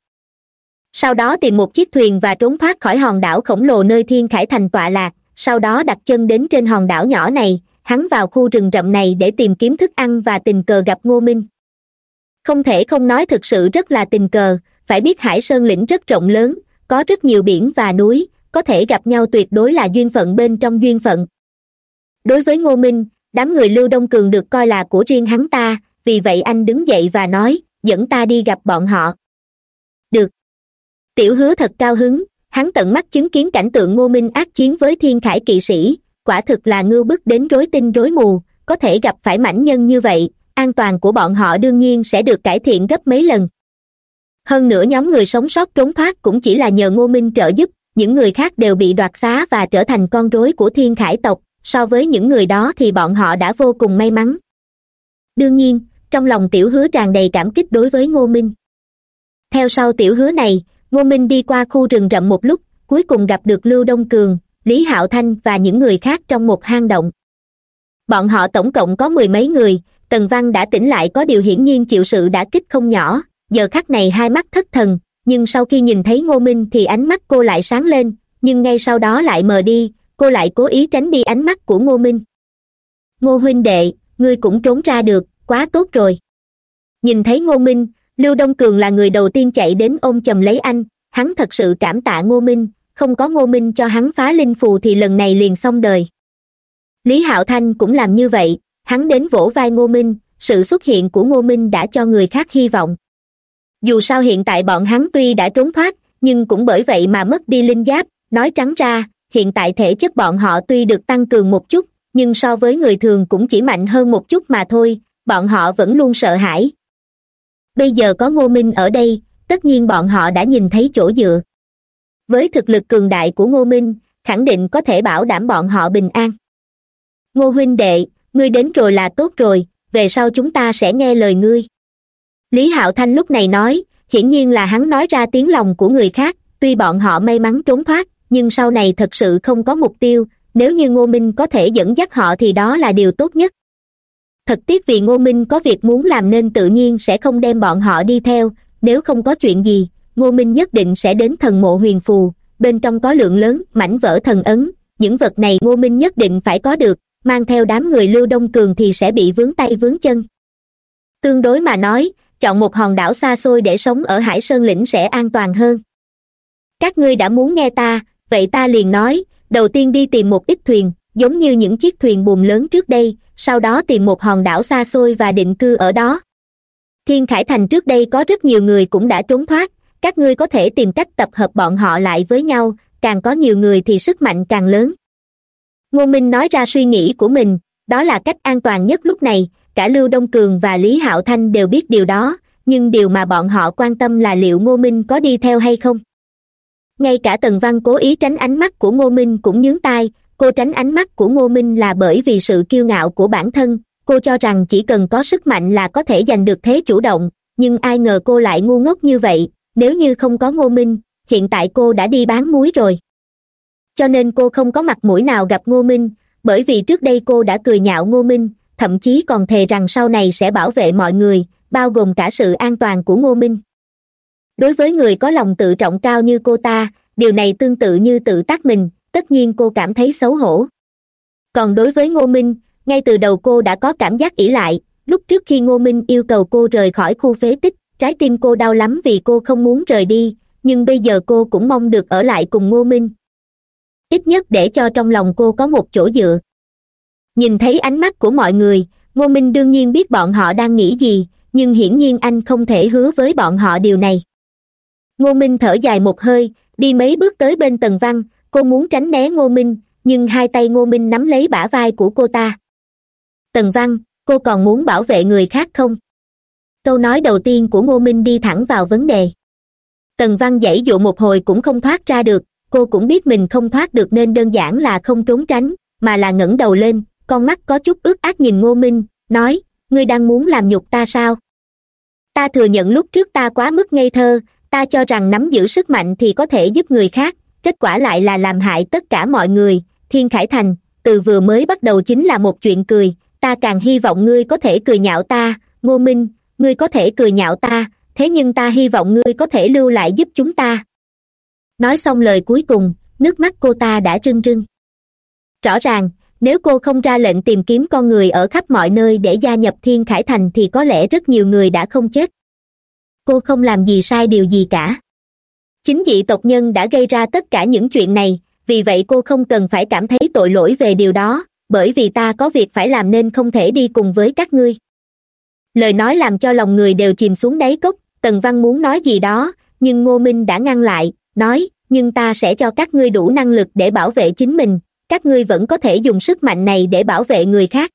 sau đó tìm một chiếc thuyền và trốn thoát khỏi hòn đảo khổng lồ nơi thiên khải thành tọa lạc, sau đó đặt chân đến trên hòn đảo nhỏ này, hắn vào khu rừng rậm này để tìm kiếm thức ăn và tình cờ gặp ngô minh. Không thể không nói thực sự rất là tình cờ, phải biết hải sơn lĩnh rất rộng lớn, có rất nhiều biển và núi, có thể gặp nhau tuyệt đối là duyên phận bên trong duyên phận. Đối với ngô minh, đám người lưu đông cường được coi là của riêng hắn ta, vì vậy anh đứng dậy và nói, dẫn ta đi gặp bọn họ tiểu hứa thật cao hứng, hắn tận mắt chứng kiến cảnh tượng ngô minh ác chiến với thiên khải kỵ sĩ, quả thực là ngưu bức đến rối tinh rối mù, có thể gặp phải mãnh nhân như vậy, an toàn của bọn họ đương nhiên sẽ được cải thiện gấp mấy lần. Hơn nữa nhóm người sống sót trốn thoát cũng chỉ là nhờ ngô minh trợ giúp, những người khác đều bị đoạt xá và trở thành con rối của thiên khải tộc, so với những người đó thì bọn họ đã vô cùng may mắn. Đương nhiên, trong lòng tiểu hứa tràn đầy cảm kích đối với ngô minh. Theo sau tiểu hứa này ngô minh đi qua khu rừng rậm một lúc, cuối cùng gặp được lưu đông cường, lý hạo thanh và những người khác trong một hang động. Bọn họ tổng cộng có mười mấy người, tần văn đã tỉnh lại có điều hiển nhiên chịu sự đã kích không nhỏ, giờ khắc này hai mắt thất thần, nhưng sau khi nhìn thấy ngô minh thì ánh mắt cô lại sáng lên, nhưng ngay sau đó lại mờ đi, cô lại cố ý tránh đi ánh mắt của ngô minh. Ngô huynh đệ, ngươi cũng trốn ra được, quá tốt rồi. Nhìn thấy ngô minh lưu đông cường là người đầu tiên chạy đến ôm chầm lấy anh. Hắn thật sự cảm tạ ngô minh. Không có ngô minh cho hắn phá linh phù thì lần này liền xong đời. Lý hạo thanh cũng làm như vậy. Hắn đến vỗ vai ngô minh. Sự xuất hiện của ngô minh đã cho người khác hy vọng. Dù sao hiện tại bọn hắn tuy đã trốn thoát, nhưng cũng bởi vậy mà mất đi linh giáp. Nói trắng ra, hiện tại thể chất bọn họ tuy được tăng cường một chút, nhưng so với người thường cũng chỉ mạnh hơn một chút mà thôi. Bọn họ vẫn luôn sợ hãi bây giờ có ngô minh ở đây, tất nhiên bọn họ đã nhìn thấy chỗ dựa. Với thực lực cường đại của ngô minh, khẳng định có thể bảo đảm bọn họ bình an. Ngô huynh đệ, ngươi đến rồi là tốt rồi, về sau chúng ta sẽ nghe lời ngươi. Lý hạo thanh lúc này nói, hiển nhiên là hắn nói ra tiếng lòng của người khác, tuy bọn họ may mắn trốn thoát, nhưng sau này thật sự không có mục tiêu, nếu như ngô minh có thể dẫn dắt họ thì đó là điều tốt nhất thật tiếc vì ngô minh có việc muốn làm nên tự nhiên sẽ không đem bọn họ đi theo, nếu không có chuyện gì, ngô minh nhất định sẽ đến thần mộ huyền phù, bên trong có lượng lớn, mảnh vỡ thần ấn, những vật này ngô minh nhất định phải có được, mang theo đám người lưu đông cường thì sẽ bị vướng tay vướng chân. Tương đối mà nói, chọn một hòn đảo xa xôi để sống ở hải sơn lĩnh sẽ an toàn hơn. Các ngươi đã muốn nghe ta, vậy ta liền nói, đầu tiên đi tìm một ít thuyền, giống như những chiếc thuyền buồm lớn trước đây sau đó tìm một hòn đảo xa xôi và định cư ở đó. Thiên khải thành trước đây có rất nhiều người cũng đã trốn thoát, các ngươi có thể tìm cách tập hợp bọn họ lại với nhau, càng có nhiều người thì sức mạnh càng lớn. Ngô minh nói ra suy nghĩ của mình, đó là cách an toàn nhất lúc này, cả lưu đông cường và lý hạo thanh đều biết điều đó, nhưng điều mà bọn họ quan tâm là liệu ngô minh có đi theo hay không. Ngay cả tần văn cố ý tránh ánh mắt của ngô minh cũng nhướng tai cô tránh ánh mắt của ngô minh là bởi vì sự kiêu ngạo của bản thân. Cô cho rằng chỉ cần có sức mạnh là có thể giành được thế chủ động, nhưng ai ngờ cô lại ngu ngốc như vậy. Nếu như không có ngô minh, hiện tại cô đã đi bán muối rồi. Cho nên cô không có mặt mũi nào gặp ngô minh, bởi vì trước đây cô đã cười nhạo ngô minh, thậm chí còn thề rằng sau này sẽ bảo vệ mọi người, bao gồm cả sự an toàn của ngô minh. Đối với người có lòng tự trọng cao như cô ta, điều này tương tự như tự tác mình tất nhiên cô cảm thấy xấu hổ. Còn đối với ngô minh, ngay từ đầu cô đã có cảm giác ỷ lại. Lúc trước khi ngô minh yêu cầu cô rời khỏi khu phế tích, trái tim cô đau lắm vì cô không muốn rời đi, nhưng bây giờ cô cũng mong được ở lại cùng ngô minh. Ít nhất để cho trong lòng cô có một chỗ dựa. Nhìn thấy ánh mắt của mọi người, ngô minh đương nhiên biết bọn họ đang nghĩ gì, nhưng hiển nhiên anh không thể hứa với bọn họ điều này. Ngô minh thở dài một hơi, đi mấy bước tới bên tần văn cô muốn tránh né ngô minh, nhưng hai tay ngô minh nắm lấy bả vai của cô ta. Tần văn, cô còn muốn bảo vệ người khác không? Câu nói đầu tiên của ngô minh đi thẳng vào vấn đề. Tần văn dãy dụ một hồi cũng không thoát ra được, cô cũng biết mình không thoát được nên đơn giản là không trốn tránh, mà là ngẩng đầu lên, con mắt có chút ướt át nhìn ngô minh, nói, ngươi đang muốn làm nhục ta sao? Ta thừa nhận lúc trước ta quá mức ngây thơ, ta cho rằng nắm giữ sức mạnh thì có thể giúp người khác kết quả lại là làm hại tất cả mọi người. Thiên khải thành, từ vừa mới bắt đầu chính là một chuyện cười. Ta càng hy vọng ngươi có thể cười nhạo ta. Ngô minh, ngươi có thể cười nhạo ta. Thế nhưng ta hy vọng ngươi có thể lưu lại giúp chúng ta. Nói xong lời cuối cùng, nước mắt cô ta đã rưng rưng. Rõ ràng, nếu cô không ra lệnh tìm kiếm con người ở khắp mọi nơi để gia nhập thiên khải thành thì có lẽ rất nhiều người đã không chết. Cô không làm gì sai điều gì cả chính dị tộc nhân đã gây ra tất cả những chuyện này, vì vậy cô không cần phải cảm thấy tội lỗi về điều đó, bởi vì ta có việc phải làm nên không thể đi cùng với các ngươi. Lời nói làm cho lòng người đều chìm xuống đáy cốc, tần văn muốn nói gì đó, nhưng ngô minh đã ngăn lại, nói, nhưng ta sẽ cho các ngươi đủ năng lực để bảo vệ chính mình, các ngươi vẫn có thể dùng sức mạnh này để bảo vệ người khác.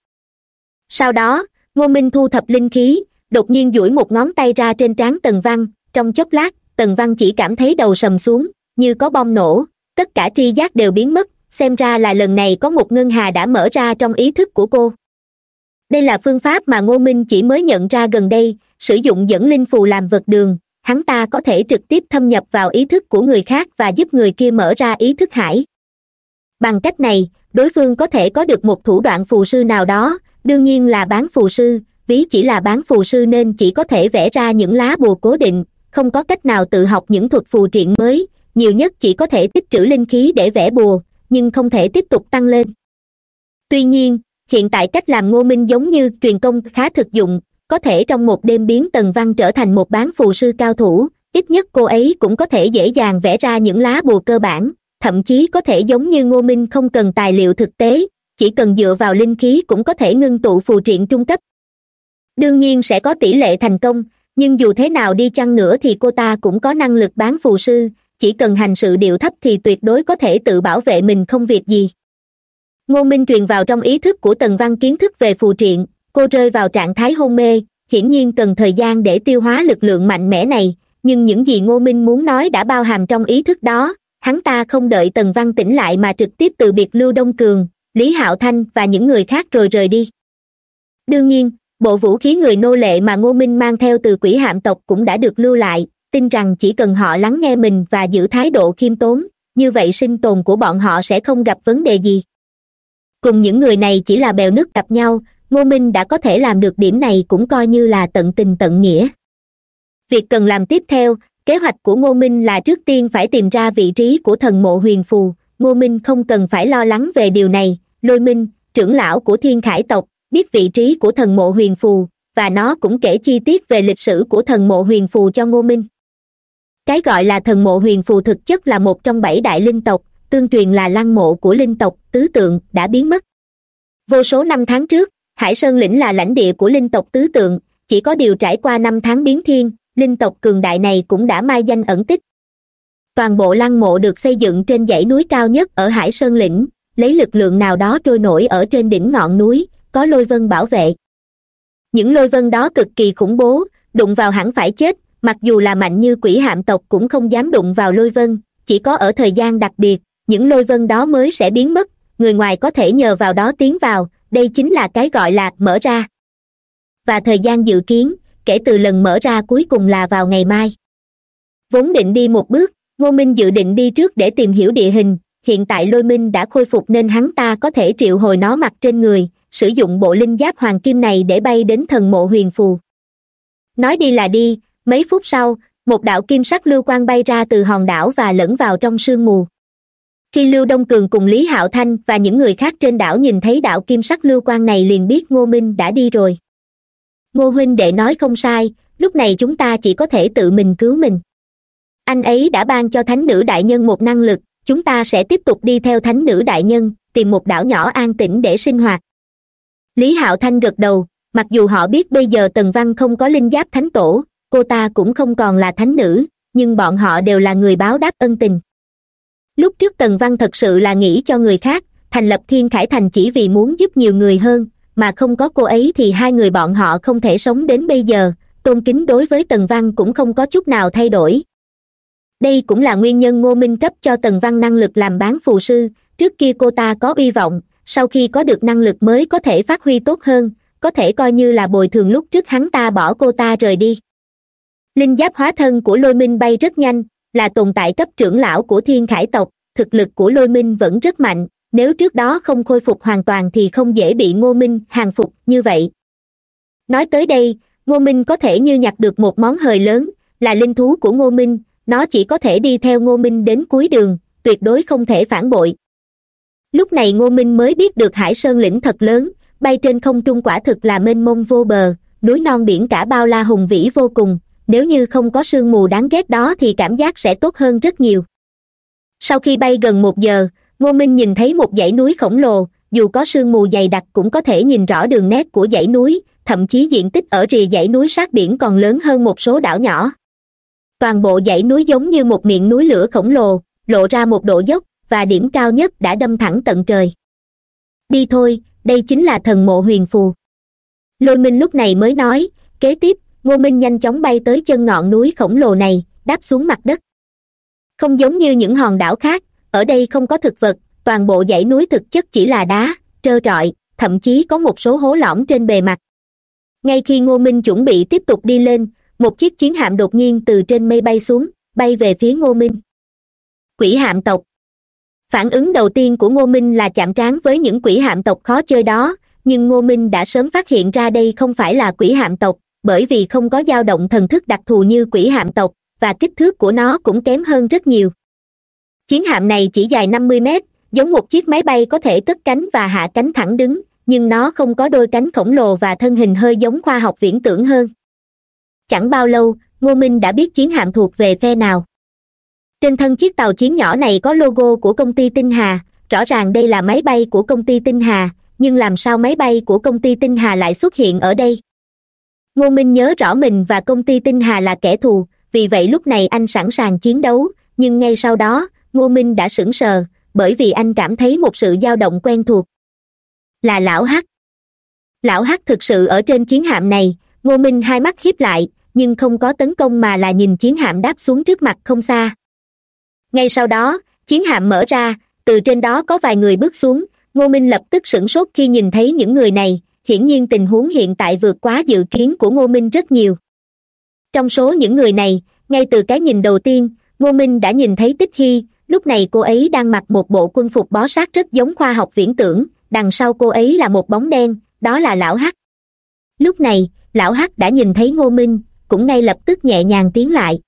Sau đó, ngô minh thu thập linh khí, đột nhiên duỗi một ngón tay ra trên trán tần văn, trong chốc lát tần văn chỉ cảm thấy đầu sầm xuống, như có bom nổ, tất cả tri giác đều biến mất, xem ra là lần này có một ngân hà đã mở ra trong ý thức của cô. Đây là phương pháp mà ngô minh chỉ mới nhận ra gần đây, sử dụng dẫn linh phù làm vật đường, hắn ta có thể trực tiếp thâm nhập vào ý thức của người khác và giúp người kia mở ra ý thức hải. Bằng cách này, đối phương có thể có được một thủ đoạn phù sư nào đó, đương nhiên là bán phù sư, ví chỉ là bán phù sư nên chỉ có thể vẽ ra những lá bùa cố định không có cách nào tự học những thuật phù triện mới, nhiều nhất chỉ có thể tích trữ linh khí để vẽ bùa, nhưng không thể tiếp tục tăng lên. Tuy nhiên, hiện tại cách làm ngô minh giống như truyền công khá thực dụng, có thể trong một đêm biến tần văn trở thành một bán phù sư cao thủ, ít nhất cô ấy cũng có thể dễ dàng vẽ ra những lá bùa cơ bản, thậm chí có thể giống như ngô minh không cần tài liệu thực tế, chỉ cần dựa vào linh khí cũng có thể ngưng tụ phù triện trung cấp. Đương nhiên sẽ có tỷ lệ thành công nhưng dù thế nào đi chăng nữa thì cô ta cũng có năng lực bán phù sư, chỉ cần hành sự điệu thấp thì tuyệt đối có thể tự bảo vệ mình không việc gì. Ngô minh truyền vào trong ý thức của tần văn kiến thức về phù triện, cô rơi vào trạng thái hôn mê, hiển nhiên cần thời gian để tiêu hóa lực lượng mạnh mẽ này, nhưng những gì ngô minh muốn nói đã bao hàm trong ý thức đó, hắn ta không đợi tần văn tỉnh lại mà trực tiếp từ biệt lưu đông cường, lý hạo thanh và những người khác rồi rời đi. Đương nhiên bộ vũ khí người nô lệ mà ngô minh mang theo từ quỷ hạm tộc cũng đã được lưu lại, tin rằng chỉ cần họ lắng nghe mình và giữ thái độ khiêm tốn, như vậy sinh tồn của bọn họ sẽ không gặp vấn đề gì. Cùng những người này chỉ là bèo nước gặp nhau, ngô minh đã có thể làm được điểm này cũng coi như là tận tình tận nghĩa. Việc cần làm tiếp theo, kế hoạch của ngô minh là trước tiên phải tìm ra vị trí của thần mộ huyền phù. Ngô minh không cần phải lo lắng về điều này, lôi minh, trưởng lão của thiên khải tộc biết vị trí của thần mộ huyền phù, và nó cũng kể chi tiết về lịch sử của thần mộ huyền phù cho ngô minh. Cái gọi là thần mộ huyền phù thực chất là một trong bảy đại linh tộc, tương truyền là lăng mộ của linh tộc, tứ tượng, đã biến mất. Vô số năm tháng trước, hải sơn lĩnh là lãnh địa của linh tộc tứ tượng, chỉ có điều trải qua năm tháng biến thiên, linh tộc cường đại này cũng đã mai danh ẩn tích. Toàn bộ lăng mộ được xây dựng trên dãy núi cao nhất ở hải sơn lĩnh, lấy lực lượng nào đó trôi nổi ở trên đỉnh ngọn núi có lôi vân bảo vệ. Những lôi vân đó cực kỳ khủng bố, đụng vào hẳn phải chết, mặc dù là mạnh như quỷ hạm tộc cũng không dám đụng vào lôi vân, chỉ có ở thời gian đặc biệt, những lôi vân đó mới sẽ biến mất, người ngoài có thể nhờ vào đó tiến vào, đây chính là cái gọi là mở ra. Và thời gian dự kiến, kể từ lần mở ra cuối cùng là vào ngày mai. Vốn định đi một bước, ngô minh dự định đi trước để tìm hiểu địa hình, hiện tại lôi minh đã khôi phục nên hắn ta có thể triệu hồi nó mặc trên người sử dụng bộ linh giáp hoàng kim này để bay đến thần mộ huyền phù. Nói đi là đi, mấy phút sau, một đạo kim sắc lưu quang bay ra từ hòn đảo và lẫn vào trong sương mù. Khi lưu đông cường cùng lý hạo thanh và những người khác trên đảo nhìn thấy đạo kim sắc lưu quang này liền biết ngô minh đã đi rồi. Ngô huynh đệ nói không sai, lúc này chúng ta chỉ có thể tự mình cứu mình. Anh ấy đã ban cho thánh nữ đại nhân một năng lực, chúng ta sẽ tiếp tục đi theo thánh nữ đại nhân, tìm một đảo nhỏ an tĩnh để sinh hoạt lý hạo thanh gật đầu, mặc dù họ biết bây giờ tần văn không có linh giáp thánh tổ, cô ta cũng không còn là thánh nữ, nhưng bọn họ đều là người báo đáp ân tình. Lúc trước tần văn thật sự là nghĩ cho người khác, thành lập thiên khải thành chỉ vì muốn giúp nhiều người hơn, mà không có cô ấy thì hai người bọn họ không thể sống đến bây giờ, tôn kính đối với tần văn cũng không có chút nào thay đổi. Đây cũng là nguyên nhân ngô minh cấp cho tần văn năng lực làm bán phù sư, trước kia cô ta có hy vọng sau khi có được năng lực mới có thể phát huy tốt hơn, có thể coi như là bồi thường lúc trước hắn ta bỏ cô ta rời đi. Linh giáp hóa thân của lôi minh bay rất nhanh, là tồn tại cấp trưởng lão của thiên khải tộc, thực lực của lôi minh vẫn rất mạnh, nếu trước đó không khôi phục hoàn toàn thì không dễ bị ngô minh, hàng phục, như vậy. Nói tới đây, ngô minh có thể như nhặt được một món hời lớn, là linh thú của ngô minh, nó chỉ có thể đi theo ngô minh đến cuối đường, tuyệt đối không thể phản bội lúc này ngô minh mới biết được hải sơn lĩnh thật lớn, bay trên không trung quả thực là mênh mông vô bờ, núi non biển cả bao la hùng vĩ vô cùng, nếu như không có sương mù đáng ghét đó thì cảm giác sẽ tốt hơn rất nhiều. Sau khi bay gần một giờ, ngô minh nhìn thấy một dãy núi khổng lồ, dù có sương mù dày đặc cũng có thể nhìn rõ đường nét của dãy núi, thậm chí diện tích ở rìa dãy núi sát biển còn lớn hơn một số đảo nhỏ. Toàn bộ dãy núi giống như một miệng núi lửa khổng lồ, lộ ra một độ dốc và điểm cao nhất đã đâm thẳng tận trời. Đi thôi, đây chính là thần mộ huyền phù. Lôi minh lúc này mới nói, kế tiếp, ngô minh nhanh chóng bay tới chân ngọn núi khổng lồ này, đáp xuống mặt đất. Không giống như những hòn đảo khác, ở đây không có thực vật, toàn bộ dãy núi thực chất chỉ là đá, trơ trọi, thậm chí có một số hố lõm trên bề mặt. Ngay khi ngô minh chuẩn bị tiếp tục đi lên, một chiếc chiến hạm đột nhiên từ trên mây bay xuống, bay về phía ngô minh. Quỷ hạm tộc phản ứng đầu tiên của ngô minh là chạm trán với những quỷ hạm tộc khó chơi đó, nhưng ngô minh đã sớm phát hiện ra đây không phải là quỷ hạm tộc, bởi vì không có dao động thần thức đặc thù như quỷ hạm tộc, và kích thước của nó cũng kém hơn rất nhiều. Chiến hạm này chỉ dài năm mươi mét, giống một chiếc máy bay có thể cất cánh và hạ cánh thẳng đứng, nhưng nó không có đôi cánh khổng lồ và thân hình hơi giống khoa học viễn tưởng hơn. Chẳng bao lâu, ngô minh đã biết chiến hạm thuộc về phe nào trên thân chiếc tàu chiến nhỏ này có logo của công ty tinh hà. Rõ ràng đây là máy bay của công ty tinh hà, nhưng làm sao máy bay của công ty tinh hà lại xuất hiện ở đây? Ngô minh nhớ rõ mình và công ty tinh hà là kẻ thù, vì vậy lúc này anh sẵn sàng chiến đấu, nhưng ngay sau đó, ngô minh đã sững sờ, bởi vì anh cảm thấy một sự dao động quen thuộc. Là lão hắc. Lão hắc thực sự ở trên chiến hạm này, ngô minh hai mắt hiếp lại, nhưng không có tấn công mà là nhìn chiến hạm đáp xuống trước mặt không xa ngay sau đó, chiến hạm mở ra, từ trên đó có vài người bước xuống. Ngô minh lập tức sửng sốt khi nhìn thấy những người này. Hiển nhiên tình huống hiện tại vượt quá dự kiến của ngô minh rất nhiều. Trong số những người này, ngay từ cái nhìn đầu tiên, ngô minh đã nhìn thấy tích hy. Lúc này cô ấy đang mặc một bộ quân phục bó sát rất giống khoa học viễn tưởng. Đằng sau cô ấy là một bóng đen, đó là lão hắc. Lúc này, lão hắc đã nhìn thấy ngô minh, cũng ngay lập tức nhẹ nhàng tiến lại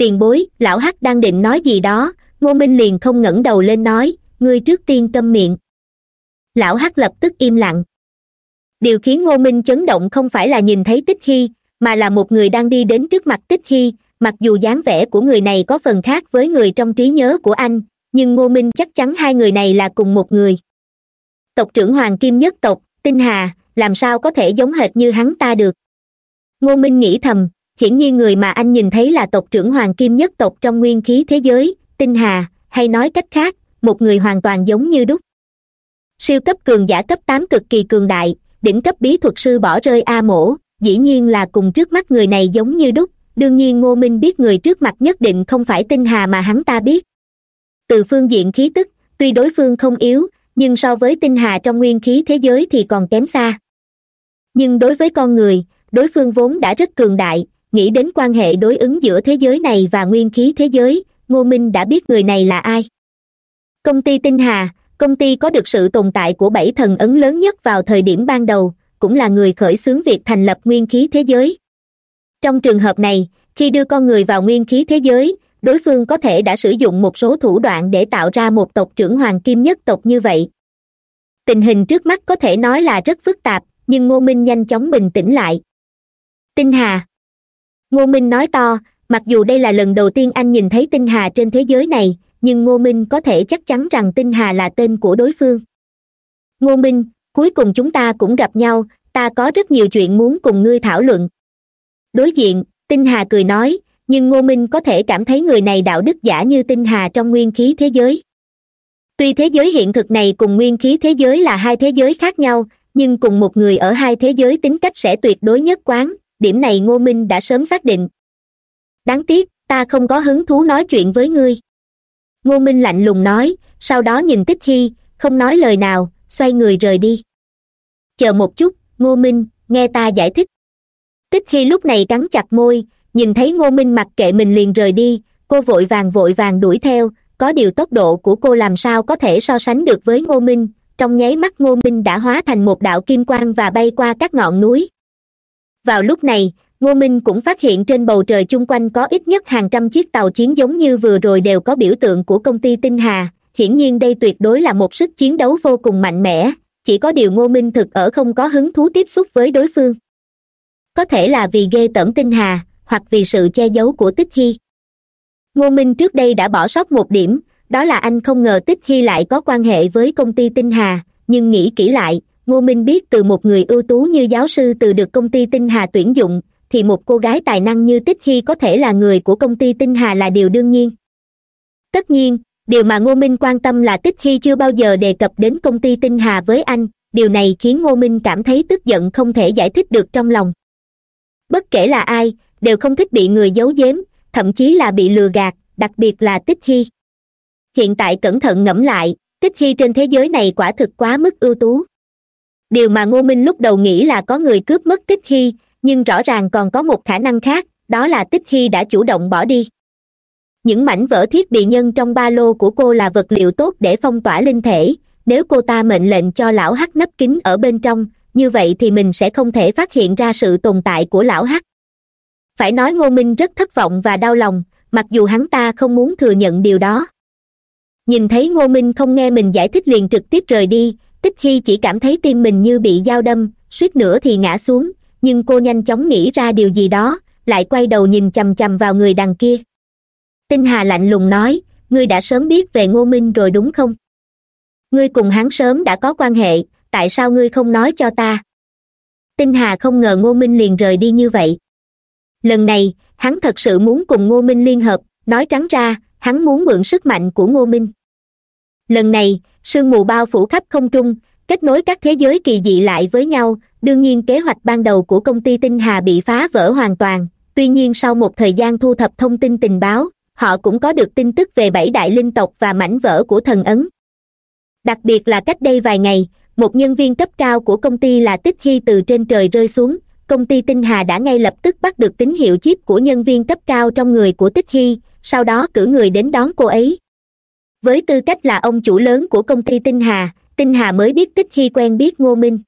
tiền bối, lão hắc đang định nói gì đó. Ngô minh liền không ngẩng đầu lên nói, ngươi trước tiên câm miệng. Lão hắc lập tức im lặng. Điều khiến ngô minh chấn động không phải là nhìn thấy tích hy, mà là một người đang đi đến trước mặt tích hy. Mặc dù dáng vẻ của người này có phần khác với người trong trí nhớ của anh, nhưng ngô minh chắc chắn hai người này là cùng một người. Tộc trưởng hoàng kim nhất tộc, tinh hà, làm sao có thể giống hệt như hắn ta được? Ngô minh nghĩ thầm hiển nhiên người mà anh nhìn thấy là tộc trưởng hoàng kim nhất tộc trong nguyên khí thế giới, tinh hà, hay nói cách khác, một người hoàn toàn giống như đúc. Siêu cấp cường giả cấp tám cực kỳ cường đại, đỉnh cấp bí thuật sư bỏ rơi a mổ, dĩ nhiên là cùng trước mắt người này giống như đúc. Đương nhiên ngô minh biết người trước mặt nhất định không phải tinh hà mà hắn ta biết. Từ phương diện khí tức, tuy đối phương không yếu, nhưng so với tinh hà trong nguyên khí thế giới thì còn kém xa. Nhưng đối với con người, đối phương vốn đã rất cường đại nghĩ đến quan hệ đối ứng giữa thế giới này và nguyên khí thế giới, ngô minh đã biết người này là ai. Công ty tinh hà, công ty có được sự tồn tại của bảy thần ấn lớn nhất vào thời điểm ban đầu, cũng là người khởi xướng việc thành lập nguyên khí thế giới. Trong trường hợp này, khi đưa con người vào nguyên khí thế giới, đối phương có thể đã sử dụng một số thủ đoạn để tạo ra một tộc trưởng hoàng kim nhất tộc như vậy. Tình hình trước mắt có thể nói là rất phức tạp, nhưng ngô minh nhanh chóng bình tĩnh lại. Tinh hà ngô minh nói to, mặc dù đây là lần đầu tiên anh nhìn thấy tinh hà trên thế giới này, nhưng ngô minh có thể chắc chắn rằng tinh hà là tên của đối phương. Ngô minh, cuối cùng chúng ta cũng gặp nhau, ta có rất nhiều chuyện muốn cùng ngươi thảo luận. Đối diện, tinh hà cười nói, nhưng ngô minh có thể cảm thấy người này đạo đức giả như tinh hà trong nguyên khí thế giới. Tuy thế giới hiện thực này cùng nguyên khí thế giới là hai thế giới khác nhau, nhưng cùng một người ở hai thế giới tính cách sẽ tuyệt đối nhất quán điểm này ngô minh đã sớm xác định. Đáng tiếc, ta không có hứng thú nói chuyện với ngươi. Ngô minh lạnh lùng nói, sau đó nhìn tích hy, không nói lời nào, xoay người rời đi. Chờ một chút, ngô minh, nghe ta giải thích. Tích hy lúc này cắn chặt môi, nhìn thấy ngô minh mặc kệ mình liền rời đi, cô vội vàng vội vàng đuổi theo, có điều tốc độ của cô làm sao có thể so sánh được với ngô minh, trong nháy mắt ngô minh đã hóa thành một đạo kim quang và bay qua các ngọn núi vào lúc này, ngô minh cũng phát hiện trên bầu trời chung quanh có ít nhất hàng trăm chiếc tàu chiến giống như vừa rồi đều có biểu tượng của công ty tinh hà. Hiển nhiên đây tuyệt đối là một sức chiến đấu vô cùng mạnh mẽ. Chỉ có điều ngô minh thực ở không có hứng thú tiếp xúc với đối phương. Có thể là vì ghê tởm tinh hà, hoặc vì sự che giấu của tích hy. Ngô minh trước đây đã bỏ sót một điểm, đó là anh không ngờ tích hy lại có quan hệ với công ty tinh hà, nhưng nghĩ kỹ lại ngô minh biết từ một người ưu tú như giáo sư từ được công ty tinh hà tuyển dụng, thì một cô gái tài năng như tích hy có thể là người của công ty tinh hà là điều đương nhiên. Tất nhiên, điều mà ngô minh quan tâm là tích hy chưa bao giờ đề cập đến công ty tinh hà với anh, điều này khiến ngô minh cảm thấy tức giận không thể giải thích được trong lòng. Bất kể là ai, đều không thích bị người giấu giếm, thậm chí là bị lừa gạt, đặc biệt là tích hy. Hiện tại cẩn thận ngẫm lại, tích hy trên thế giới này quả thực quá mức ưu tú điều mà ngô minh lúc đầu nghĩ là có người cướp mất tích hy, nhưng rõ ràng còn có một khả năng khác, đó là tích hy đã chủ động bỏ đi. Những mảnh vỡ thiết bị nhân trong ba lô của cô là vật liệu tốt để phong tỏa linh thể. Nếu cô ta mệnh lệnh cho lão hắc nấp kín ở bên trong, như vậy thì mình sẽ không thể phát hiện ra sự tồn tại của lão hắc. Phải nói ngô minh rất thất vọng và đau lòng, mặc dù hắn ta không muốn thừa nhận điều đó. Nhìn thấy ngô minh không nghe mình giải thích liền trực tiếp rời đi tích khi chỉ cảm thấy tim mình như bị dao đâm, suýt nữa thì ngã xuống, nhưng cô nhanh chóng nghĩ ra điều gì đó, lại quay đầu nhìn chằm chằm vào người đằng kia. Tinh hà lạnh lùng nói, ngươi đã sớm biết về ngô minh rồi đúng không? Ngươi cùng hắn sớm đã có quan hệ, tại sao ngươi không nói cho ta? Tinh hà không ngờ ngô minh liền rời đi như vậy. Lần này, hắn thật sự muốn cùng ngô minh liên hợp, nói trắng ra, hắn muốn mượn sức mạnh của ngô minh. Lần này sương mù bao phủ khắp không trung, kết nối các thế giới kỳ dị lại với nhau. Đương nhiên kế hoạch ban đầu của công ty tinh hà bị phá vỡ hoàn toàn. Tuy nhiên sau một thời gian thu thập thông tin tình báo, họ cũng có được tin tức về bảy đại linh tộc và mảnh vỡ của thần ấn. Đặc biệt là cách đây vài ngày, một nhân viên cấp cao của công ty là tích hy từ trên trời rơi xuống. Công ty tinh hà đã ngay lập tức bắt được tín hiệu chip của nhân viên cấp cao trong người của tích hy, sau đó cử người đến đón cô ấy với tư cách là ông chủ lớn của công ty tinh hà tinh hà mới biết tích khi quen biết ngô minh.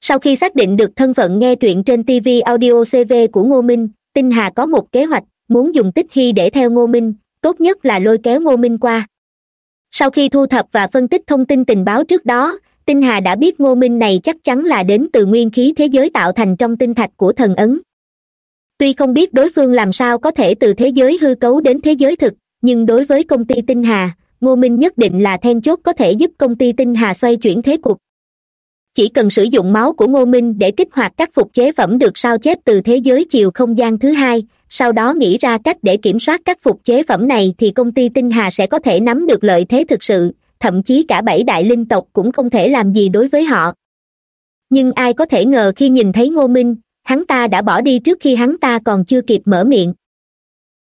Sau khi xác định được thân phận nghe truyện trên tv audio cv của ngô minh, tinh hà có một kế hoạch, muốn dùng tích hy để theo ngô minh, tốt nhất là lôi kéo ngô minh qua. Sau khi thu thập và phân tích thông tin tình báo trước đó, tinh hà đã biết ngô minh này chắc chắn là đến từ nguyên khí thế giới tạo thành trong tinh thạch của thần ấn. Tuy không biết đối phương làm sao có thể từ thế giới hư cấu đến thế giới thực nhưng đối với công ty tinh hà, ngô minh nhất định là then chốt có thể giúp công ty tinh hà xoay chuyển thế cục. Chỉ cần sử dụng máu của ngô minh để kích hoạt các phục chế phẩm được sao chép từ thế giới chiều không gian thứ hai, sau đó nghĩ ra cách để kiểm soát các phục chế phẩm này thì công ty tinh hà sẽ có thể nắm được lợi thế thực sự, thậm chí cả bảy đại linh tộc cũng không thể làm gì đối với họ. Nhưng ai có thể ngờ khi nhìn thấy ngô minh, hắn ta đã bỏ đi trước khi hắn ta còn chưa kịp mở miệng.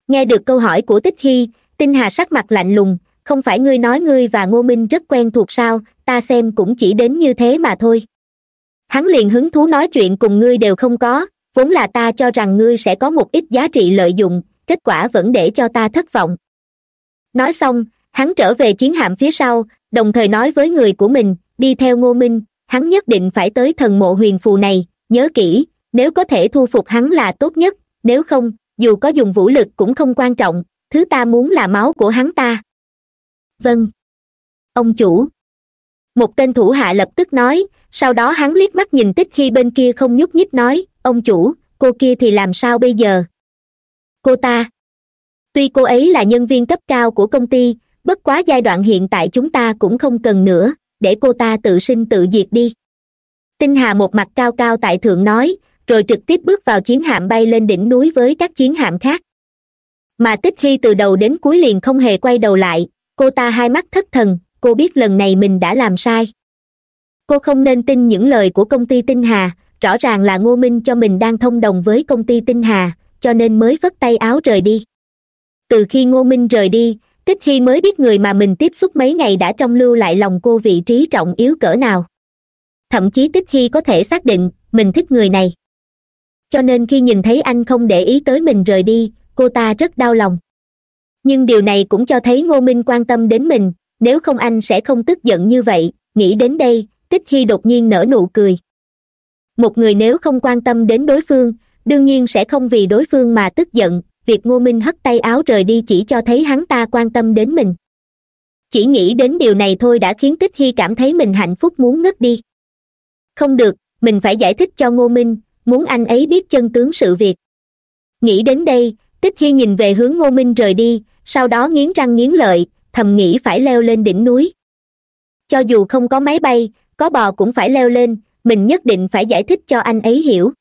Nghe được câu hỏi của tích hy tinh hà sắc mặt lạnh lùng, không phải ngươi nói ngươi và ngô minh rất quen thuộc sao? Ta xem cũng chỉ đến như thế mà thôi. Hắn liền hứng thú nói chuyện cùng ngươi đều không có, vốn là ta cho rằng ngươi sẽ có một ít giá trị lợi dụng, kết quả vẫn để cho ta thất vọng. Nói xong, hắn trở về chiến hạm phía sau, đồng thời nói với người của mình, đi theo ngô minh, hắn nhất định phải tới thần mộ huyền phù này, nhớ kỹ, nếu có thể thu phục hắn là tốt nhất, nếu không, dù có dùng vũ lực cũng không quan trọng thứ ta muốn là máu của hắn ta. Vâng. Ông chủ. Một tên thủ hạ lập tức nói, sau đó hắn liếc mắt nhìn tích khi bên kia không nhúc nhích nói, ông chủ, cô kia thì làm sao bây giờ? Cô ta. Tuy cô ấy là nhân viên cấp cao của công ty, bất quá giai đoạn hiện tại chúng ta cũng không cần nữa, để cô ta tự sinh tự diệt đi. Tinh hà một mặt cao cao tại thượng nói, rồi trực tiếp bước vào chiến hạm bay lên đỉnh núi với các chiến hạm khác mà tích khi từ đầu đến cuối liền không hề quay đầu lại. Cô ta hai mắt thất thần, cô biết lần này mình đã làm sai. Cô không nên tin những lời của công ty tinh hà, rõ ràng là ngô minh cho mình đang thông đồng với công ty tinh hà, cho nên mới vất tay áo rời đi. Từ khi ngô minh rời đi, tích hy mới biết người mà mình tiếp xúc mấy ngày đã trong lưu lại lòng cô vị trí trọng yếu cỡ nào. Thậm chí tích hy có thể xác định, mình thích người này. Cho nên khi nhìn thấy anh không để ý tới mình rời đi cô ta rất đau lòng. Nhưng điều này cũng cho thấy ngô minh quan tâm đến mình, nếu không anh sẽ không tức giận như vậy, nghĩ đến đây, tích Hy đột nhiên nở nụ cười. Một người nếu không quan tâm đến đối phương, đương nhiên sẽ không vì đối phương mà tức giận, việc ngô minh hất tay áo rời đi chỉ cho thấy hắn ta quan tâm đến mình. Chỉ nghĩ đến điều này thôi đã khiến tích hy cảm thấy mình hạnh phúc muốn ngất đi. Không được, mình phải giải thích cho ngô minh, muốn anh ấy biết chân tướng sự việc. Nghĩ đến đây tích hy nhìn về hướng ngô minh rời đi, sau đó nghiến răng nghiến lợi, thầm nghĩ phải leo lên đỉnh núi. Cho dù không có máy bay, có bò cũng phải leo lên, mình nhất định phải giải thích cho anh ấy hiểu.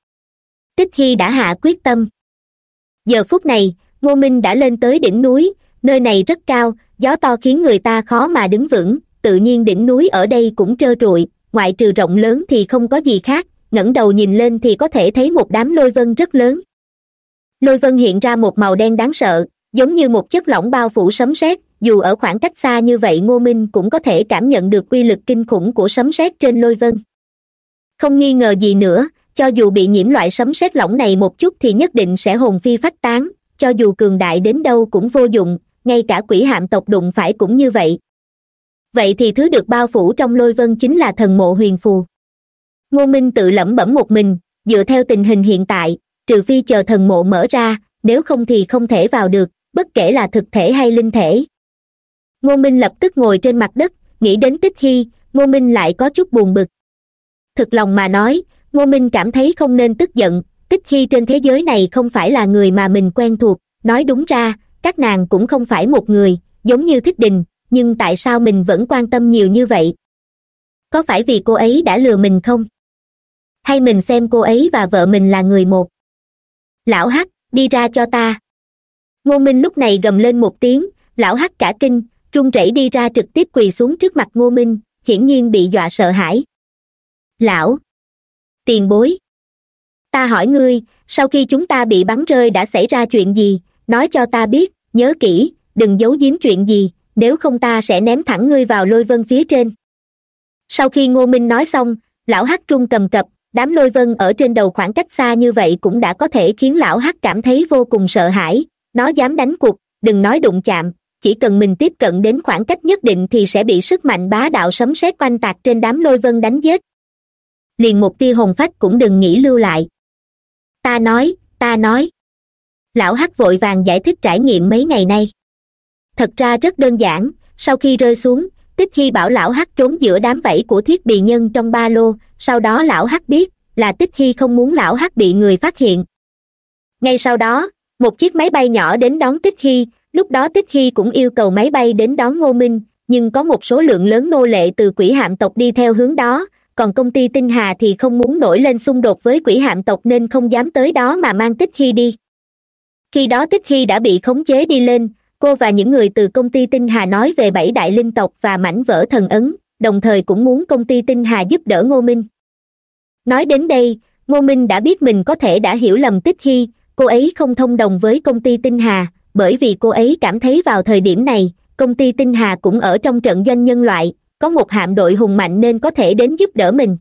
Tích hy đã hạ quyết tâm. Giờ phút này, ngô minh đã lên tới đỉnh núi, nơi này rất cao, gió to khiến người ta khó mà đứng vững, tự nhiên đỉnh núi ở đây cũng trơ trụi, ngoại trừ rộng lớn thì không có gì khác, ngẩng đầu nhìn lên thì có thể thấy một đám lôi vân rất lớn lôi vân hiện ra một màu đen đáng sợ, giống như một chất lỏng bao phủ sấm sét, dù ở khoảng cách xa như vậy ngô minh cũng có thể cảm nhận được uy lực kinh khủng của sấm sét trên lôi vân. Không nghi ngờ gì nữa, cho dù bị nhiễm loại sấm sét lỏng này một chút thì nhất định sẽ hồn phi phách tán, cho dù cường đại đến đâu cũng vô dụng, ngay cả quỷ hạm tộc đụng phải cũng như vậy. Vậy thì thứ được bao phủ trong lôi vân chính là thần mộ huyền phù. Ngô minh tự lẩm bẩm một mình, dựa theo tình hình hiện tại trừ phi chờ thần mộ mở ra, nếu không thì không thể vào được, bất kể là thực thể hay linh thể. Ngô minh lập tức ngồi trên mặt đất, nghĩ đến tích hy, ngô minh lại có chút buồn bực. Thực lòng mà nói, ngô minh cảm thấy không nên tức giận, tích hy trên thế giới này không phải là người mà mình quen thuộc, nói đúng ra, các nàng cũng không phải một người, giống như thích đình, nhưng tại sao mình vẫn quan tâm nhiều như vậy? Có phải vì cô ấy đã lừa mình không? Hay mình xem cô ấy và vợ mình là người một? Lão hắc, đi ra cho ta. Ngô minh lúc này gầm lên một tiếng, lão hắc cả kinh run rẩy đi ra trực tiếp quỳ xuống trước mặt ngô minh, hiển nhiên bị dọa sợ hãi. Lão! Tiền bối! Ta hỏi ngươi, sau khi chúng ta bị bắn rơi đã xảy ra chuyện gì, nói cho ta biết, nhớ kỹ, đừng giấu giếm chuyện gì, nếu không ta sẽ ném thẳng ngươi vào lôi vân phía trên. Sau khi ngô minh nói xong, lão hắc trung cầm cập đám lôi vân ở trên đầu khoảng cách xa như vậy cũng đã có thể khiến lão hắc cảm thấy vô cùng sợ hãi. Nó dám đánh cuộc, đừng nói đụng chạm. Chỉ cần mình tiếp cận đến khoảng cách nhất định thì sẽ bị sức mạnh bá đạo sấm sét quanh tạc trên đám lôi vân đánh giết. Liền một tia hồn phách cũng đừng nghĩ lưu lại. Ta nói ta nói. Lão hắc vội vàng giải thích trải nghiệm mấy ngày nay. Thật ra rất đơn giản, sau khi rơi xuống, tích khi bảo lão hắc trốn giữa đám vẫy của thiết bị nhân trong ba lô sau đó lão hắc biết là tích hy không muốn lão hắc bị người phát hiện. Ngay sau đó, một chiếc máy bay nhỏ đến đón tích hy. Lúc đó tích hy cũng yêu cầu máy bay đến đón ngô minh, nhưng có một số lượng lớn nô lệ từ quỷ hạm tộc đi theo hướng đó. Còn công ty tinh hà thì không muốn nổi lên xung đột với quỷ hạm tộc nên không dám tới đó mà mang tích hy đi. Khi đó tích hy đã bị khống chế đi lên, cô và những người từ công ty tinh hà nói về bảy đại linh tộc và mảnh vỡ thần ấn đồng thời cũng muốn công ty tinh hà giúp đỡ ngô minh. Nói đến đây, ngô minh đã biết mình có thể đã hiểu lầm tích hy, cô ấy không thông đồng với công ty tinh hà, bởi vì cô ấy cảm thấy vào thời điểm này, công ty tinh hà cũng ở trong trận doanh nhân loại, có một hạm đội hùng mạnh nên có thể đến giúp đỡ mình.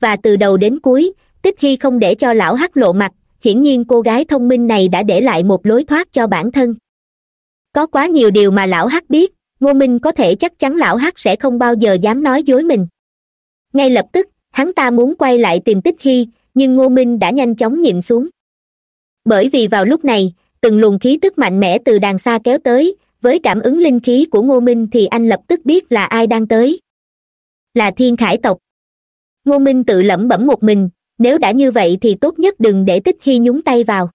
Và từ đầu đến cuối, tích hy không để cho lão hắc lộ mặt, hiển nhiên cô gái thông minh này đã để lại một lối thoát cho bản thân. Có quá nhiều điều mà lão hắc biết ngô minh có thể chắc chắn lão hắc sẽ không bao giờ dám nói dối mình. Ngay lập tức, hắn ta muốn quay lại tìm tích hy, nhưng ngô minh đã nhanh chóng nhịn xuống. Bởi vì vào lúc này, từng luồng khí tức mạnh mẽ từ đàng xa kéo tới, với cảm ứng linh khí của ngô minh thì anh lập tức biết là ai đang tới. Là thiên khải tộc. Ngô minh tự lẩm bẩm một mình, nếu đã như vậy thì tốt nhất đừng để tích hy nhúng tay vào.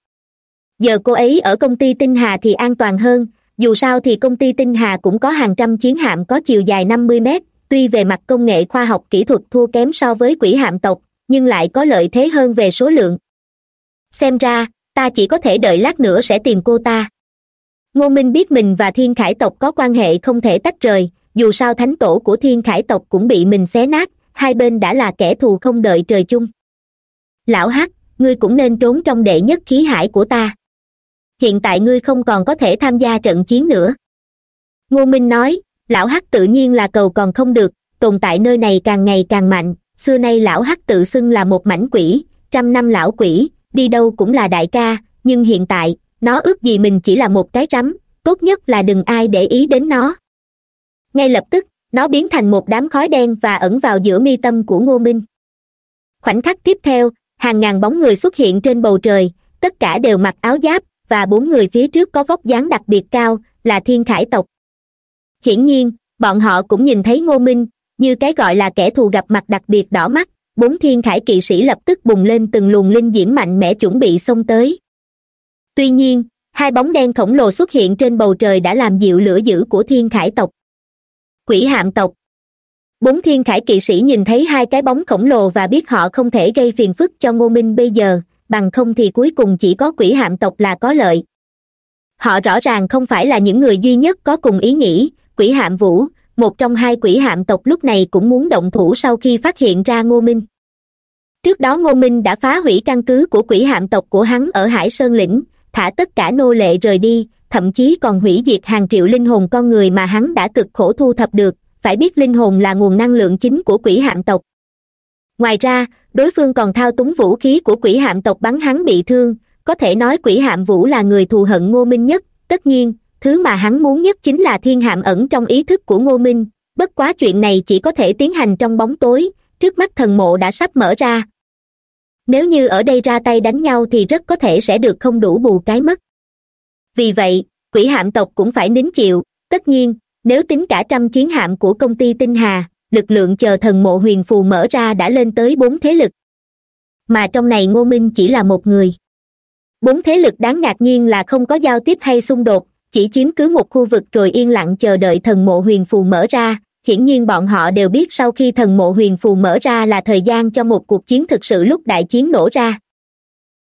Giờ cô ấy ở công ty tinh hà thì an toàn hơn dù sao thì công ty tinh hà cũng có hàng trăm chiến hạm có chiều dài năm mươi mét, tuy về mặt công nghệ khoa học kỹ thuật thua kém so với quỹ hạm tộc, nhưng lại có lợi thế hơn về số lượng. Xem ra, ta chỉ có thể đợi lát nữa sẽ tìm cô ta. Ngô minh biết mình và thiên khải tộc có quan hệ không thể tách rời, dù sao thánh tổ của thiên khải tộc cũng bị mình xé nát, hai bên đã là kẻ thù không đợi trời chung. Lão hắc, ngươi cũng nên trốn trong đệ nhất khí hải của ta hiện tại ngươi không còn có thể tham gia trận chiến nữa. Ngô minh nói, lão hắc tự nhiên là cầu còn không được, tồn tại nơi này càng ngày càng mạnh, xưa nay lão hắc tự xưng là một mảnh quỷ, trăm năm lão quỷ, đi đâu cũng là đại ca, nhưng hiện tại, nó ước gì mình chỉ là một cái rắm, tốt nhất là đừng ai để ý đến nó. Ngay lập tức, nó biến thành một đám khói đen và ẩn vào giữa mi tâm của ngô minh. Khoảnh khắc tiếp theo, hàng ngàn bóng người xuất hiện trên bầu trời, tất cả đều mặc áo giáp và bốn người phía trước có vóc dáng đặc biệt cao, là thiên khải tộc. Hiển nhiên, bọn họ cũng nhìn thấy ngô minh, như cái gọi là kẻ thù gặp mặt đặc biệt đỏ mắt, bốn thiên khải kỵ sĩ lập tức bùng lên từng luồng linh diễm mạnh mẽ chuẩn bị xông tới. Tuy nhiên, hai bóng đen khổng lồ xuất hiện trên bầu trời đã làm dịu lửa dữ của thiên khải tộc. Quỷ hạm tộc. Bốn thiên khải kỵ sĩ nhìn thấy hai cái bóng khổng lồ và biết họ không thể gây phiền phức cho ngô minh bây giờ bằng không thì cuối cùng chỉ có quỷ hạm tộc là có lợi. Họ rõ ràng không phải là những người duy nhất có cùng ý nghĩ. Quỷ hạm vũ, một trong hai quỷ hạm tộc lúc này cũng muốn động thủ sau khi phát hiện ra ngô minh. Trước đó ngô minh đã phá hủy căn cứ của quỷ hạm tộc của hắn ở hải sơn lĩnh, thả tất cả nô lệ rời đi, thậm chí còn hủy diệt hàng triệu linh hồn con người mà hắn đã cực khổ thu thập được. Phải biết linh hồn là nguồn năng lượng chính của quỷ hạm tộc ngoài ra, đối phương còn thao túng vũ khí của quỷ hạm tộc bắn hắn bị thương. Có thể nói quỷ hạm vũ là người thù hận ngô minh nhất. Tất nhiên, thứ mà hắn muốn nhất chính là thiên hạm ẩn trong ý thức của ngô minh. Bất quá chuyện này chỉ có thể tiến hành trong bóng tối. Trước mắt thần mộ đã sắp mở ra. Nếu như ở đây ra tay đánh nhau thì rất có thể sẽ được không đủ bù cái mất. Vì vậy, quỷ hạm tộc cũng phải nín chịu. Tất nhiên, nếu tính cả trăm chiến hạm của công ty tinh hà lực lượng chờ thần mộ huyền phù mở ra đã lên tới bốn thế lực. Mà trong này ngô minh chỉ là một người. Bốn thế lực đáng ngạc nhiên là không có giao tiếp hay xung đột, chỉ chiếm cứ một khu vực rồi yên lặng chờ đợi thần mộ huyền phù mở ra. Hiển nhiên bọn họ đều biết sau khi thần mộ huyền phù mở ra là thời gian cho một cuộc chiến thực sự lúc đại chiến nổ ra.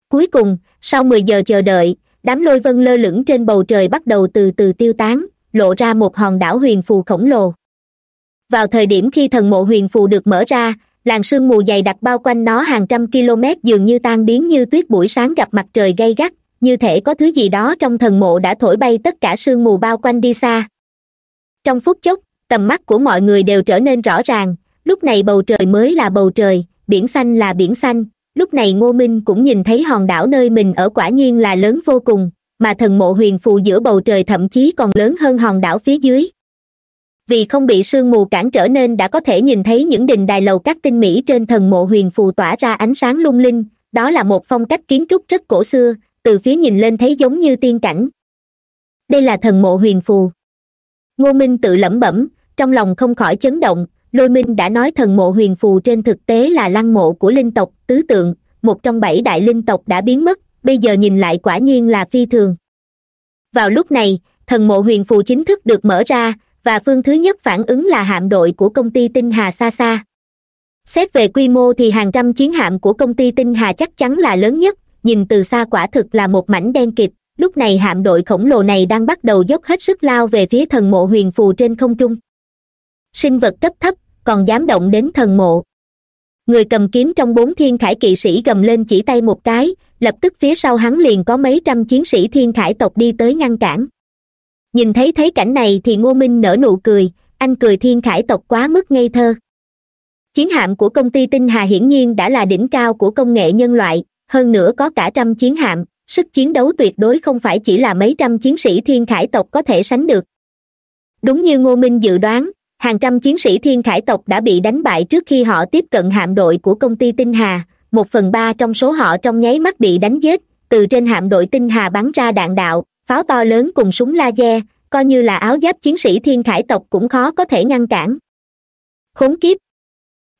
Cuối cùng, sau mười giờ chờ đợi, đám lôi vân lơ lửng trên bầu trời bắt đầu từ từ tiêu tán, lộ ra một hòn đảo huyền phù khổng lồ vào thời điểm khi thần mộ huyền phù được mở ra làn sương mù dày đặc bao quanh nó hàng trăm km dường như tan biến như tuyết buổi sáng gặp mặt trời gay gắt, như thể có thứ gì đó trong thần mộ đã thổi bay tất cả sương mù bao quanh đi xa. Trong phút chốc, tầm mắt của mọi người đều trở nên rõ ràng, lúc này bầu trời mới là bầu trời, biển xanh là biển xanh, lúc này ngô minh cũng nhìn thấy hòn đảo nơi mình ở quả nhiên là lớn vô cùng, mà thần mộ huyền phù giữa bầu trời thậm chí còn lớn hơn hòn đảo phía dưới vì không bị sương mù cản trở nên đã có thể nhìn thấy những đình đài lầu các tinh mỹ trên thần mộ huyền phù tỏa ra ánh sáng lung linh. Đó là một phong cách kiến trúc rất cổ xưa, từ phía nhìn lên thấy giống như tiên cảnh. Đây là thần mộ huyền phù. Ngô minh tự lẩm bẩm, trong lòng không khỏi chấn động, lôi minh đã nói thần mộ huyền phù trên thực tế là lăng mộ của linh tộc, tứ tượng, một trong bảy đại linh tộc đã biến mất, bây giờ nhìn lại quả nhiên là phi thường. Vào lúc này, thần mộ huyền phù chính thức được mở ra và phương thứ nhất phản ứng là hạm đội của công ty tinh hà xa xa xét về quy mô thì hàng trăm chiến hạm của công ty tinh hà chắc chắn là lớn nhất, nhìn từ xa quả thực là một mảnh đen kịt. Lúc này hạm đội khổng lồ này đang bắt đầu dốc hết sức lao về phía thần mộ huyền phù trên không trung. Sinh vật cấp thấp, còn dám động đến thần mộ. Người cầm kiếm trong bốn thiên khải kỵ sĩ gầm lên chỉ tay một cái, lập tức phía sau hắn liền có mấy trăm chiến sĩ thiên khải tộc đi tới ngăn cản nhìn thấy thấy cảnh này thì ngô minh nở nụ cười, anh cười thiên khải tộc quá mức ngây thơ. Chiến hạm của công ty tinh hà hiển nhiên đã là đỉnh cao của công nghệ nhân loại, hơn nữa có cả trăm chiến hạm, sức chiến đấu tuyệt đối không phải chỉ là mấy trăm chiến sĩ thiên khải tộc có thể sánh được. Đúng như ngô minh dự đoán, hàng trăm chiến sĩ thiên khải tộc đã bị đánh bại trước khi họ tiếp cận hạm đội của công ty tinh hà, một phần ba trong số họ trong nháy mắt bị đánh giết, từ trên hạm đội tinh hà bắn ra đạn đạo pháo to lớn cùng súng laser, coi như là áo giáp chiến sĩ thiên khải tộc cũng khó có thể ngăn cản. Khốn kiếp!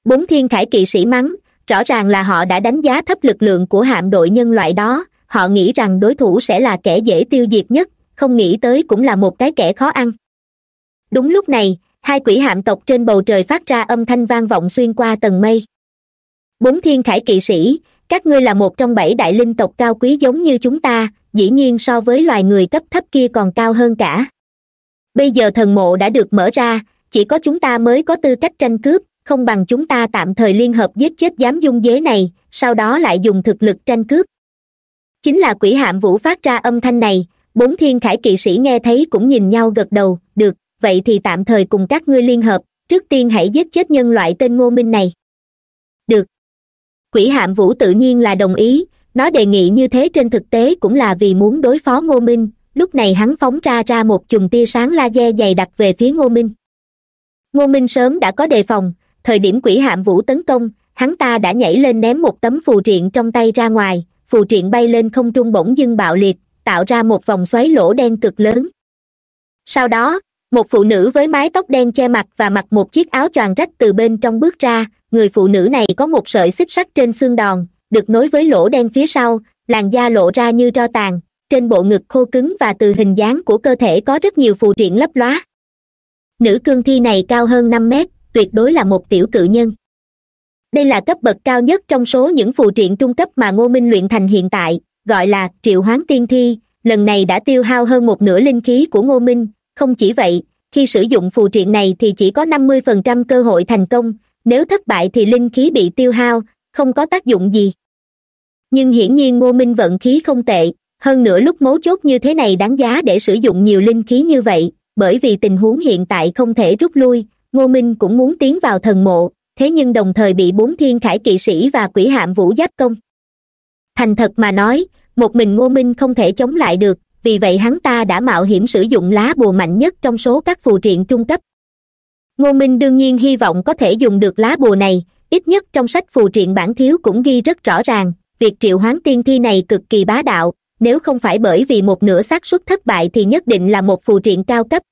Bốn thiên khải kỵ sĩ mắng, rõ ràng là họ đã đánh giá thấp lực lượng của hạm đội nhân loại đó, họ nghĩ rằng đối thủ sẽ là kẻ dễ tiêu diệt nhất, không nghĩ tới cũng là một cái kẻ khó ăn. Đúng lúc này, hai quỷ hạm tộc trên bầu trời phát ra âm thanh vang vọng xuyên qua tầng mây. Bốn thiên khải kỵ sĩ, các ngươi là một trong bảy đại linh tộc cao quý giống như chúng ta dĩ nhiên so với loài người cấp thấp kia còn cao hơn cả. Bây giờ thần mộ đã được mở ra, chỉ có chúng ta mới có tư cách tranh cướp, không bằng chúng ta tạm thời liên hợp giết chết giám dung dế này, sau đó lại dùng thực lực tranh cướp. Chính là quỷ hạm vũ phát ra âm thanh này, bốn thiên khải kỵ sĩ nghe thấy cũng nhìn nhau gật đầu, được, vậy thì tạm thời cùng các ngươi liên hợp, trước tiên hãy giết chết nhân loại tên ngô minh này. Được. Quỷ hạm vũ tự nhiên là đồng ý nó đề nghị như thế trên thực tế cũng là vì muốn đối phó ngô minh. Lúc này hắn phóng ra ra một chùm tia sáng laser dày đặc về phía ngô minh. Ngô minh sớm đã có đề phòng. Thời điểm quỷ hạm vũ tấn công, hắn ta đã nhảy lên ném một tấm phù triện trong tay ra ngoài. Phù triện bay lên không trung bỗng dưng bạo liệt, tạo ra một vòng xoáy lỗ đen cực lớn. Sau đó, một phụ nữ với mái tóc đen che mặt và mặc một chiếc áo choàng rách từ bên trong bước ra. Người phụ nữ này có một sợi xích sắt trên xương đòn được nối với lỗ đen phía sau, làn da lộ ra như tro tàn, trên bộ ngực khô cứng và từ hình dáng của cơ thể có rất nhiều phù triện lấp lóa. Nữ cương thi này cao hơn năm mét, tuyệt đối là một tiểu cự nhân. Đây là cấp bậc cao nhất trong số những phù triện trung cấp mà ngô minh luyện thành hiện tại, gọi là triệu hoán tiên thi, lần này đã tiêu hao hơn một nửa linh khí của ngô minh. Không chỉ vậy, khi sử dụng phù triện này thì chỉ có năm mươi phần trăm cơ hội thành công, nếu thất bại thì linh khí bị tiêu hao, không có tác dụng gì nhưng hiển nhiên ngô minh vận khí không tệ, hơn nữa lúc mấu chốt như thế này đáng giá để sử dụng nhiều linh khí như vậy, bởi vì tình huống hiện tại không thể rút lui, ngô minh cũng muốn tiến vào thần mộ, thế nhưng đồng thời bị bốn thiên khải kỵ sĩ và quỷ hạm vũ giáp công. Thành thật mà nói, một mình ngô minh không thể chống lại được, vì vậy hắn ta đã mạo hiểm sử dụng lá bùa mạnh nhất trong số các phù triện trung cấp. Ngô minh đương nhiên hy vọng có thể dùng được lá bùa này, ít nhất trong sách phù triện bản thiếu cũng ghi rất rõ ràng việc triệu hoán tiên thi này cực kỳ bá đạo, nếu không phải bởi vì một nửa xác suất thất bại thì nhất định là một phù triện cao cấp.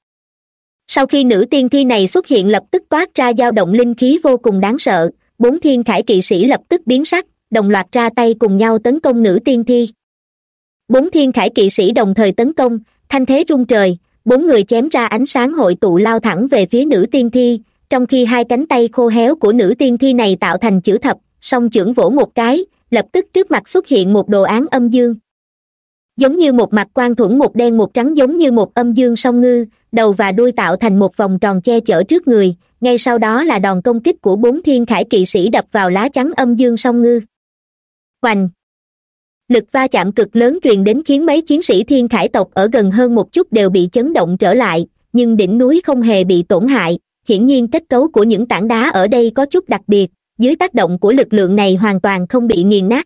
Sau khi nữ tiên thi này xuất hiện lập tức toát ra dao động linh khí vô cùng đáng sợ, bốn thiên khải kỵ sĩ lập tức biến sắc, đồng loạt ra tay cùng nhau tấn công nữ tiên thi. Bốn thiên khải kỵ sĩ đồng thời tấn công, thanh thế rung trời, bốn người chém ra ánh sáng hội tụ lao thẳng về phía nữ tiên thi, trong khi hai cánh tay khô héo của nữ tiên thi này tạo thành chữ thập, song chưởng vỗ một cái lập tức trước mặt xuất hiện một đồ án âm dương. Giống như một mặt quan thuẫn một đen một trắng giống như một âm dương song ngư, đầu và đuôi tạo thành một vòng tròn che chở trước người, ngay sau đó là đòn công kích của bốn thiên khải kỵ sĩ đập vào lá chắn âm dương song ngư. Hoành lực va chạm cực lớn truyền đến khiến mấy chiến sĩ thiên khải tộc ở gần hơn một chút đều bị chấn động trở lại, nhưng đỉnh núi không hề bị tổn hại, hiển nhiên kết cấu của những tảng đá ở đây có chút đặc biệt dưới tác động của lực lượng này hoàn toàn không bị nghiền nát.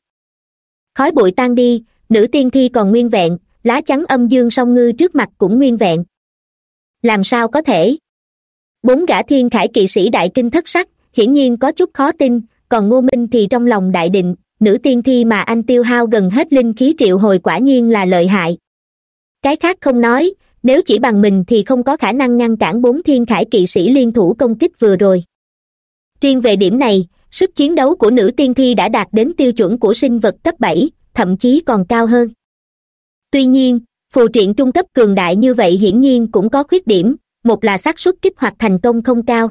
Khói bụi tan đi, nữ tiên thi còn nguyên vẹn, lá chắn âm dương song ngư trước mặt cũng nguyên vẹn. Làm sao có thể? Bốn gã thiên khải kỵ sĩ đại kinh thất sắc, hiển nhiên có chút khó tin, còn ngô minh thì trong lòng đại định, nữ tiên thi mà anh tiêu hao gần hết linh khí triệu hồi quả nhiên là lợi hại. Cái khác không nói, nếu chỉ bằng mình thì không có khả năng ngăn cản bốn thiên khải kỵ sĩ liên thủ công kích vừa rồi. Riêng về điểm này sức chiến đấu của nữ tiên thi đã đạt đến tiêu chuẩn của sinh vật cấp bảy, thậm chí còn cao hơn. Tuy nhiên, phù triện trung cấp cường đại như vậy hiển nhiên cũng có khuyết điểm, một là xác suất kích hoạt thành công không cao.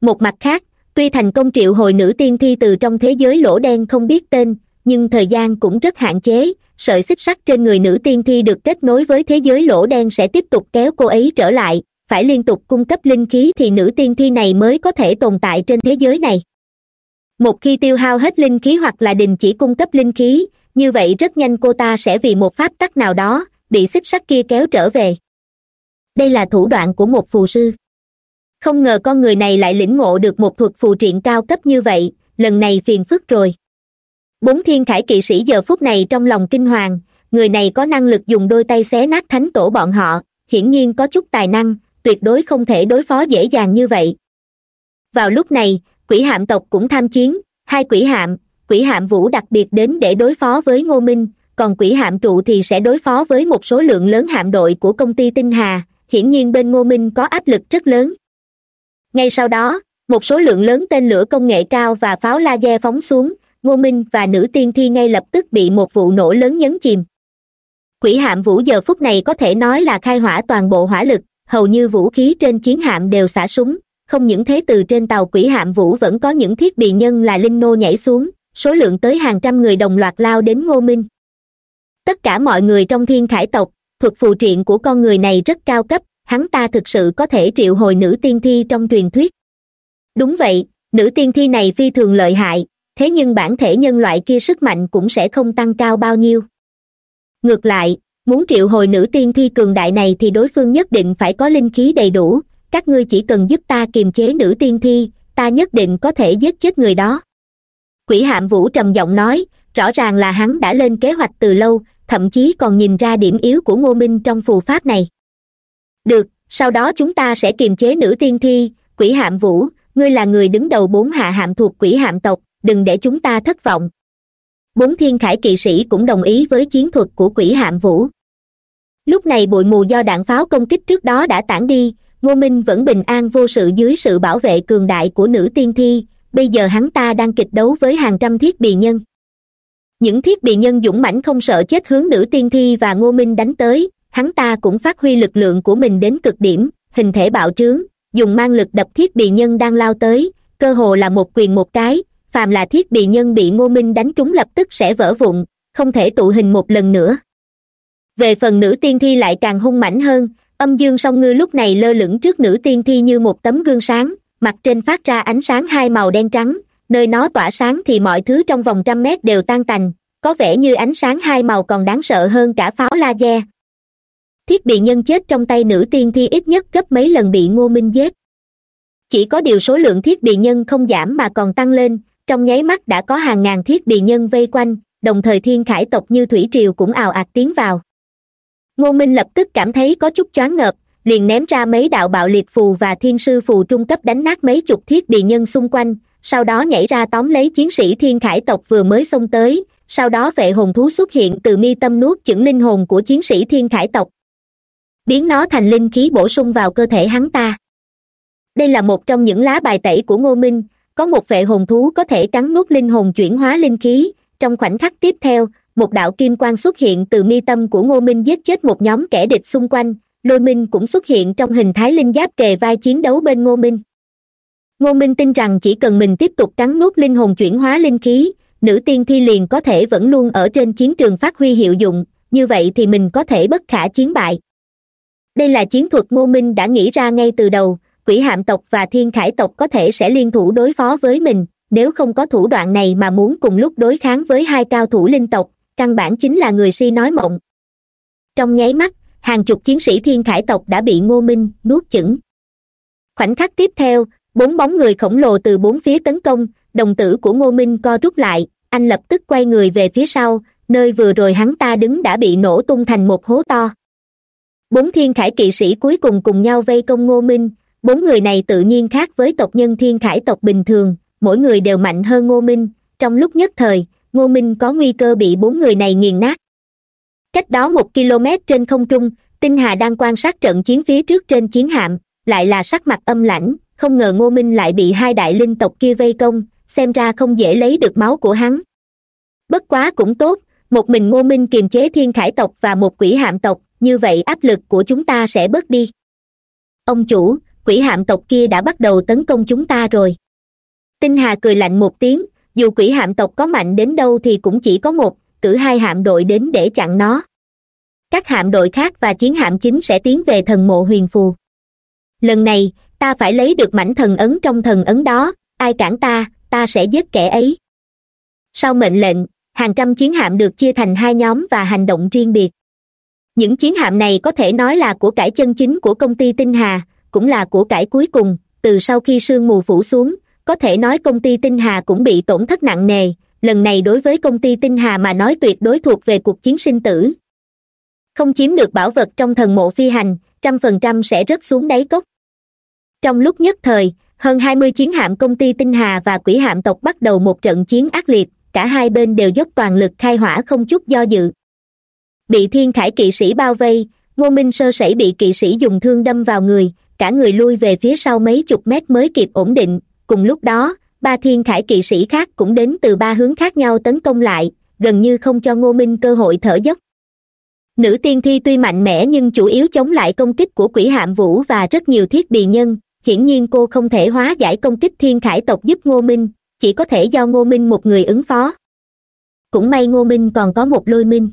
Một mặt khác, tuy thành công triệu hồi nữ tiên thi từ trong thế giới lỗ đen không biết tên, nhưng thời gian cũng rất hạn chế, sợi xích sắt trên người nữ tiên thi được kết nối với thế giới lỗ đen sẽ tiếp tục kéo cô ấy trở lại, phải liên tục cung cấp linh khí thì nữ tiên thi này mới có thể tồn tại trên thế giới này một khi tiêu hao hết linh khí hoặc là đình chỉ cung cấp linh khí, như vậy rất nhanh cô ta sẽ vì một pháp tắc nào đó, bị xích sắt kia kéo trở về. Đây là thủ đoạn của một phù sư. Không ngờ con người này lại lĩnh ngộ được một thuật phù triện cao cấp như vậy, lần này phiền phức rồi. Bốn thiên khải kỵ sĩ giờ phút này trong lòng kinh hoàng, người này có năng lực dùng đôi tay xé nát thánh tổ bọn họ, hiển nhiên có chút tài năng, tuyệt đối không thể đối phó dễ dàng như vậy. Vào lúc này quỷ hạm tộc cũng tham chiến. Hai quỷ hạm quỷ hạm vũ đặc biệt đến để đối phó với ngô minh, còn quỷ hạm trụ thì sẽ đối phó với một số lượng lớn hạm đội của công ty tinh hà. Hiển nhiên bên ngô minh có áp lực rất lớn. Ngay sau đó, một số lượng lớn tên lửa công nghệ cao và pháo laser phóng xuống. Ngô minh và nữ tiên thi ngay lập tức bị một vụ nổ lớn nhấn chìm. Quỷ hạm vũ giờ phút này có thể nói là khai hỏa toàn bộ hỏa lực. Hầu như vũ khí trên chiến hạm đều xả súng không những thế, từ trên tàu quỷ hạm vũ vẫn có những thiết bị nhân là linh nô nhảy xuống, số lượng tới hàng trăm người đồng loạt lao đến ngô minh. Tất cả mọi người trong thiên khải tộc, thuật phù triện của con người này rất cao cấp, hắn ta thực sự có thể triệu hồi nữ tiên thi trong truyền thuyết. Đúng vậy, nữ tiên thi này phi thường lợi hại, thế nhưng bản thể nhân loại kia sức mạnh cũng sẽ không tăng cao bao nhiêu. Ngược lại, muốn triệu hồi nữ tiên thi cường đại này thì đối phương nhất định phải có linh khí đầy đủ các ngươi chỉ cần giúp ta kiềm chế nữ tiên thi, ta nhất định có thể giết chết người đó. Quỷ hạm vũ trầm giọng nói, rõ ràng là hắn đã lên kế hoạch từ lâu, thậm chí còn nhìn ra điểm yếu của ngô minh trong phù pháp này. Được, sau đó chúng ta sẽ kiềm chế nữ tiên thi, quỷ hạm vũ, ngươi là người đứng đầu bốn hạ hạm thuộc quỷ hạm tộc, đừng để chúng ta thất vọng. Bốn thiên khải kỵ sĩ cũng đồng ý với chiến thuật của quỷ hạm vũ. Lúc này bụi mù do đạn pháo công kích trước đó đã tản đi ngô minh vẫn bình an vô sự dưới sự bảo vệ cường đại của nữ tiên thi. Bây giờ hắn ta đang kịch đấu với hàng trăm thiết bị nhân. Những thiết bị nhân dũng mãnh không sợ chết hướng nữ tiên thi và ngô minh đánh tới. Hắn ta cũng phát huy lực lượng của mình đến cực điểm, hình thể bạo trướng, dùng mang lực đập thiết bị nhân đang lao tới. Cơ hồ là một quyền một cái, phàm là thiết bị nhân bị ngô minh đánh trúng lập tức sẽ vỡ vụn, không thể tụ hình một lần nữa. Về phần nữ tiên thi lại càng hung mãnh hơn âm dương song ngư lúc này lơ lửng trước nữ tiên thi như một tấm gương sáng, mặt trên phát ra ánh sáng hai màu đen trắng, nơi nó tỏa sáng thì mọi thứ trong vòng trăm mét đều tan tành, có vẻ như ánh sáng hai màu còn đáng sợ hơn cả pháo laser. Thiết bị nhân chết trong tay nữ tiên thi ít nhất gấp mấy lần bị ngô minh giết. Chỉ có điều số lượng thiết bị nhân không giảm mà còn tăng lên, trong nháy mắt đã có hàng ngàn thiết bị nhân vây quanh, đồng thời thiên khải tộc như thủy triều cũng ào ạt tiến vào ngô minh lập tức cảm thấy có chút choáng ngợp, liền ném ra mấy đạo bạo liệt phù và thiên sư phù trung cấp đánh nát mấy chục thiết bị nhân xung quanh, sau đó nhảy ra tóm lấy chiến sĩ thiên khải tộc vừa mới xông tới, sau đó vệ hồn thú xuất hiện từ mi tâm nuốt chửng linh hồn của chiến sĩ thiên khải tộc. Biến nó thành linh khí bổ sung vào cơ thể hắn ta. Đây là một trong những lá bài tẩy của ngô minh, có một vệ hồn thú có thể cắn nuốt linh hồn chuyển hóa linh khí, trong khoảnh khắc tiếp theo một đạo kim quang xuất hiện từ mi tâm của ngô minh giết chết một nhóm kẻ địch xung quanh, lôi minh cũng xuất hiện trong hình thái linh giáp kề vai chiến đấu bên ngô minh. Ngô minh tin rằng chỉ cần mình tiếp tục cắn nuốt linh hồn chuyển hóa linh khí, nữ tiên thi liền có thể vẫn luôn ở trên chiến trường phát huy hiệu dụng, như vậy thì mình có thể bất khả chiến bại. Đây là chiến thuật ngô minh đã nghĩ ra ngay từ đầu, quỷ hạm tộc và thiên khải tộc có thể sẽ liên thủ đối phó với mình, nếu không có thủ đoạn này mà muốn cùng lúc đối kháng với hai cao thủ linh tộc căn bản chính là người si nói mộng. Trong nháy mắt, hàng chục chiến sĩ thiên khải tộc đã bị ngô minh nuốt chửng. Khoảnh khắc tiếp theo, bốn bóng người khổng lồ từ bốn phía tấn công, đồng tử của ngô minh co rút lại, anh lập tức quay người về phía sau, nơi vừa rồi hắn ta đứng đã bị nổ tung thành một hố to. Bốn thiên khải kỵ sĩ cuối cùng cùng nhau vây công ngô minh, bốn người này tự nhiên khác với tộc nhân thiên khải tộc bình thường, mỗi người đều mạnh hơn ngô minh, trong lúc nhất thời ngô minh có nguy cơ bị bốn người này nghiền nát. Cách đó một km trên không trung, tinh hà đang quan sát trận chiến phía trước trên chiến hạm, lại là sắc mặt âm lãnh, không ngờ ngô minh lại bị hai đại linh tộc kia vây công, xem ra không dễ lấy được máu của hắn. Bất quá cũng tốt, một mình ngô minh kiềm chế thiên khải tộc và một quỷ hạm tộc, như vậy áp lực của chúng ta sẽ bớt đi. Ông chủ, quỷ hạm tộc kia đã bắt đầu tấn công chúng ta rồi. Tinh hà cười lạnh một tiếng dù quỷ hạm tộc có mạnh đến đâu thì cũng chỉ có một, cử hai hạm đội đến để chặn nó. Các hạm đội khác và chiến hạm chính sẽ tiến về thần mộ huyền phù. Lần này, ta phải lấy được mảnh thần ấn trong thần ấn đó, ai cản ta ta sẽ giết kẻ ấy. Sau mệnh lệnh, hàng trăm chiến hạm được chia thành hai nhóm và hành động riêng biệt. Những chiến hạm này có thể nói là của cải chân chính của công ty tinh hà, cũng là của cải cuối cùng, từ sau khi sương mù phủ xuống có thể nói công ty tinh hà cũng bị tổn thất nặng nề. Lần này đối với công ty tinh hà mà nói tuyệt đối thuộc về cuộc chiến sinh tử. Không chiếm được bảo vật trong thần mộ phi hành, trăm phần trăm sẽ rớt xuống đáy cốc. Trong lúc nhất thời, hơn hai mươi chiến hạm công ty tinh hà và quỷ hạm tộc bắt đầu một trận chiến ác liệt, cả hai bên đều dốc toàn lực khai hỏa không chút do dự. Bị thiên khải kỵ sĩ bao vây, ngô minh sơ sẩy bị kỵ sĩ dùng thương đâm vào người, cả người lui về phía sau mấy chục mét mới kịp ổn định cùng lúc đó, ba thiên khải kỵ sĩ khác cũng đến từ ba hướng khác nhau tấn công lại, gần như không cho ngô minh cơ hội thở dốc. Nữ tiên thi tuy mạnh mẽ nhưng chủ yếu chống lại công kích của quỷ hạm vũ và rất nhiều thiết bị nhân, hiển nhiên cô không thể hóa giải công kích thiên khải tộc giúp ngô minh, chỉ có thể do ngô minh một người ứng phó. Cũng may ngô minh còn có một lôi minh.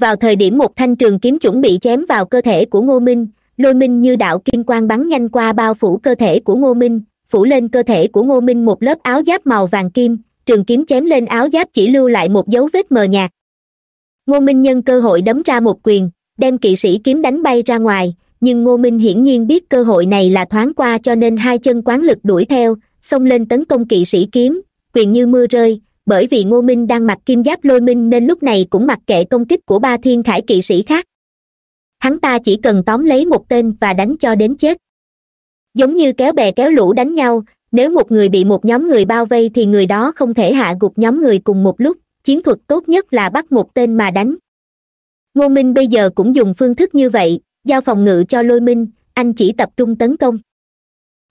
Vào thời điểm một thanh trường kiếm chuẩn bị chém vào cơ thể của ngô minh, lôi minh như đạo kim quang bắn nhanh qua bao phủ cơ thể của ngô minh phủ lên cơ thể của ngô minh một lớp áo giáp màu vàng kim, trường kiếm chém lên áo giáp chỉ lưu lại một dấu vết mờ nhạt. Ngô minh nhân cơ hội đấm ra một quyền, đem kỵ sĩ kiếm đánh bay ra ngoài, nhưng ngô minh hiển nhiên biết cơ hội này là thoáng qua cho nên hai chân quán lực đuổi theo, xông lên tấn công kỵ sĩ kiếm, quyền như mưa rơi, bởi vì ngô minh đang mặc kim giáp lôi minh nên lúc này cũng mặc kệ công kích của ba thiên khải kỵ sĩ khác. Hắn ta chỉ cần tóm lấy một tên và đánh cho đến chết giống như kéo bè kéo lũ đánh nhau, nếu một người bị một nhóm người bao vây thì người đó không thể hạ gục nhóm người cùng một lúc, chiến thuật tốt nhất là bắt một tên mà đánh. Ngô minh bây giờ cũng dùng phương thức như vậy, giao phòng ngự cho lôi minh, anh chỉ tập trung tấn công.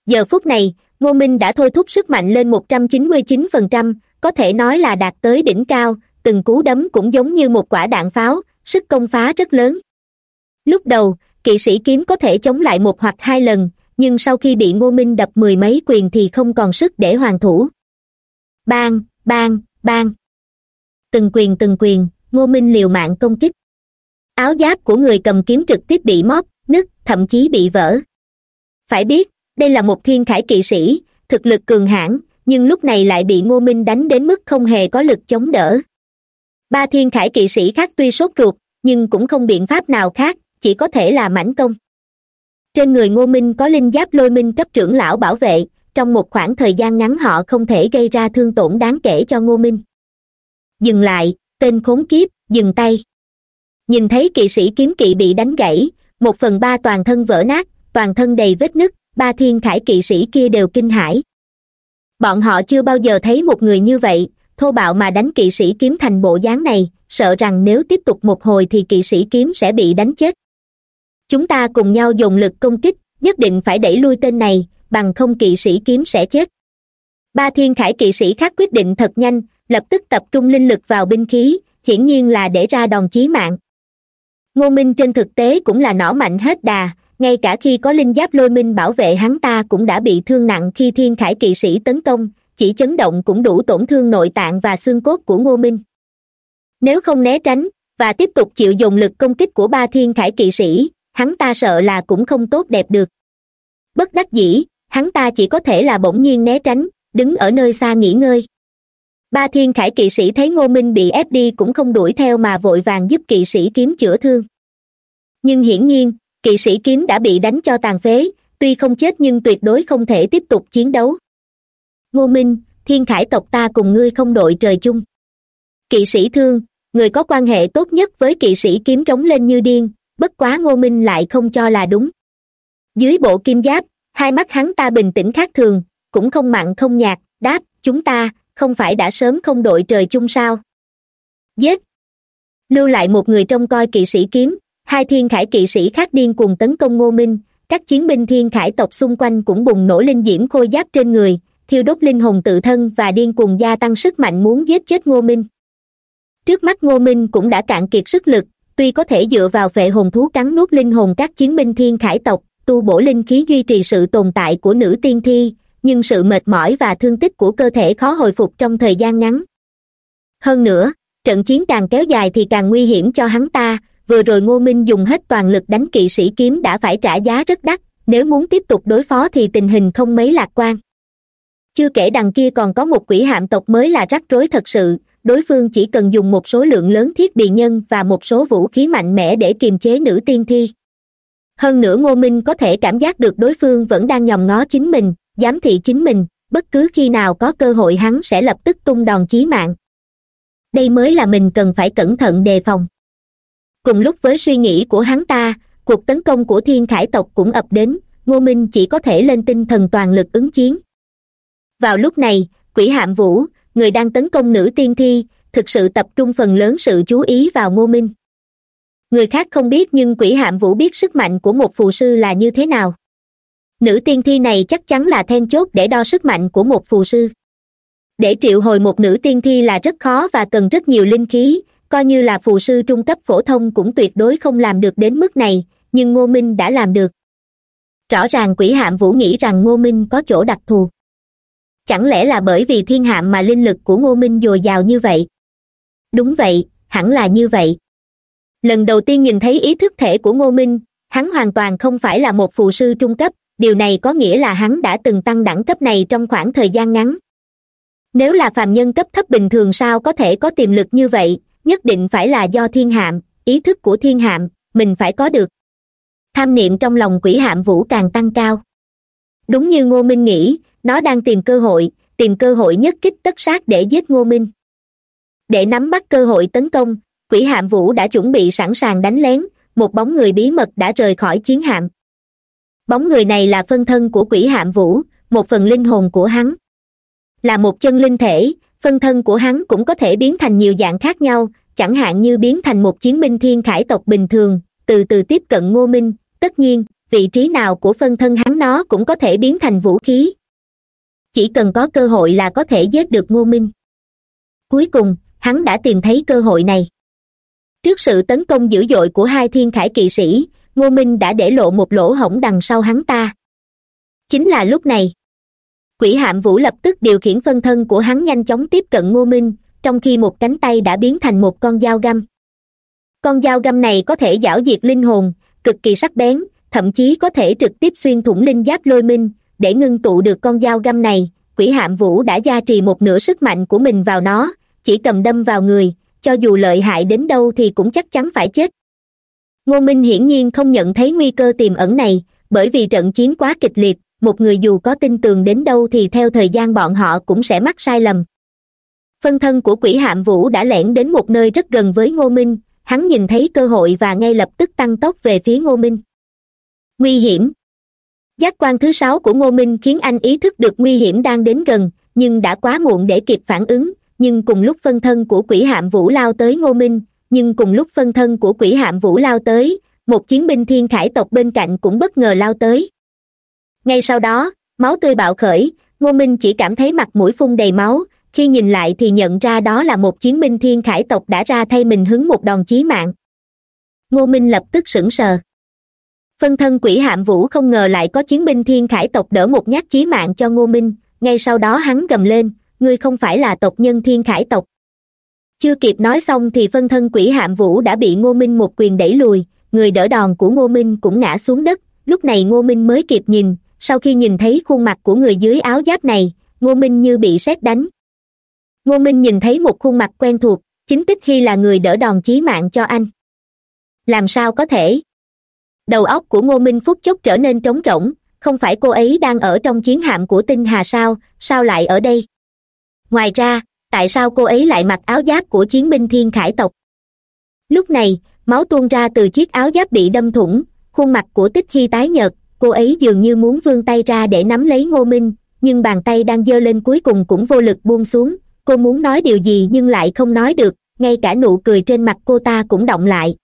Giờ phút này, ngô minh đã thôi thúc sức mạnh lên một trăm chín mươi chín phần trăm, có thể nói là đạt tới đỉnh cao, từng cú đấm cũng giống như một quả đạn pháo, sức công phá rất lớn. Lúc đầu, kỵ sĩ kiếm có thể chống lại một hoặc hai lần nhưng sau khi bị ngô minh đập mười mấy quyền thì không còn sức để hoàn thủ. Bang bang bang. Từng quyền từng quyền, ngô minh liều mạng công kích. Áo giáp của người cầm kiếm trực tiếp bị móp, nứt, thậm chí bị vỡ. Phải biết, đây là một thiên khải kỵ sĩ, thực lực cường hãn, nhưng lúc này lại bị ngô minh đánh đến mức không hề có lực chống đỡ. Ba thiên khải kỵ sĩ khác tuy sốt ruột, nhưng cũng không biện pháp nào khác, chỉ có thể là mảnh công trên người ngô minh có linh giáp lôi minh cấp trưởng lão bảo vệ, trong một khoảng thời gian ngắn họ không thể gây ra thương tổn đáng kể cho ngô minh. Dừng lại, tên khốn kiếp, dừng tay. Nhìn thấy kỵ sĩ kiếm kỵ bị đánh gãy, một phần ba toàn thân vỡ nát, toàn thân đầy vết nứt, ba thiên khải kỵ sĩ kia đều kinh hãi. Bọn họ chưa bao giờ thấy một người như vậy, thô bạo mà đánh kỵ sĩ kiếm thành bộ dáng này, sợ rằng nếu tiếp tục một hồi thì kỵ sĩ kiếm sẽ bị đánh chết chúng ta cùng nhau dùng lực công kích, nhất định phải đẩy lui tên này, bằng không kỵ sĩ kiếm sẽ chết. Ba thiên khải kỵ sĩ khác quyết định thật nhanh, lập tức tập trung linh lực vào binh khí, hiển nhiên là để ra đòn chí mạng. Ngô minh trên thực tế cũng là nỏ mạnh hết đà, ngay cả khi có linh giáp lôi minh bảo vệ hắn ta cũng đã bị thương nặng khi thiên khải kỵ sĩ tấn công, chỉ chấn động cũng đủ tổn thương nội tạng và xương cốt của ngô minh. Nếu không né tránh, và tiếp tục chịu dùng lực công kích của ba thiên khải kỵ sĩ hắn ta sợ là cũng không tốt đẹp được. Bất đắc dĩ, hắn ta chỉ có thể là bỗng nhiên né tránh, đứng ở nơi xa nghỉ ngơi. Ba thiên khải kỵ sĩ thấy ngô minh bị ép đi cũng không đuổi theo mà vội vàng giúp kỵ sĩ kiếm chữa thương. Nhưng hiển nhiên, kỵ sĩ kiếm đã bị đánh cho tàn phế, tuy không chết nhưng tuyệt đối không thể tiếp tục chiến đấu. Ngô minh, thiên khải tộc ta cùng ngươi không đội trời chung. Kỵ sĩ thương, người có quan hệ tốt nhất với kỵ sĩ kiếm trống lên như điên bất quá ngô minh lại không cho là đúng. Dưới bộ kim giáp, hai mắt hắn ta bình tĩnh khác thường, cũng không mặn không nhạt, đáp, chúng ta, không phải đã sớm không đội trời chung sao? Giết. Lưu lại một người trông coi kỵ sĩ kiếm, hai thiên khải kỵ sĩ khác điên cùng tấn công ngô minh, các chiến binh thiên khải tộc xung quanh cũng bùng nổ linh diễm khôi giáp trên người, thiêu đốt linh hồn tự thân và điên cuồng gia tăng sức mạnh muốn giết chết ngô minh. Trước mắt ngô minh cũng đã cạn kiệt sức lực tuy có thể dựa vào vệ hồn thú cắn nuốt linh hồn các chiến binh thiên khải tộc, tu bổ linh khí duy trì sự tồn tại của nữ tiên thi, nhưng sự mệt mỏi và thương tích của cơ thể khó hồi phục trong thời gian ngắn. Hơn nữa, trận chiến càng kéo dài thì càng nguy hiểm cho hắn ta, vừa rồi ngô minh dùng hết toàn lực đánh kỵ sĩ kiếm đã phải trả giá rất đắt, nếu muốn tiếp tục đối phó thì tình hình không mấy lạc quan. Chưa kể đằng kia còn có một quỷ hạm tộc mới là rắc rối thật sự đối phương chỉ cần dùng một số lượng lớn thiết bị nhân và một số vũ khí mạnh mẽ để kiềm chế nữ tiên thi. Hơn nữa ngô minh có thể cảm giác được đối phương vẫn đang nhòm ngó chính mình, giám thị chính mình, bất cứ khi nào có cơ hội hắn sẽ lập tức tung đòn chí mạng. Đây mới là mình cần phải cẩn thận đề phòng. Cùng lúc với suy nghĩ của hắn ta, cuộc tấn công của thiên khải tộc cũng ập đến, ngô minh chỉ có thể lên tinh thần toàn lực ứng chiến. Vào lúc này, quỷ hạm vũ người đang tấn công nữ tiên thi, thực sự tập trung phần lớn sự chú ý vào ngô minh. Người khác không biết nhưng quỷ hạm vũ biết sức mạnh của một phù sư là như thế nào. Nữ tiên thi này chắc chắn là then chốt để đo sức mạnh của một phù sư. Để triệu hồi một nữ tiên thi là rất khó và cần rất nhiều linh khí, coi như là phù sư trung cấp phổ thông cũng tuyệt đối không làm được đến mức này, nhưng ngô minh đã làm được. Rõ ràng quỷ hạm vũ nghĩ rằng ngô minh có chỗ đặc thù chẳng lẽ là bởi vì thiên hạm mà linh lực của ngô minh dồi dào như vậy? Đúng vậy, hẳn là như vậy. Lần đầu tiên nhìn thấy ý thức thể của ngô minh, hắn hoàn toàn không phải là một phù sư trung cấp, điều này có nghĩa là hắn đã từng tăng đẳng cấp này trong khoảng thời gian ngắn. Nếu là phàm nhân cấp thấp bình thường sao có thể có tiềm lực như vậy, nhất định phải là do thiên hạm, ý thức của thiên hạm, mình phải có được. Tham niệm trong lòng quỷ hạm vũ càng tăng cao. Đúng như ngô minh nghĩ nó đang tìm cơ hội, tìm cơ hội nhất kích tất sát để giết ngô minh. Để nắm bắt cơ hội tấn công, quỷ hạm vũ đã chuẩn bị sẵn sàng đánh lén, một bóng người bí mật đã rời khỏi chiến hạm. Bóng người này là phân thân của quỷ hạm vũ, một phần linh hồn của hắn. Là một chân linh thể, phân thân của hắn cũng có thể biến thành nhiều dạng khác nhau, chẳng hạn như biến thành một chiến binh thiên khải tộc bình thường, từ từ tiếp cận ngô minh, tất nhiên, vị trí nào của phân thân hắn nó cũng có thể biến thành vũ khí chỉ cần có cơ hội là có thể giết được ngô minh. Cuối cùng, hắn đã tìm thấy cơ hội này. Trước sự tấn công dữ dội của hai thiên khải kỵ sĩ, ngô minh đã để lộ một lỗ hổng đằng sau hắn ta. Chính là lúc này, quỷ hạm vũ lập tức điều khiển phân thân của hắn nhanh chóng tiếp cận ngô minh, trong khi một cánh tay đã biến thành một con dao găm. Con dao găm này có thể giảo diệt linh hồn, cực kỳ sắc bén, thậm chí có thể trực tiếp xuyên thủng linh giáp lôi minh để ngưng tụ được con dao găm này, quỷ hạm vũ đã gia trì một nửa sức mạnh của mình vào nó, chỉ cầm đâm vào người, cho dù lợi hại đến đâu thì cũng chắc chắn phải chết. Ngô minh hiển nhiên không nhận thấy nguy cơ tiềm ẩn này, bởi vì trận chiến quá kịch liệt, một người dù có tin tường đến đâu thì theo thời gian bọn họ cũng sẽ mắc sai lầm. Phân thân của quỷ hạm vũ đã lẻn đến một nơi rất gần với ngô minh, hắn nhìn thấy cơ hội và ngay lập tức tăng tốc về phía ngô minh. Nguy hiểm giác quan thứ sáu của ngô minh khiến anh ý thức được nguy hiểm đang đến gần, nhưng đã quá muộn để kịp phản ứng. Nhưng cùng lúc phân thân của quỷ hạm vũ lao tới ngô minh, nhưng cùng lúc phân thân của quỷ hạm vũ lao tới, một chiến binh thiên khải tộc bên cạnh cũng bất ngờ lao tới. Ngay sau đó, máu tươi bạo khởi, ngô minh chỉ cảm thấy mặt mũi phun đầy máu, khi nhìn lại thì nhận ra đó là một chiến binh thiên khải tộc đã ra thay mình hứng một đòn chí mạng. Ngô minh lập tức sững sờ phân thân quỷ hạm vũ không ngờ lại có chiến binh thiên khải tộc đỡ một nhát chí mạng cho ngô minh, ngay sau đó hắn gầm lên, ngươi không phải là tộc nhân thiên khải tộc. Chưa kịp nói xong thì phân thân quỷ hạm vũ đã bị ngô minh một quyền đẩy lùi, người đỡ đòn của ngô minh cũng ngã xuống đất. Lúc này ngô minh mới kịp nhìn, sau khi nhìn thấy khuôn mặt của người dưới áo giáp này, ngô minh như bị sét đánh. Ngô minh nhìn thấy một khuôn mặt quen thuộc, chính tích khi là người đỡ đòn chí mạng cho anh. Làm sao có thể? Đầu óc của ngô minh phút chốc trở nên trống rỗng, không phải cô ấy đang ở trong chiến hạm của tinh hà sao sao lại ở đây? Ngoài ra, tại sao cô ấy lại mặc áo giáp của chiến binh thiên khải tộc? Lúc này, máu tuôn ra từ chiếc áo giáp bị đâm thủng, khuôn mặt của tích hy tái nhợt, cô ấy dường như muốn vươn tay ra để nắm lấy ngô minh, nhưng bàn tay đang giơ lên cuối cùng cũng vô lực buông xuống, cô muốn nói điều gì nhưng lại không nói được, ngay cả nụ cười trên mặt cô ta cũng động lại.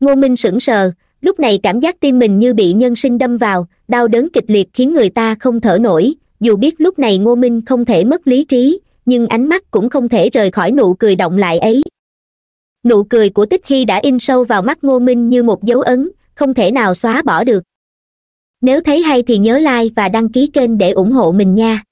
Ngô minh sững sờ lúc này cảm giác tim mình như bị nhân sinh đâm vào, đau đớn kịch liệt khiến người ta không thở nổi. Dù biết lúc này ngô minh không thể mất lý trí, nhưng ánh mắt cũng không thể rời khỏi nụ cười động lại ấy. Nụ cười của tích hy đã in sâu vào mắt ngô minh như một dấu ấn, không thể nào xóa bỏ được. Nếu thấy hay thì nhớ like và đăng ký kênh để ủng hộ mình nha.